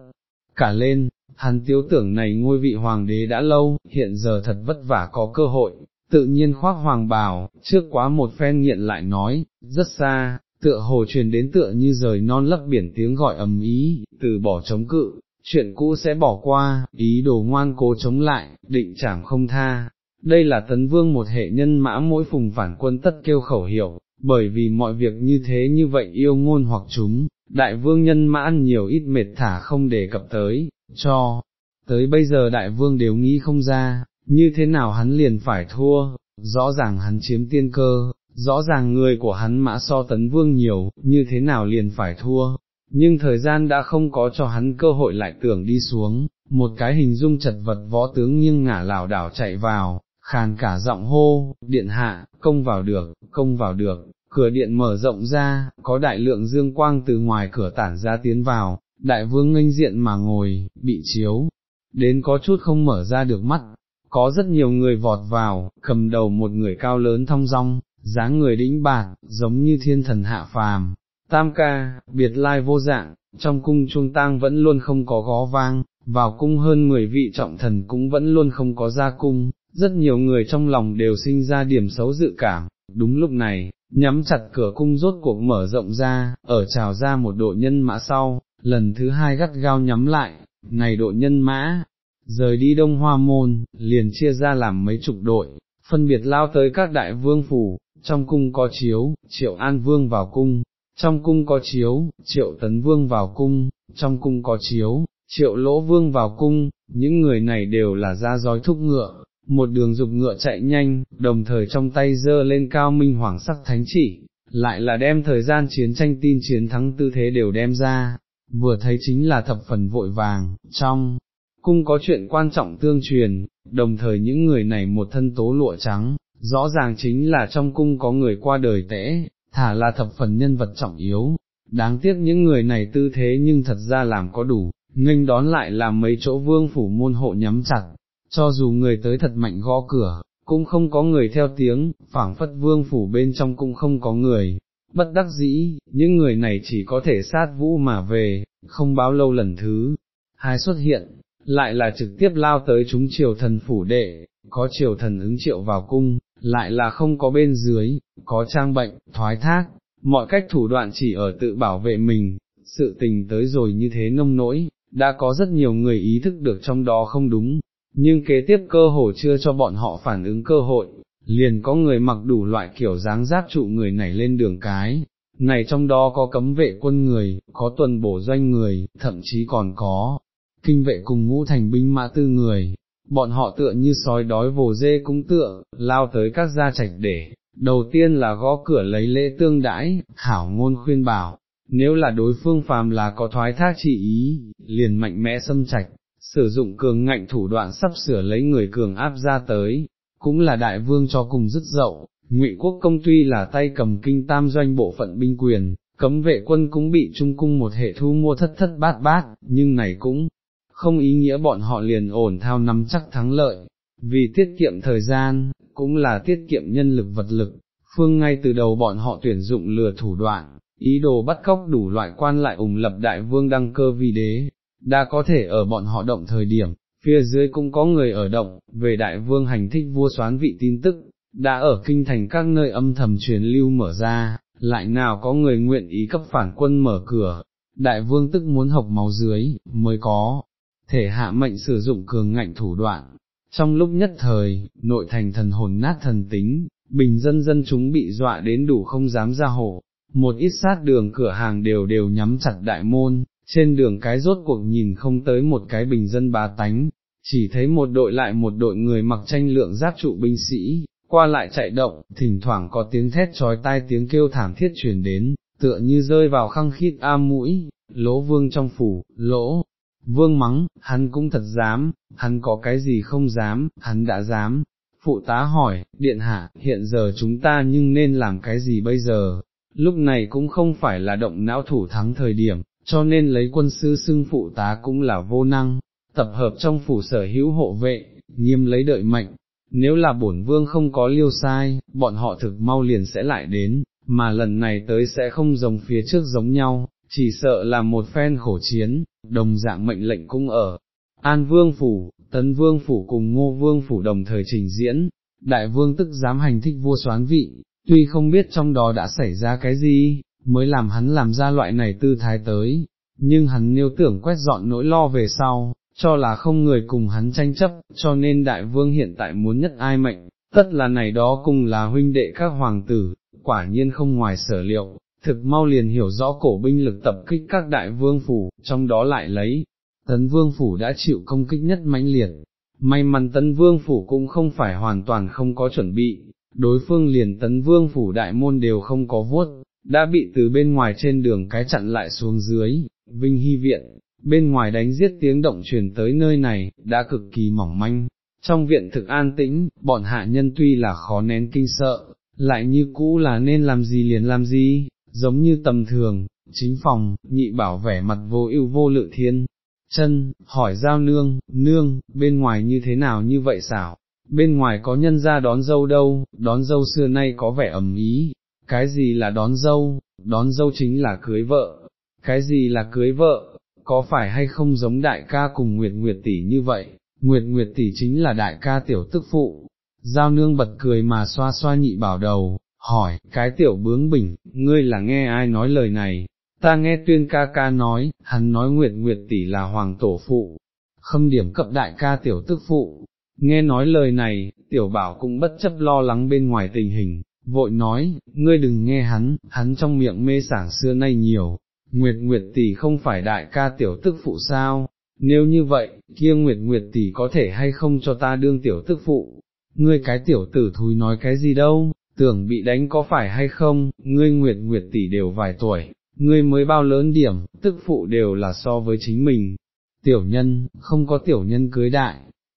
Cả lên, hắn tiếu tưởng này ngôi vị hoàng đế đã lâu, hiện giờ thật vất vả có cơ hội, tự nhiên khoác hoàng bào, trước quá một phen nghiện lại nói, rất xa, tựa hồ truyền đến tựa như rời non lấp biển tiếng gọi ầm ý, từ bỏ chống cự, chuyện cũ sẽ bỏ qua, ý đồ ngoan cố chống lại, định chẳng không tha. Đây là tấn vương một hệ nhân mã mỗi phùng phản quân tất kêu khẩu hiệu, bởi vì mọi việc như thế như vậy yêu ngôn hoặc chúng, đại vương nhân mã ăn nhiều ít mệt thả không đề cập tới, cho, tới bây giờ đại vương đều nghĩ không ra, như thế nào hắn liền phải thua, rõ ràng hắn chiếm tiên cơ, rõ ràng người của hắn mã so tấn vương nhiều, như thế nào liền phải thua, nhưng thời gian đã không có cho hắn cơ hội lại tưởng đi xuống, một cái hình dung chật vật võ tướng nghiêng ngả lảo đảo chạy vào, khàn cả giọng hô, điện hạ, công vào được, công vào được, cửa điện mở rộng ra, có đại lượng dương quang từ ngoài cửa tản ra tiến vào, đại vương nghênh diện mà ngồi, bị chiếu, đến có chút không mở ra được mắt, có rất nhiều người vọt vào, cầm đầu một người cao lớn thong dong, dáng người đĩnh bạc, giống như thiên thần hạ phàm. Tam ca, biệt lai vô dạng, trong cung chuông tang vẫn luôn không có gó vang, vào cung hơn 10 vị trọng thần cũng vẫn luôn không có ra cung, rất nhiều người trong lòng đều sinh ra điểm xấu dự cảm, đúng lúc này, nhắm chặt cửa cung rốt cuộc mở rộng ra, ở trào ra một đội nhân mã sau, lần thứ hai gắt gao nhắm lại, này đội nhân mã, rời đi đông hoa môn, liền chia ra làm mấy chục đội, phân biệt lao tới các đại vương phủ, trong cung có chiếu, triệu an vương vào cung, trong cung có chiếu, triệu tấn vương vào cung, trong cung có chiếu, triệu lỗ vương vào cung, những người này đều là ra dói thúc ngựa, một đường dục ngựa chạy nhanh, đồng thời trong tay dơ lên cao minh hoàng sắc thánh chỉ, lại là đem thời gian chiến tranh tin chiến thắng tư thế đều đem ra, vừa thấy chính là thập phần vội vàng, trong cung có chuyện quan trọng tương truyền, đồng thời những người này một thân tố lụa trắng, rõ ràng chính là trong cung có người qua đời tễ, thả là thập phần nhân vật trọng yếu, đáng tiếc những người này tư thế nhưng thật ra làm có đủ, nghênh đón lại là mấy chỗ vương phủ môn hộ nhắm chặt, cho dù người tới thật mạnh gõ cửa, cũng không có người theo tiếng, phảng phất vương phủ bên trong cũng không có người, bất đắc dĩ, những người này chỉ có thể sát vũ mà về, không bao lâu lần thứ, hai xuất hiện, lại là trực tiếp lao tới chúng triều thần phủ đệ, có triều thần ứng triệu vào cung, lại là không có bên dưới, có trang bệnh, thoái thác, mọi cách thủ đoạn chỉ ở tự bảo vệ mình, sự tình tới rồi như thế nông nỗi, đã có rất nhiều người ý thức được trong đó không đúng, nhưng kế tiếp cơ hồ chưa cho bọn họ phản ứng cơ hội, liền có người mặc đủ loại kiểu dáng giáp trụ người này lên đường cái, này trong đó có cấm vệ quân người, có tuần bổ doanh người, thậm chí còn có kinh vệ cùng ngũ thành binh mã tư người, bọn họ tựa như sói đói vồ dê cũng tựa, lao tới các gia trạch để, đầu tiên là gõ cửa lấy lễ tương đãi, khảo ngôn khuyên bảo, nếu là đối phương phàm là có thoái thác trị ý, liền mạnh mẽ xâm trạch, sử dụng cường ngạnh thủ đoạn sắp sửa lấy người cường áp ra tới, cũng là đại vương cho cùng dứt dậu, ngụy quốc công tuy là tay cầm kinh tam doanh bộ phận binh quyền, cấm vệ quân cũng bị trung cung một hệ thu mua thất thất bát bát, nhưng này cũng không ý nghĩa bọn họ liền ổn thao nắm chắc thắng lợi, vì tiết kiệm thời gian, cũng là tiết kiệm nhân lực vật lực, phương ngay từ đầu bọn họ tuyển dụng lừa thủ đoạn, ý đồ bắt cóc đủ loại quan lại ủng lập đại vương đăng cơ vi đế, đã có thể ở bọn họ động thời điểm, phía dưới cũng có người ở động, về đại vương hành thích vua xoán vị tin tức, đã ở kinh thành các nơi âm thầm truyền lưu mở ra, lại nào có người nguyện ý cấp phản quân mở cửa, đại vương tức muốn học máu dưới, mới có, thể hạ mệnh sử dụng cường ngạnh thủ đoạn. Trong lúc nhất thời, nội thành thần hồn nát thần tính, bình dân dân chúng bị dọa đến đủ không dám ra hộ, một ít sát đường cửa hàng đều đều nhắm chặt đại môn, trên đường cái rốt cuộc nhìn không tới một cái bình dân bá tánh, chỉ thấy một đội lại một đội người mặc tranh lượng giáp trụ binh sĩ, qua lại chạy động, thỉnh thoảng có tiếng thét trói tai tiếng kêu thảm thiết truyền đến, tựa như rơi vào khăng khít am mũi, lỗ vương trong phủ, lỗ, vương mắng, hắn cũng thật dám, hắn có cái gì không dám, hắn đã dám. Phụ tá hỏi, điện hạ, hiện giờ chúng ta nhưng nên làm cái gì bây giờ, lúc này cũng không phải là động não thủ thắng thời điểm, cho nên lấy quân sư xưng phụ tá cũng là vô năng, tập hợp trong phủ sở hữu hộ vệ, nghiêm lấy đợi mệnh, nếu là bổn vương không có liêu sai, bọn họ thực mau liền sẽ lại đến, mà lần này tới sẽ không giống phía trước giống nhau, chỉ sợ là một phen khổ chiến, đồng dạng mệnh lệnh cũng ở. An Vương Phủ, Tấn Vương Phủ cùng Ngô Vương Phủ đồng thời trình diễn, Đại Vương tức dám hành thích vua soán vị, tuy không biết trong đó đã xảy ra cái gì, mới làm hắn làm ra loại này tư thái tới, nhưng hắn nêu tưởng quét dọn nỗi lo về sau, cho là không người cùng hắn tranh chấp, cho nên đại vương hiện tại muốn nhất ai mệnh, tất là này đó cùng là huynh đệ các hoàng tử, quả nhiên không ngoài sở liệu, thực mau liền hiểu rõ cổ binh lực tập kích các đại vương phủ, trong đó lại lấy, tấn vương phủ đã chịu công kích nhất mãnh liệt, may mắn tấn vương phủ cũng không phải hoàn toàn không có chuẩn bị, đối phương liền tấn vương phủ đại môn đều không có vuốt, đã bị từ bên ngoài trên đường cái chặn lại xuống dưới, Vinh Hy Viện, bên ngoài đánh giết tiếng động truyền tới nơi này, đã cực kỳ mỏng manh. Trong viện thực an tĩnh, bọn hạ nhân tuy là khó nén kinh sợ, lại như cũ là nên làm gì liền làm gì, giống như tầm thường, chính phòng, nhị bảo vẻ mặt vô ưu vô lự thiên. Chân, hỏi giao nương, nương, bên ngoài như thế nào như vậy xảo, bên ngoài có nhân ra đón dâu đâu, đón dâu xưa nay có vẻ ẩm ý, cái gì là đón dâu, đón dâu chính là cưới vợ, cái gì là cưới vợ, có phải hay không giống đại ca cùng Nguyệt Nguyệt tỷ như vậy, Nguyệt Nguyệt tỷ chính là đại ca tiểu tức phụ. Giao nương bật cười mà xoa xoa nhị bảo đầu, hỏi, cái tiểu bướng bỉnh, ngươi là nghe ai nói lời này, ta nghe tuyên ca ca nói, hắn nói Nguyệt Nguyệt tỷ là hoàng tổ phụ, khâm điểm cập đại ca tiểu tức phụ, nghe nói lời này, tiểu bảo cũng bất chấp lo lắng bên ngoài tình hình, vội nói, ngươi đừng nghe hắn, hắn trong miệng mê sảng xưa nay nhiều, Nguyệt Nguyệt tỷ không phải đại ca tiểu tức phụ sao, nếu như vậy, kia Nguyệt Nguyệt tỷ có thể hay không cho ta đương tiểu tức phụ, ngươi cái tiểu tử thúi nói cái gì đâu, tưởng bị đánh có phải hay không, ngươi Nguyệt Nguyệt tỷ đều vài tuổi, ngươi mới bao lớn điểm, tức phụ đều là so với chính mình, tiểu nhân, không có tiểu nhân cưới đại,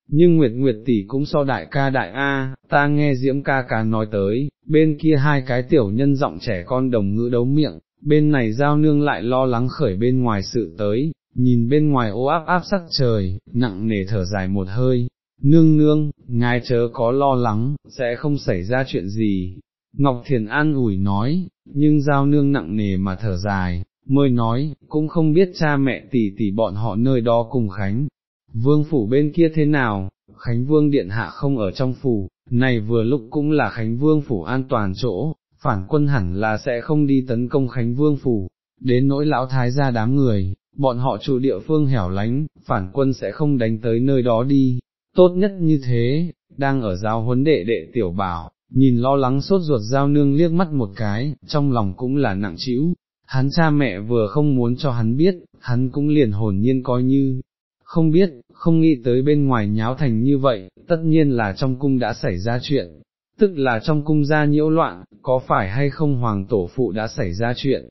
nhưng Nguyệt Nguyệt tỷ cũng so đại ca đại A, ta nghe Diễm ca ca nói tới, bên kia hai cái tiểu nhân giọng trẻ con đồng ngữ đấu miệng, bên này giao nương lại lo lắng khởi bên ngoài sự tới, nhìn bên ngoài ô áp áp sắc trời, nặng nề thở dài một hơi, nương nương, ngài chớ có lo lắng, sẽ không xảy ra chuyện gì. Ngọc Thiền an ủi nói, nhưng giao nương nặng nề mà thở dài, mới nói, cũng không biết cha mẹ tỷ tỷ bọn họ nơi đó cùng Khánh. Vương phủ bên kia thế nào, Khánh Vương Điện Hạ không ở trong phủ, này vừa lúc cũng là Khánh Vương phủ an toàn chỗ, phản quân hẳn là sẽ không đi tấn công Khánh Vương phủ, đến nỗi lão thái gia đám người, bọn họ chủ địa phương hẻo lánh, phản quân sẽ không đánh tới nơi đó đi, tốt nhất như thế, đang ở giao huấn đệ đệ tiểu bảo, nhìn lo lắng sốt ruột giao nương liếc mắt một cái, trong lòng cũng là nặng trĩu, hắn cha mẹ vừa không muốn cho hắn biết, hắn cũng liền hồn nhiên coi như, không biết, không nghĩ tới bên ngoài nháo thành như vậy, tất nhiên là trong cung đã xảy ra chuyện, tức là trong cung gia nhiễu loạn, có phải hay không hoàng tổ phụ đã xảy ra chuyện,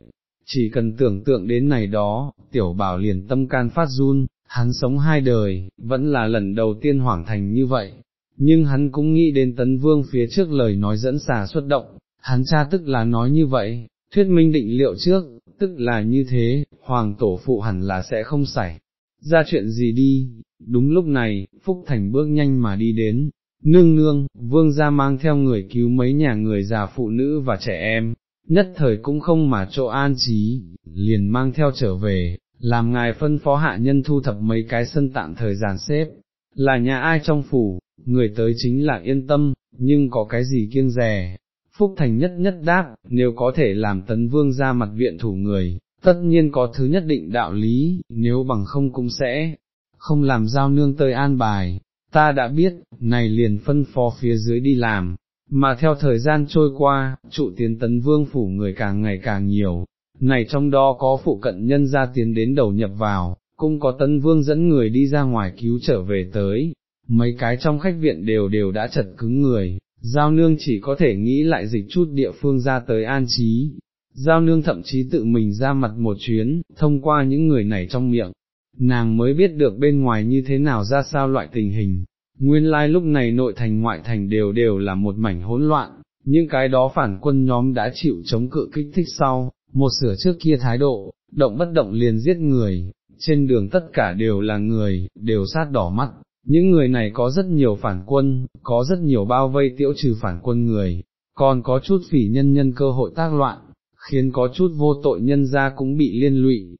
chỉ cần tưởng tượng đến này đó, tiểu bảo liền tâm can phát run, hắn sống hai đời, vẫn là lần đầu tiên hoảng thành như vậy, nhưng hắn cũng nghĩ đến tấn vương phía trước lời nói dẫn xà xuất động, hắn cha tức là nói như vậy, thuyết minh định liệu trước, tức là như thế, hoàng tổ phụ hẳn là sẽ không xảy ra chuyện gì đi, đúng lúc này, Phúc Thành bước nhanh mà đi đến, nương nương, vương gia mang theo người cứu mấy nhà người già phụ nữ và trẻ em, nhất thời cũng không mà chỗ an trí, liền mang theo trở về, làm ngài phân phó hạ nhân thu thập mấy cái sân tạm thời giàn xếp, là nhà ai trong phủ, người tới chính là yên tâm, nhưng có cái gì kiêng rè. Phúc Thành nhất nhất đáp, nếu có thể làm tấn vương ra mặt viện thủ người, tất nhiên có thứ nhất định đạo lý, nếu bằng không cũng sẽ, không làm giao nương tơi an bài, ta đã biết, này liền phân phó phía dưới đi làm, mà theo thời gian trôi qua, trụ tiến tấn vương phủ người càng ngày càng nhiều, này trong đó có phụ cận nhân gia tiến đến đầu nhập vào, cũng có tấn vương dẫn người đi ra ngoài cứu trở về tới, mấy cái trong khách viện đều đều đã chật cứng người, giao nương chỉ có thể nghĩ lại dịch chút địa phương ra tới an trí. Giao nương thậm chí tự mình ra mặt một chuyến, thông qua những người này trong miệng, nàng mới biết được bên ngoài như thế nào ra sao loại tình hình, nguyên lai lúc này nội thành ngoại thành đều đều là một mảnh hỗn loạn, những cái đó phản quân nhóm đã chịu chống cự kích thích sau, một sửa trước kia thái độ, động bất động liền giết người, trên đường tất cả đều là người, đều sát đỏ mắt, những người này có rất nhiều phản quân, có rất nhiều bao vây tiễu trừ phản quân người, còn có chút phỉ nhân nhân cơ hội tác loạn, khiến có chút vô tội nhân ra cũng bị liên lụy,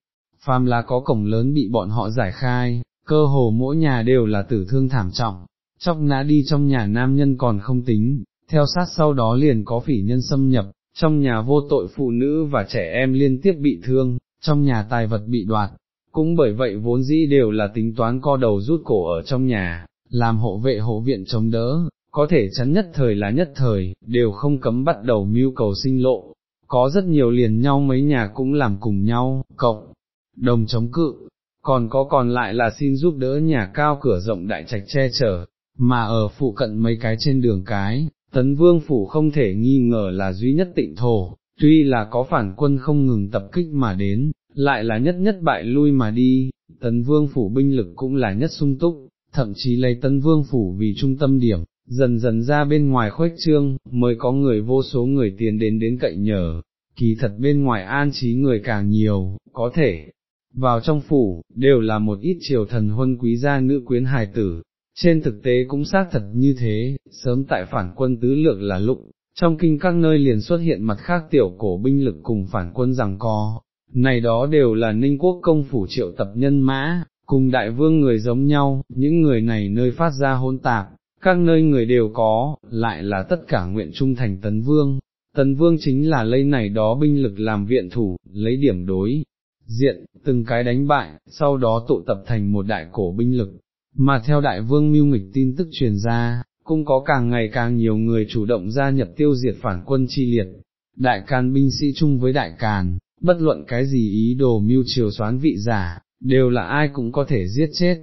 phàm là có cổng lớn bị bọn họ giải khai, cơ hồ mỗi nhà đều là tử thương thảm trọng, chóc nã đi trong nhà nam nhân còn không tính, theo sát sau đó liền có phỉ nhân xâm nhập, trong nhà vô tội phụ nữ và trẻ em liên tiếp bị thương, trong nhà tài vật bị đoạt, cũng bởi vậy vốn dĩ đều là tính toán co đầu rút cổ ở trong nhà, làm hộ vệ hộ viện chống đỡ, có thể chắn nhất thời là nhất thời, đều không cấm bắt đầu mưu cầu sinh lộ, có rất nhiều liền nhau mấy nhà cũng làm cùng nhau, cộng, đồng chống cự, còn có còn lại là xin giúp đỡ nhà cao cửa rộng đại trạch che chở, mà ở phụ cận mấy cái trên đường cái, tấn vương phủ không thể nghi ngờ là duy nhất tịnh thổ, tuy là có phản quân không ngừng tập kích mà đến, lại là nhất nhất bại lui mà đi, tấn vương phủ binh lực cũng là nhất sung túc, thậm chí lấy tấn vương phủ vì trung tâm điểm, dần dần ra bên ngoài khuếch trương, mới có người vô số người tiến đến đến cậy nhờ, kỳ thật bên ngoài an trí người càng nhiều, có thể, vào trong phủ, đều là một ít triều thần huân quý gia nữ quyến hài tử, trên thực tế cũng xác thật như thế, sớm tại phản quân tứ lược là lụng, trong kinh các nơi liền xuất hiện mặt khác tiểu cổ binh lực cùng phản quân rằng có này đó đều là ninh quốc công phủ triệu tập nhân mã, cùng đại vương người giống nhau, những người này nơi phát ra hôn tạp, các nơi người đều có, lại là tất cả nguyện trung thành tấn vương. Tấn vương chính là lấy này đó binh lực làm viện thủ, lấy điểm đối, diện, từng cái đánh bại, sau đó tụ tập thành một đại cổ binh lực, mà theo đại vương mưu nghịch tin tức truyền ra, cũng có càng ngày càng nhiều người chủ động gia nhập tiêu diệt phản quân chi liệt, đại càn binh sĩ chung với đại càn, bất luận cái gì ý đồ mưu triều xoán vị giả, đều là ai cũng có thể giết chết.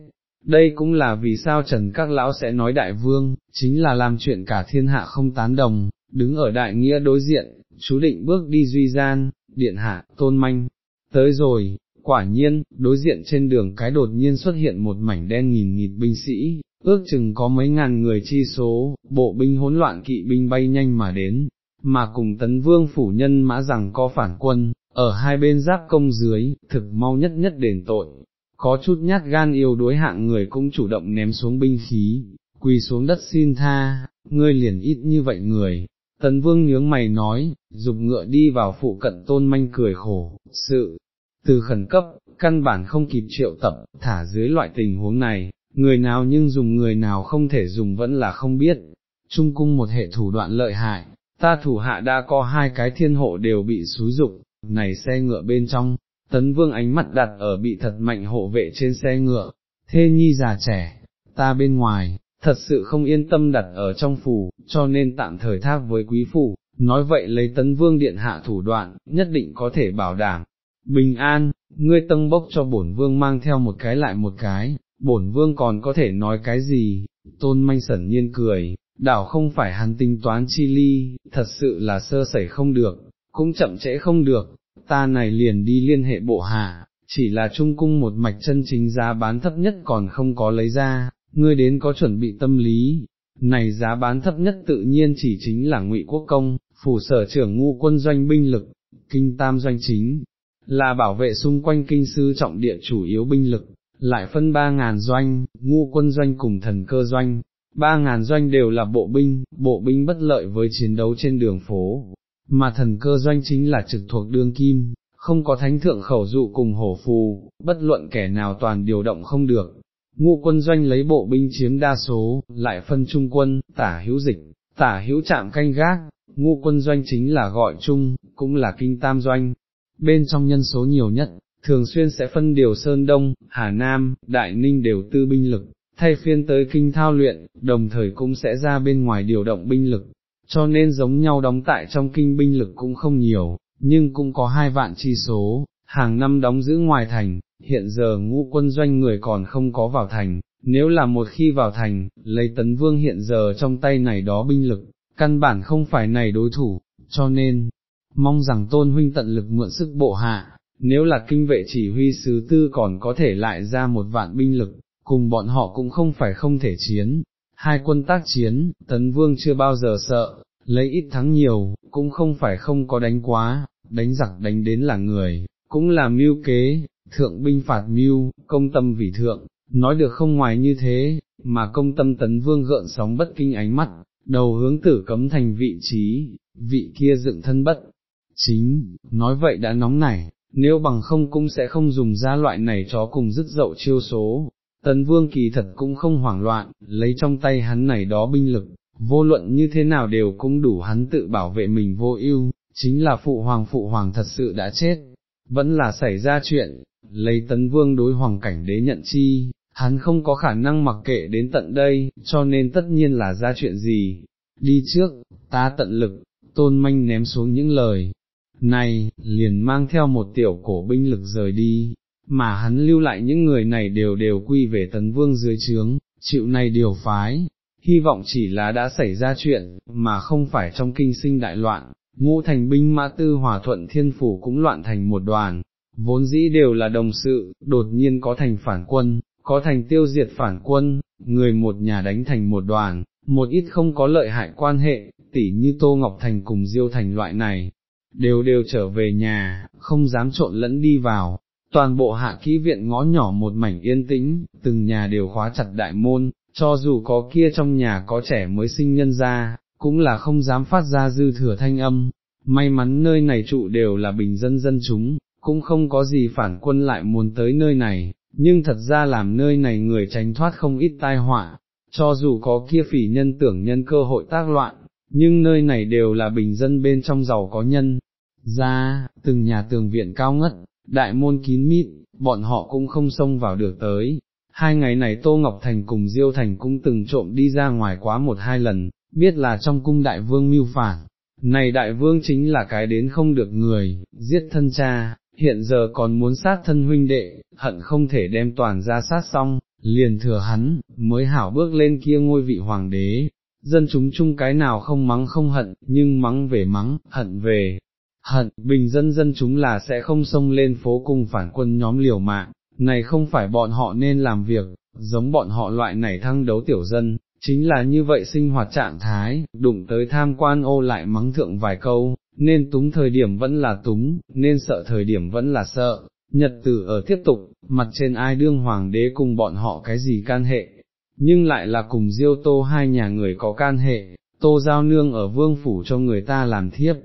Đây cũng là vì sao Trần Các Lão sẽ nói đại vương, chính là làm chuyện cả thiên hạ không tán đồng, đứng ở đại nghĩa đối diện, chú định bước đi duy gian, điện hạ, tôn manh, tới rồi, quả nhiên, đối diện trên đường cái đột nhiên xuất hiện một mảnh đen nghìn nghịt binh sĩ, ước chừng có mấy ngàn người chi số, bộ binh hỗn loạn kỵ binh bay nhanh mà đến, mà cùng tấn vương phủ nhân mã rằng có phản quân, ở hai bên giáp công dưới, thực mau nhất nhất đền tội, có chút nhát gan yêu đối hạng người cũng chủ động ném xuống binh khí, quỳ xuống đất xin tha, ngươi liền ít như vậy người. Tấn vương nhướng mày nói, dục ngựa đi vào phụ cận tôn manh cười khổ, sự, từ khẩn cấp, căn bản không kịp triệu tập, thả dưới loại tình huống này, người nào nhưng dùng người nào không thể dùng vẫn là không biết. Trung cung một hệ thủ đoạn lợi hại, ta thủ hạ đã có hai cái thiên hộ đều bị xúi dục, này xe ngựa bên trong, tấn vương ánh mặt đặt ở bị thật mạnh hộ vệ trên xe ngựa, thê nhi già trẻ, ta bên ngoài, thật sự không yên tâm đặt ở trong phủ, cho nên tạm thời thác với quý phủ, nói vậy lấy tấn vương điện hạ thủ đoạn, nhất định có thể bảo đảm. Bình an, ngươi tâng bốc cho bổn vương mang theo một cái lại một cái, bổn vương còn có thể nói cái gì, tôn manh sẩn nhiên cười, đảo không phải hắn tính toán chi ly, thật sự là sơ sẩy không được, cũng chậm trễ không được, ta này liền đi liên hệ bộ hạ, chỉ là trung cung một mạch chân chính giá bán thấp nhất còn không có lấy ra, ngươi đến có chuẩn bị tâm lý, này giá bán thấp nhất tự nhiên chỉ chính là ngụy quốc công, phủ sở trưởng ngu quân doanh binh lực, kinh tam doanh chính, là bảo vệ xung quanh kinh sư trọng địa chủ yếu binh lực, lại phân ba ngàn doanh, ngu quân doanh cùng thần cơ doanh, ba ngàn doanh đều là bộ binh, bộ binh bất lợi với chiến đấu trên đường phố, mà thần cơ doanh chính là trực thuộc đương kim, không có thánh thượng khẩu dụ cùng hổ phù, bất luận kẻ nào toàn điều động không được. Ngũ quân doanh lấy bộ binh chiếm đa số, lại phân trung quân, tả hữu dịch, tả hữu chạm canh gác, ngũ quân doanh chính là gọi chung, cũng là kinh tam doanh, bên trong nhân số nhiều nhất, thường xuyên sẽ phân điều Sơn Đông, Hà Nam, Đại Ninh đều tư binh lực, thay phiên tới kinh thao luyện, đồng thời cũng sẽ ra bên ngoài điều động binh lực, cho nên giống nhau đóng tại trong kinh binh lực cũng không nhiều, nhưng cũng có hai vạn chi số, hàng năm đóng giữ ngoài thành, hiện giờ ngũ quân doanh người còn không có vào thành, nếu là một khi vào thành, lấy tấn vương hiện giờ trong tay này đó binh lực, căn bản không phải này đối thủ, cho nên, mong rằng tôn huynh tận lực mượn sức bộ hạ, nếu là kinh vệ chỉ huy sứ tư còn có thể lại ra một vạn binh lực, cùng bọn họ cũng không phải không thể chiến, hai quân tác chiến, tấn vương chưa bao giờ sợ, lấy ít thắng nhiều, cũng không phải không có đánh quá, đánh giặc đánh đến là người, cũng là mưu kế, thượng binh phạt mưu, công tâm vì thượng, nói được không ngoài như thế, mà công tâm tấn vương gợn sóng bất kinh ánh mắt, đầu hướng tử cấm thành vị trí, vị kia dựng thân bất, chính, nói vậy đã nóng nảy, nếu bằng không cũng sẽ không dùng ra loại này chó cùng dứt dậu chiêu số, tấn vương kỳ thật cũng không hoảng loạn, lấy trong tay hắn này đó binh lực, vô luận như thế nào đều cũng đủ hắn tự bảo vệ mình vô ưu, chính là phụ hoàng phụ hoàng thật sự đã chết, vẫn là xảy ra chuyện, lấy tấn vương đối hoàng cảnh đế nhận chi, hắn không có khả năng mặc kệ đến tận đây, cho nên tất nhiên là ra chuyện gì, đi trước, ta tận lực, tôn manh ném xuống những lời. Này, liền mang theo một tiểu cổ binh lực rời đi, mà hắn lưu lại những người này đều đều quy về tấn vương dưới trướng, chịu này điều phái, hy vọng chỉ là đã xảy ra chuyện, mà không phải trong kinh sinh đại loạn, ngũ thành binh mã tư hòa thuận thiên phủ cũng loạn thành một đoàn, vốn dĩ đều là đồng sự, đột nhiên có thành phản quân, có thành tiêu diệt phản quân, người một nhà đánh thành một đoàn, một ít không có lợi hại quan hệ, tỉ như Tô Ngọc Thành cùng Diêu Thành loại này, đều đều trở về nhà, không dám trộn lẫn đi vào. Toàn bộ hạ kỹ viện ngõ nhỏ một mảnh yên tĩnh, từng nhà đều khóa chặt đại môn, cho dù có kia trong nhà có trẻ mới sinh nhân ra, cũng là không dám phát ra dư thừa thanh âm. May mắn nơi này trụ đều là bình dân dân chúng, cũng không có gì phản quân lại muốn tới nơi này, nhưng thật ra làm nơi này người tránh thoát không ít tai họa, cho dù có kia phỉ nhân tưởng nhân cơ hội tác loạn, nhưng nơi này đều là bình dân bên trong giàu có nhân, ra, từng nhà tường viện cao ngất, đại môn kín mít, bọn họ cũng không xông vào được tới. Hai ngày này Tô Ngọc Thành cùng Diêu Thành cũng từng trộm đi ra ngoài quá một hai lần, biết là trong cung đại vương mưu phản. Này đại vương chính là cái đến không được người, giết thân cha, hiện giờ còn muốn sát thân huynh đệ, hận không thể đem toàn ra sát xong, liền thừa hắn, mới hảo bước lên kia ngôi vị hoàng đế. Dân chúng chung cái nào không mắng không hận, nhưng mắng về mắng, hận về, hận, bình dân dân chúng là sẽ không xông lên phố cùng phản quân nhóm liều mạng, này không phải bọn họ nên làm việc, giống bọn họ loại này thăng đấu tiểu dân, chính là như vậy sinh hoạt trạng thái, đụng tới tham quan ô lại mắng thượng vài câu, nên túng thời điểm vẫn là túng, nên sợ thời điểm vẫn là sợ, nhật tử ở tiếp tục, mặt trên ai đương hoàng đế cùng bọn họ cái gì can hệ, nhưng lại là cùng diêu tô hai nhà người có can hệ, tô giao nương ở vương phủ cho người ta làm thiếp.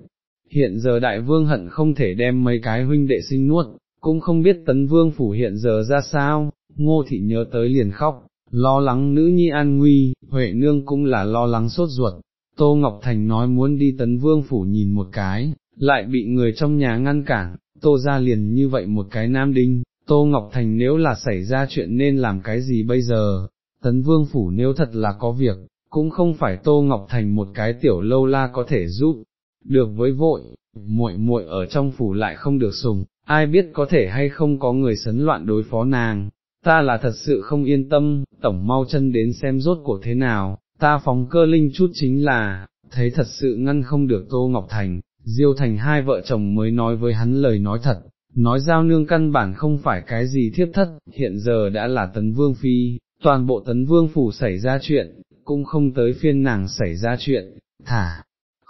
Hiện giờ đại vương hận không thể đem mấy cái huynh đệ sinh nuốt, cũng không biết tấn vương phủ hiện giờ ra sao, ngô thị nhớ tới liền khóc, lo lắng nữ nhi an nguy, Huệ nương cũng là lo lắng sốt ruột. Tô Ngọc Thành nói muốn đi tấn vương phủ nhìn một cái, lại bị người trong nhà ngăn cản, tô ra liền như vậy một cái nam đinh, Tô Ngọc Thành nếu là xảy ra chuyện nên làm cái gì bây giờ, tấn vương phủ nếu thật là có việc, cũng không phải Tô Ngọc Thành một cái tiểu lâu la có thể giúp, được với vội, muội muội ở trong phủ lại không được sùng, ai biết có thể hay không có người sấn loạn đối phó nàng, ta là thật sự không yên tâm, tổng mau chân đến xem rốt của thế nào, ta phóng cơ linh chút chính là, thấy thật sự ngăn không được Tô Ngọc Thành, Diêu Thành hai vợ chồng mới nói với hắn lời nói thật, nói giao nương căn bản không phải cái gì thiếp thất, hiện giờ đã là tấn vương phi, toàn bộ tấn vương phủ xảy ra chuyện, cũng không tới phiên nàng xảy ra chuyện, thả,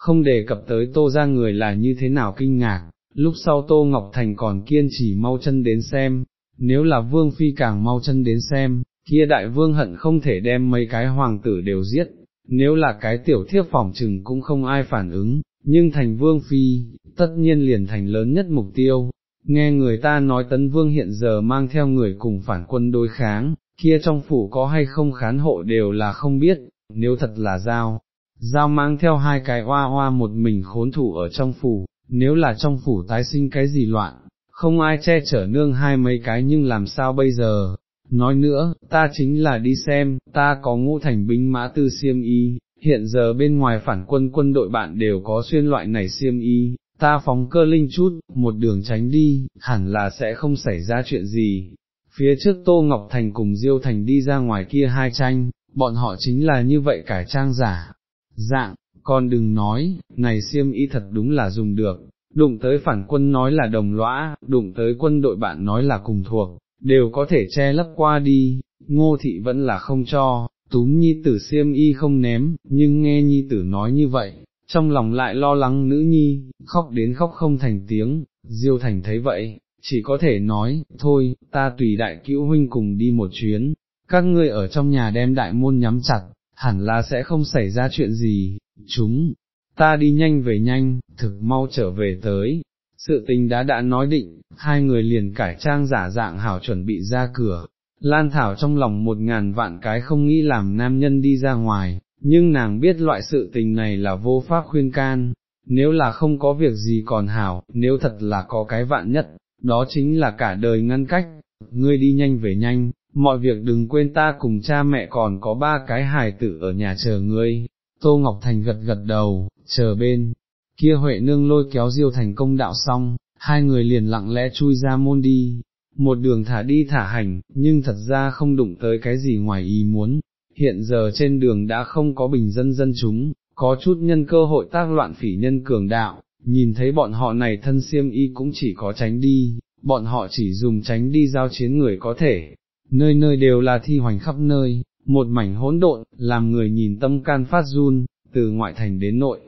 không đề cập tới tô ra người là như thế nào kinh ngạc, lúc sau tô Ngọc Thành còn kiên trì mau chân đến xem, nếu là vương phi càng mau chân đến xem, kia đại vương hận không thể đem mấy cái hoàng tử đều giết, nếu là cái tiểu thiếp phòng trừng cũng không ai phản ứng, nhưng thành vương phi, tất nhiên liền thành lớn nhất mục tiêu. Nghe người ta nói tấn vương hiện giờ mang theo người cùng phản quân đối kháng, kia trong phủ có hay không khán hộ đều là không biết, nếu thật là giao, giao mang theo hai cái hoa hoa một mình khốn thủ ở trong phủ, nếu là trong phủ tái sinh cái gì loạn, không ai che chở nương hai mấy cái nhưng làm sao bây giờ, nói nữa, ta chính là đi xem, ta có ngũ thành binh mã tư siêm y, hiện giờ bên ngoài phản quân quân đội bạn đều có xuyên loại này siêm y, ta phóng cơ linh chút, một đường tránh đi, hẳn là sẽ không xảy ra chuyện gì. Phía trước Tô Ngọc Thành cùng Diêu Thành đi ra ngoài kia hai tranh, bọn họ chính là như vậy cải trang giả, dạng, con đừng nói, này siêm y thật đúng là dùng được, đụng tới phản quân nói là đồng lõa, đụng tới quân đội bạn nói là cùng thuộc, đều có thể che lấp qua đi, ngô thị vẫn là không cho, túm nhi tử siêm y không ném, nhưng nghe nhi tử nói như vậy, trong lòng lại lo lắng nữ nhi, khóc đến khóc không thành tiếng, diêu thành thấy vậy, chỉ có thể nói, thôi, ta tùy đại cữu huynh cùng đi một chuyến, các ngươi ở trong nhà đem đại môn nhắm chặt, hẳn là sẽ không xảy ra chuyện gì, chúng, ta đi nhanh về nhanh, thực mau trở về tới. Sự tình đã đã nói định, hai người liền cải trang giả dạng hảo chuẩn bị ra cửa, Lan Thảo trong lòng một ngàn vạn cái không nghĩ làm nam nhân đi ra ngoài, nhưng nàng biết loại sự tình này là vô pháp khuyên can, nếu là không có việc gì còn hảo, nếu thật là có cái vạn nhất, đó chính là cả đời ngăn cách, ngươi đi nhanh về nhanh, mọi việc đừng quên ta cùng cha mẹ còn có ba cái hài tử ở nhà chờ ngươi, Tô Ngọc Thành gật gật đầu, chờ bên, kia Huệ nương lôi kéo Diêu thành công đạo xong, hai người liền lặng lẽ chui ra môn đi, một đường thả đi thả hành, nhưng thật ra không đụng tới cái gì ngoài ý muốn, hiện giờ trên đường đã không có bình dân dân chúng, có chút nhân cơ hội tác loạn phỉ nhân cường đạo, nhìn thấy bọn họ này thân siêm y cũng chỉ có tránh đi, bọn họ chỉ dùng tránh đi giao chiến người có thể, nơi nơi đều là thi hoành khắp nơi, một mảnh hỗn độn, làm người nhìn tâm can phát run, từ ngoại thành đến nội.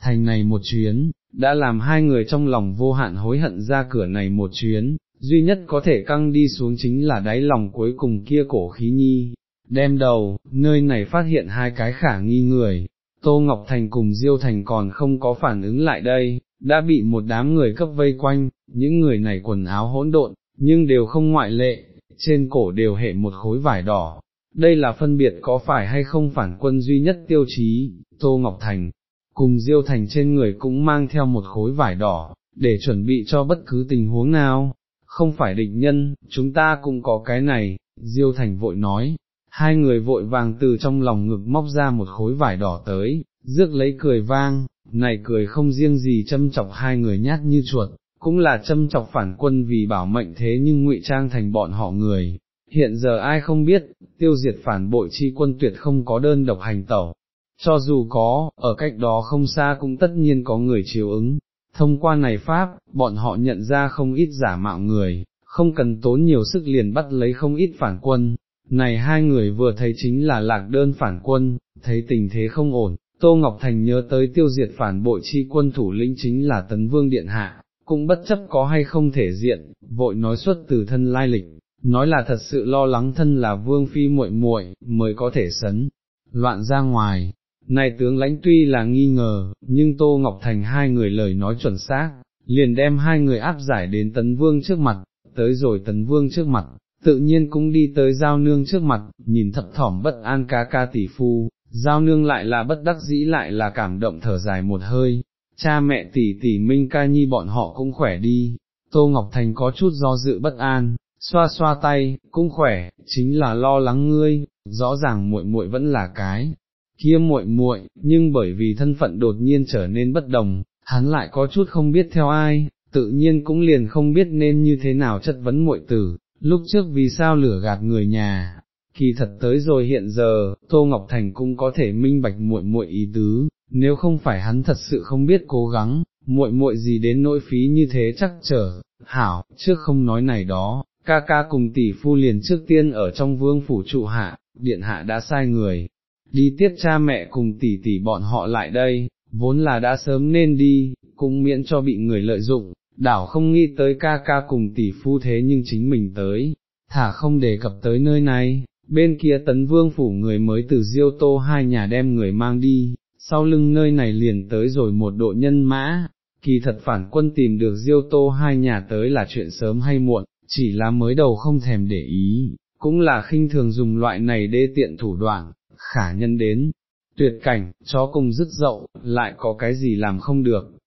Thành này một chuyến, đã làm hai người trong lòng vô hạn hối hận ra cửa này một chuyến, duy nhất có thể căng đi xuống chính là đáy lòng cuối cùng kia cổ khí nhi. Đem đầu, nơi này phát hiện hai cái khả nghi người, Tô Ngọc Thành cùng Diêu Thành còn không có phản ứng lại đây, đã bị một đám người cấp vây quanh, những người này quần áo hỗn độn, nhưng đều không ngoại lệ, trên cổ đều hệ một khối vải đỏ. Đây là phân biệt có phải hay không phản quân duy nhất tiêu chí, Tô Ngọc Thành, cùng Diêu Thành trên người cũng mang theo một khối vải đỏ, để chuẩn bị cho bất cứ tình huống nào, không phải định nhân, chúng ta cũng có cái này, Diêu Thành vội nói, hai người vội vàng từ trong lòng ngực móc ra một khối vải đỏ tới, rước lấy cười vang, này cười không riêng gì châm chọc hai người nhát như chuột, cũng là châm chọc phản quân vì bảo mệnh thế nhưng ngụy trang thành bọn họ người. Hiện giờ ai không biết, tiêu diệt phản bội chi quân tuyệt không có đơn độc hành tẩu, cho dù có, ở cách đó không xa cũng tất nhiên có người chiếu ứng. Thông qua này pháp, bọn họ nhận ra không ít giả mạo người, không cần tốn nhiều sức liền bắt lấy không ít phản quân. Này hai người vừa thấy chính là lạc đơn phản quân, thấy tình thế không ổn, Tô Ngọc Thành nhớ tới tiêu diệt phản bội chi quân thủ lĩnh chính là Tấn Vương Điện Hạ, cũng bất chấp có hay không thể diện, vội nói xuất từ thân lai lịch, nói là thật sự lo lắng thân là Vương Phi muội muội mới có thể sấn, loạn ra ngoài. Này tướng lãnh tuy là nghi ngờ, nhưng Tô Ngọc Thành hai người lời nói chuẩn xác, liền đem hai người áp giải đến Tấn Vương trước mặt, tới rồi Tấn Vương trước mặt, tự nhiên cũng đi tới giao nương trước mặt, nhìn thập thỏm bất an ca ca tỷ phu, giao nương lại là bất đắc dĩ lại là cảm động thở dài một hơi, cha mẹ tỷ tỷ Minh ca nhi bọn họ cũng khỏe đi, Tô Ngọc Thành có chút do dự bất an, xoa xoa tay, cũng khỏe, chính là lo lắng ngươi, rõ ràng muội muội vẫn là cái kia muội muội, nhưng bởi vì thân phận đột nhiên trở nên bất đồng, hắn lại có chút không biết theo ai, tự nhiên cũng liền không biết nên như thế nào chất vấn muội tử, lúc trước vì sao lửa gạt người nhà, kỳ thật tới rồi hiện giờ, Tô Ngọc Thành cũng có thể minh bạch muội muội ý tứ, nếu không phải hắn thật sự không biết cố gắng, muội muội gì đến nỗi phí như thế chắc trở, hảo, trước không nói này đó, ca ca cùng tỷ phu liền trước tiên ở trong vương phủ trụ hạ, điện hạ đã sai người, đi tiếp cha mẹ cùng tỷ tỷ bọn họ lại đây, vốn là đã sớm nên đi, cũng miễn cho bị người lợi dụng, đảo không nghĩ tới ca ca cùng tỷ phu thế nhưng chính mình tới, thả không đề cập tới nơi này, bên kia tấn vương phủ người mới từ diêu tô hai nhà đem người mang đi, sau lưng nơi này liền tới rồi một đội nhân mã, kỳ thật phản quân tìm được diêu tô hai nhà tới là chuyện sớm hay muộn, chỉ là mới đầu không thèm để ý, cũng là khinh thường dùng loại này đê tiện thủ đoạn, khả nhân đến, tuyệt cảnh, chó cùng dứt dậu, lại có cái gì làm không được,